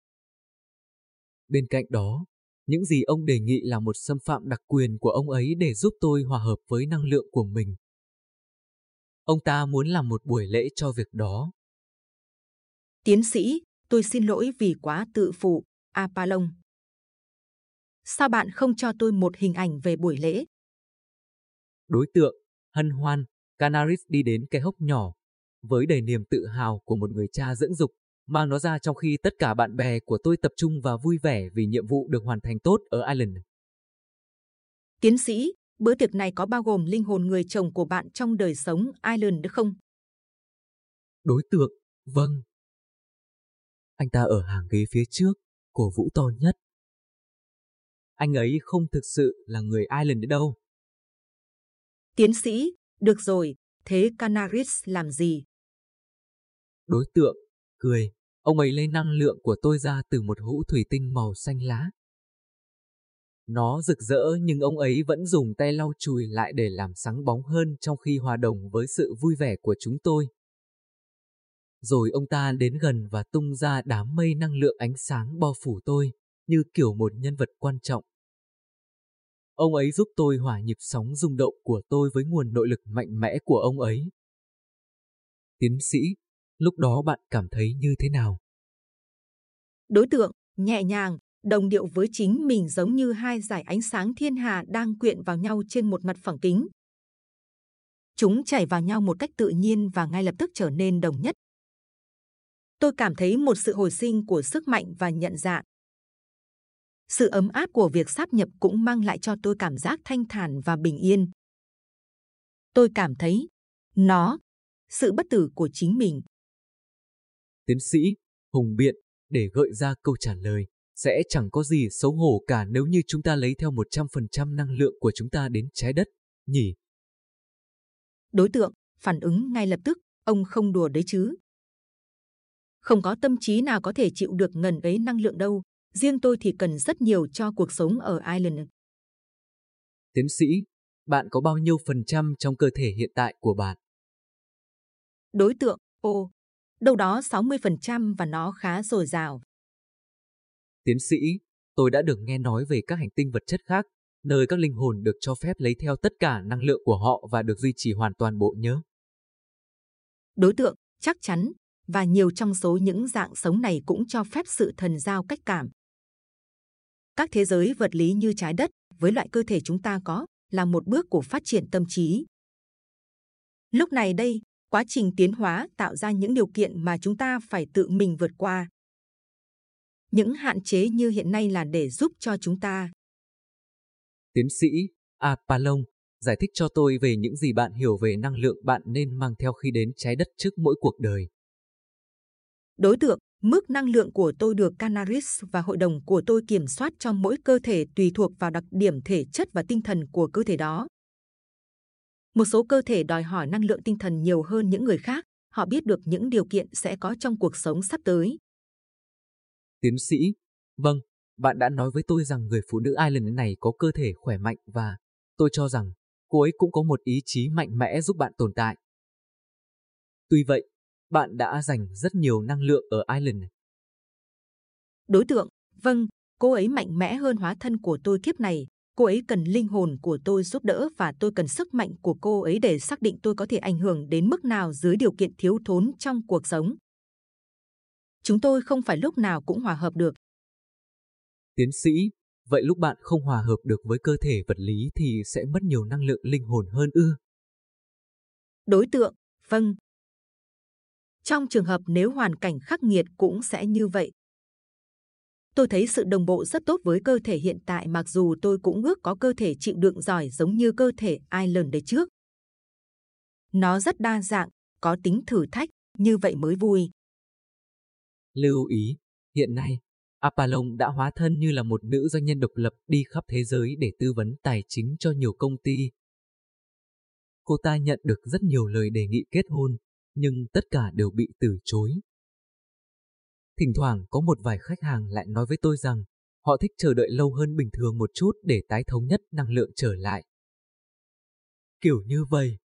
Bên cạnh đó, những gì ông đề nghị là một xâm phạm đặc quyền của ông ấy để giúp tôi hòa hợp với năng lượng của mình. Ông ta muốn làm một buổi lễ cho việc đó. Tiến sĩ, tôi xin lỗi vì quá tự phụ, Apollon. Sao bạn không cho tôi một hình ảnh về buổi lễ? Đối tượng, hân hoan, Canaris đi đến cái hốc nhỏ, với đầy niềm tự hào của một người cha dưỡng dục, mang nó ra trong khi tất cả bạn bè của tôi tập trung và vui vẻ vì nhiệm vụ được hoàn thành tốt ở Ireland. Tiến sĩ, bữa tiệc này có bao gồm linh hồn người chồng của bạn trong đời sống Ireland được không? Đối tượng, vâng. Anh ta ở hàng ghế phía trước, cổ vũ to nhất. Anh ấy không thực sự là người Ireland đâu. Tiến sĩ, được rồi, thế Canaris làm gì? Đối tượng, cười, ông ấy lấy năng lượng của tôi ra từ một hũ thủy tinh màu xanh lá. Nó rực rỡ nhưng ông ấy vẫn dùng tay lau chùi lại để làm sáng bóng hơn trong khi hòa đồng với sự vui vẻ của chúng tôi. Rồi ông ta đến gần và tung ra đám mây năng lượng ánh sáng bao phủ tôi, như kiểu một nhân vật quan trọng. Ông ấy giúp tôi hòa nhịp sóng rung động của tôi với nguồn nội lực mạnh mẽ của ông ấy. Tiến sĩ, lúc đó bạn cảm thấy như thế nào? Đối tượng, nhẹ nhàng, đồng điệu với chính mình giống như hai giải ánh sáng thiên hà đang quyện vào nhau trên một mặt phẳng kính. Chúng chảy vào nhau một cách tự nhiên và ngay lập tức trở nên đồng nhất. Tôi cảm thấy một sự hồi sinh của sức mạnh và nhận dạng. Sự ấm áp của việc sáp nhập cũng mang lại cho tôi cảm giác thanh thản và bình yên. Tôi cảm thấy nó, sự bất tử của chính mình. Tiến sĩ, Hùng biện, để gợi ra câu trả lời, sẽ chẳng có gì xấu hổ cả nếu như chúng ta lấy theo 100% năng lượng của chúng ta đến trái đất, nhỉ? Đối tượng, phản ứng ngay lập tức, ông không đùa đấy chứ. Không có tâm trí nào có thể chịu được ngần ấy năng lượng đâu, riêng tôi thì cần rất nhiều cho cuộc sống ở Ireland. Tiến sĩ, bạn có bao nhiêu phần trăm trong cơ thể hiện tại của bạn? Đối tượng, ô, đâu đó 60% và nó khá dồi dào. Tiến sĩ, tôi đã được nghe nói về các hành tinh vật chất khác, nơi các linh hồn được cho phép lấy theo tất cả năng lượng của họ và được duy trì hoàn toàn bộ nhớ. Đối tượng, chắc chắn, và nhiều trong số những dạng sống này cũng cho phép sự thần giao cách cảm. Các thế giới vật lý như trái đất, với loại cơ thể chúng ta có, là một bước của phát triển tâm trí. Lúc này đây, quá trình tiến hóa tạo ra những điều kiện mà chúng ta phải tự mình vượt qua. Những hạn chế như hiện nay là để giúp cho chúng ta. Tiến sĩ Apollon, giải thích cho tôi về những gì bạn hiểu về năng lượng bạn nên mang theo khi đến trái đất trước mỗi cuộc đời. Đối tượng, mức năng lượng của tôi được Canaris và hội đồng của tôi kiểm soát cho mỗi cơ thể tùy thuộc vào đặc điểm thể chất và tinh thần của cơ thể đó. Một số cơ thể đòi hỏi năng lượng tinh thần nhiều hơn những người khác, họ biết được những điều kiện sẽ có trong cuộc sống sắp tới. Tiến sĩ, vâng, bạn đã nói với tôi rằng người phụ nữ Island này có cơ thể khỏe mạnh và tôi cho rằng cô ấy cũng có một ý chí mạnh mẽ giúp bạn tồn tại. Tuy vậy, bạn đã dành rất nhiều năng lượng ở Island. Đối tượng, vâng, cô ấy mạnh mẽ hơn hóa thân của tôi kiếp này. Cô ấy cần linh hồn của tôi giúp đỡ và tôi cần sức mạnh của cô ấy để xác định tôi có thể ảnh hưởng đến mức nào dưới điều kiện thiếu thốn trong cuộc sống. Chúng tôi không phải lúc nào cũng hòa hợp được. Tiến sĩ, vậy lúc bạn không hòa hợp được với cơ thể vật lý thì sẽ mất nhiều năng lượng linh hồn hơn ư? Đối tượng, vâng. Trong trường hợp nếu hoàn cảnh khắc nghiệt cũng sẽ như vậy. Tôi thấy sự đồng bộ rất tốt với cơ thể hiện tại mặc dù tôi cũng ước có cơ thể chịu đựng giỏi giống như cơ thể Island đời trước. Nó rất đa dạng, có tính thử thách, như vậy mới vui. Lưu ý, hiện nay, Apalong đã hóa thân như là một nữ doanh nhân độc lập đi khắp thế giới để tư vấn tài chính cho nhiều công ty. Cô ta nhận được rất nhiều lời đề nghị kết hôn, nhưng tất cả đều bị từ chối. Thỉnh thoảng có một vài khách hàng lại nói với tôi rằng họ thích chờ đợi lâu hơn bình thường một chút để tái thống nhất năng lượng trở lại. Kiểu như vậy.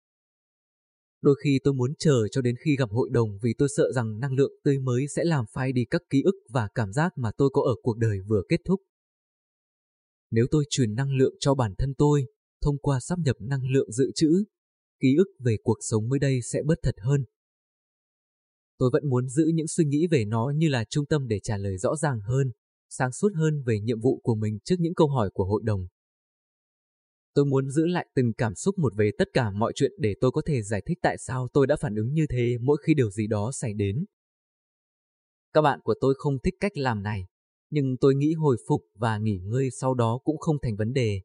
Đôi khi tôi muốn chờ cho đến khi gặp hội đồng vì tôi sợ rằng năng lượng tươi mới sẽ làm phai đi các ký ức và cảm giác mà tôi có ở cuộc đời vừa kết thúc. Nếu tôi truyền năng lượng cho bản thân tôi, thông qua sắp nhập năng lượng dự trữ, ký ức về cuộc sống mới đây sẽ bớt thật hơn. Tôi vẫn muốn giữ những suy nghĩ về nó như là trung tâm để trả lời rõ ràng hơn, sáng suốt hơn về nhiệm vụ của mình trước những câu hỏi của hội đồng. Tôi muốn giữ lại từng cảm xúc một về tất cả mọi chuyện để tôi có thể giải thích tại sao tôi đã phản ứng như thế mỗi khi điều gì đó xảy đến. Các bạn của tôi không thích cách làm này, nhưng tôi nghĩ hồi phục và nghỉ ngơi sau đó cũng không thành vấn đề.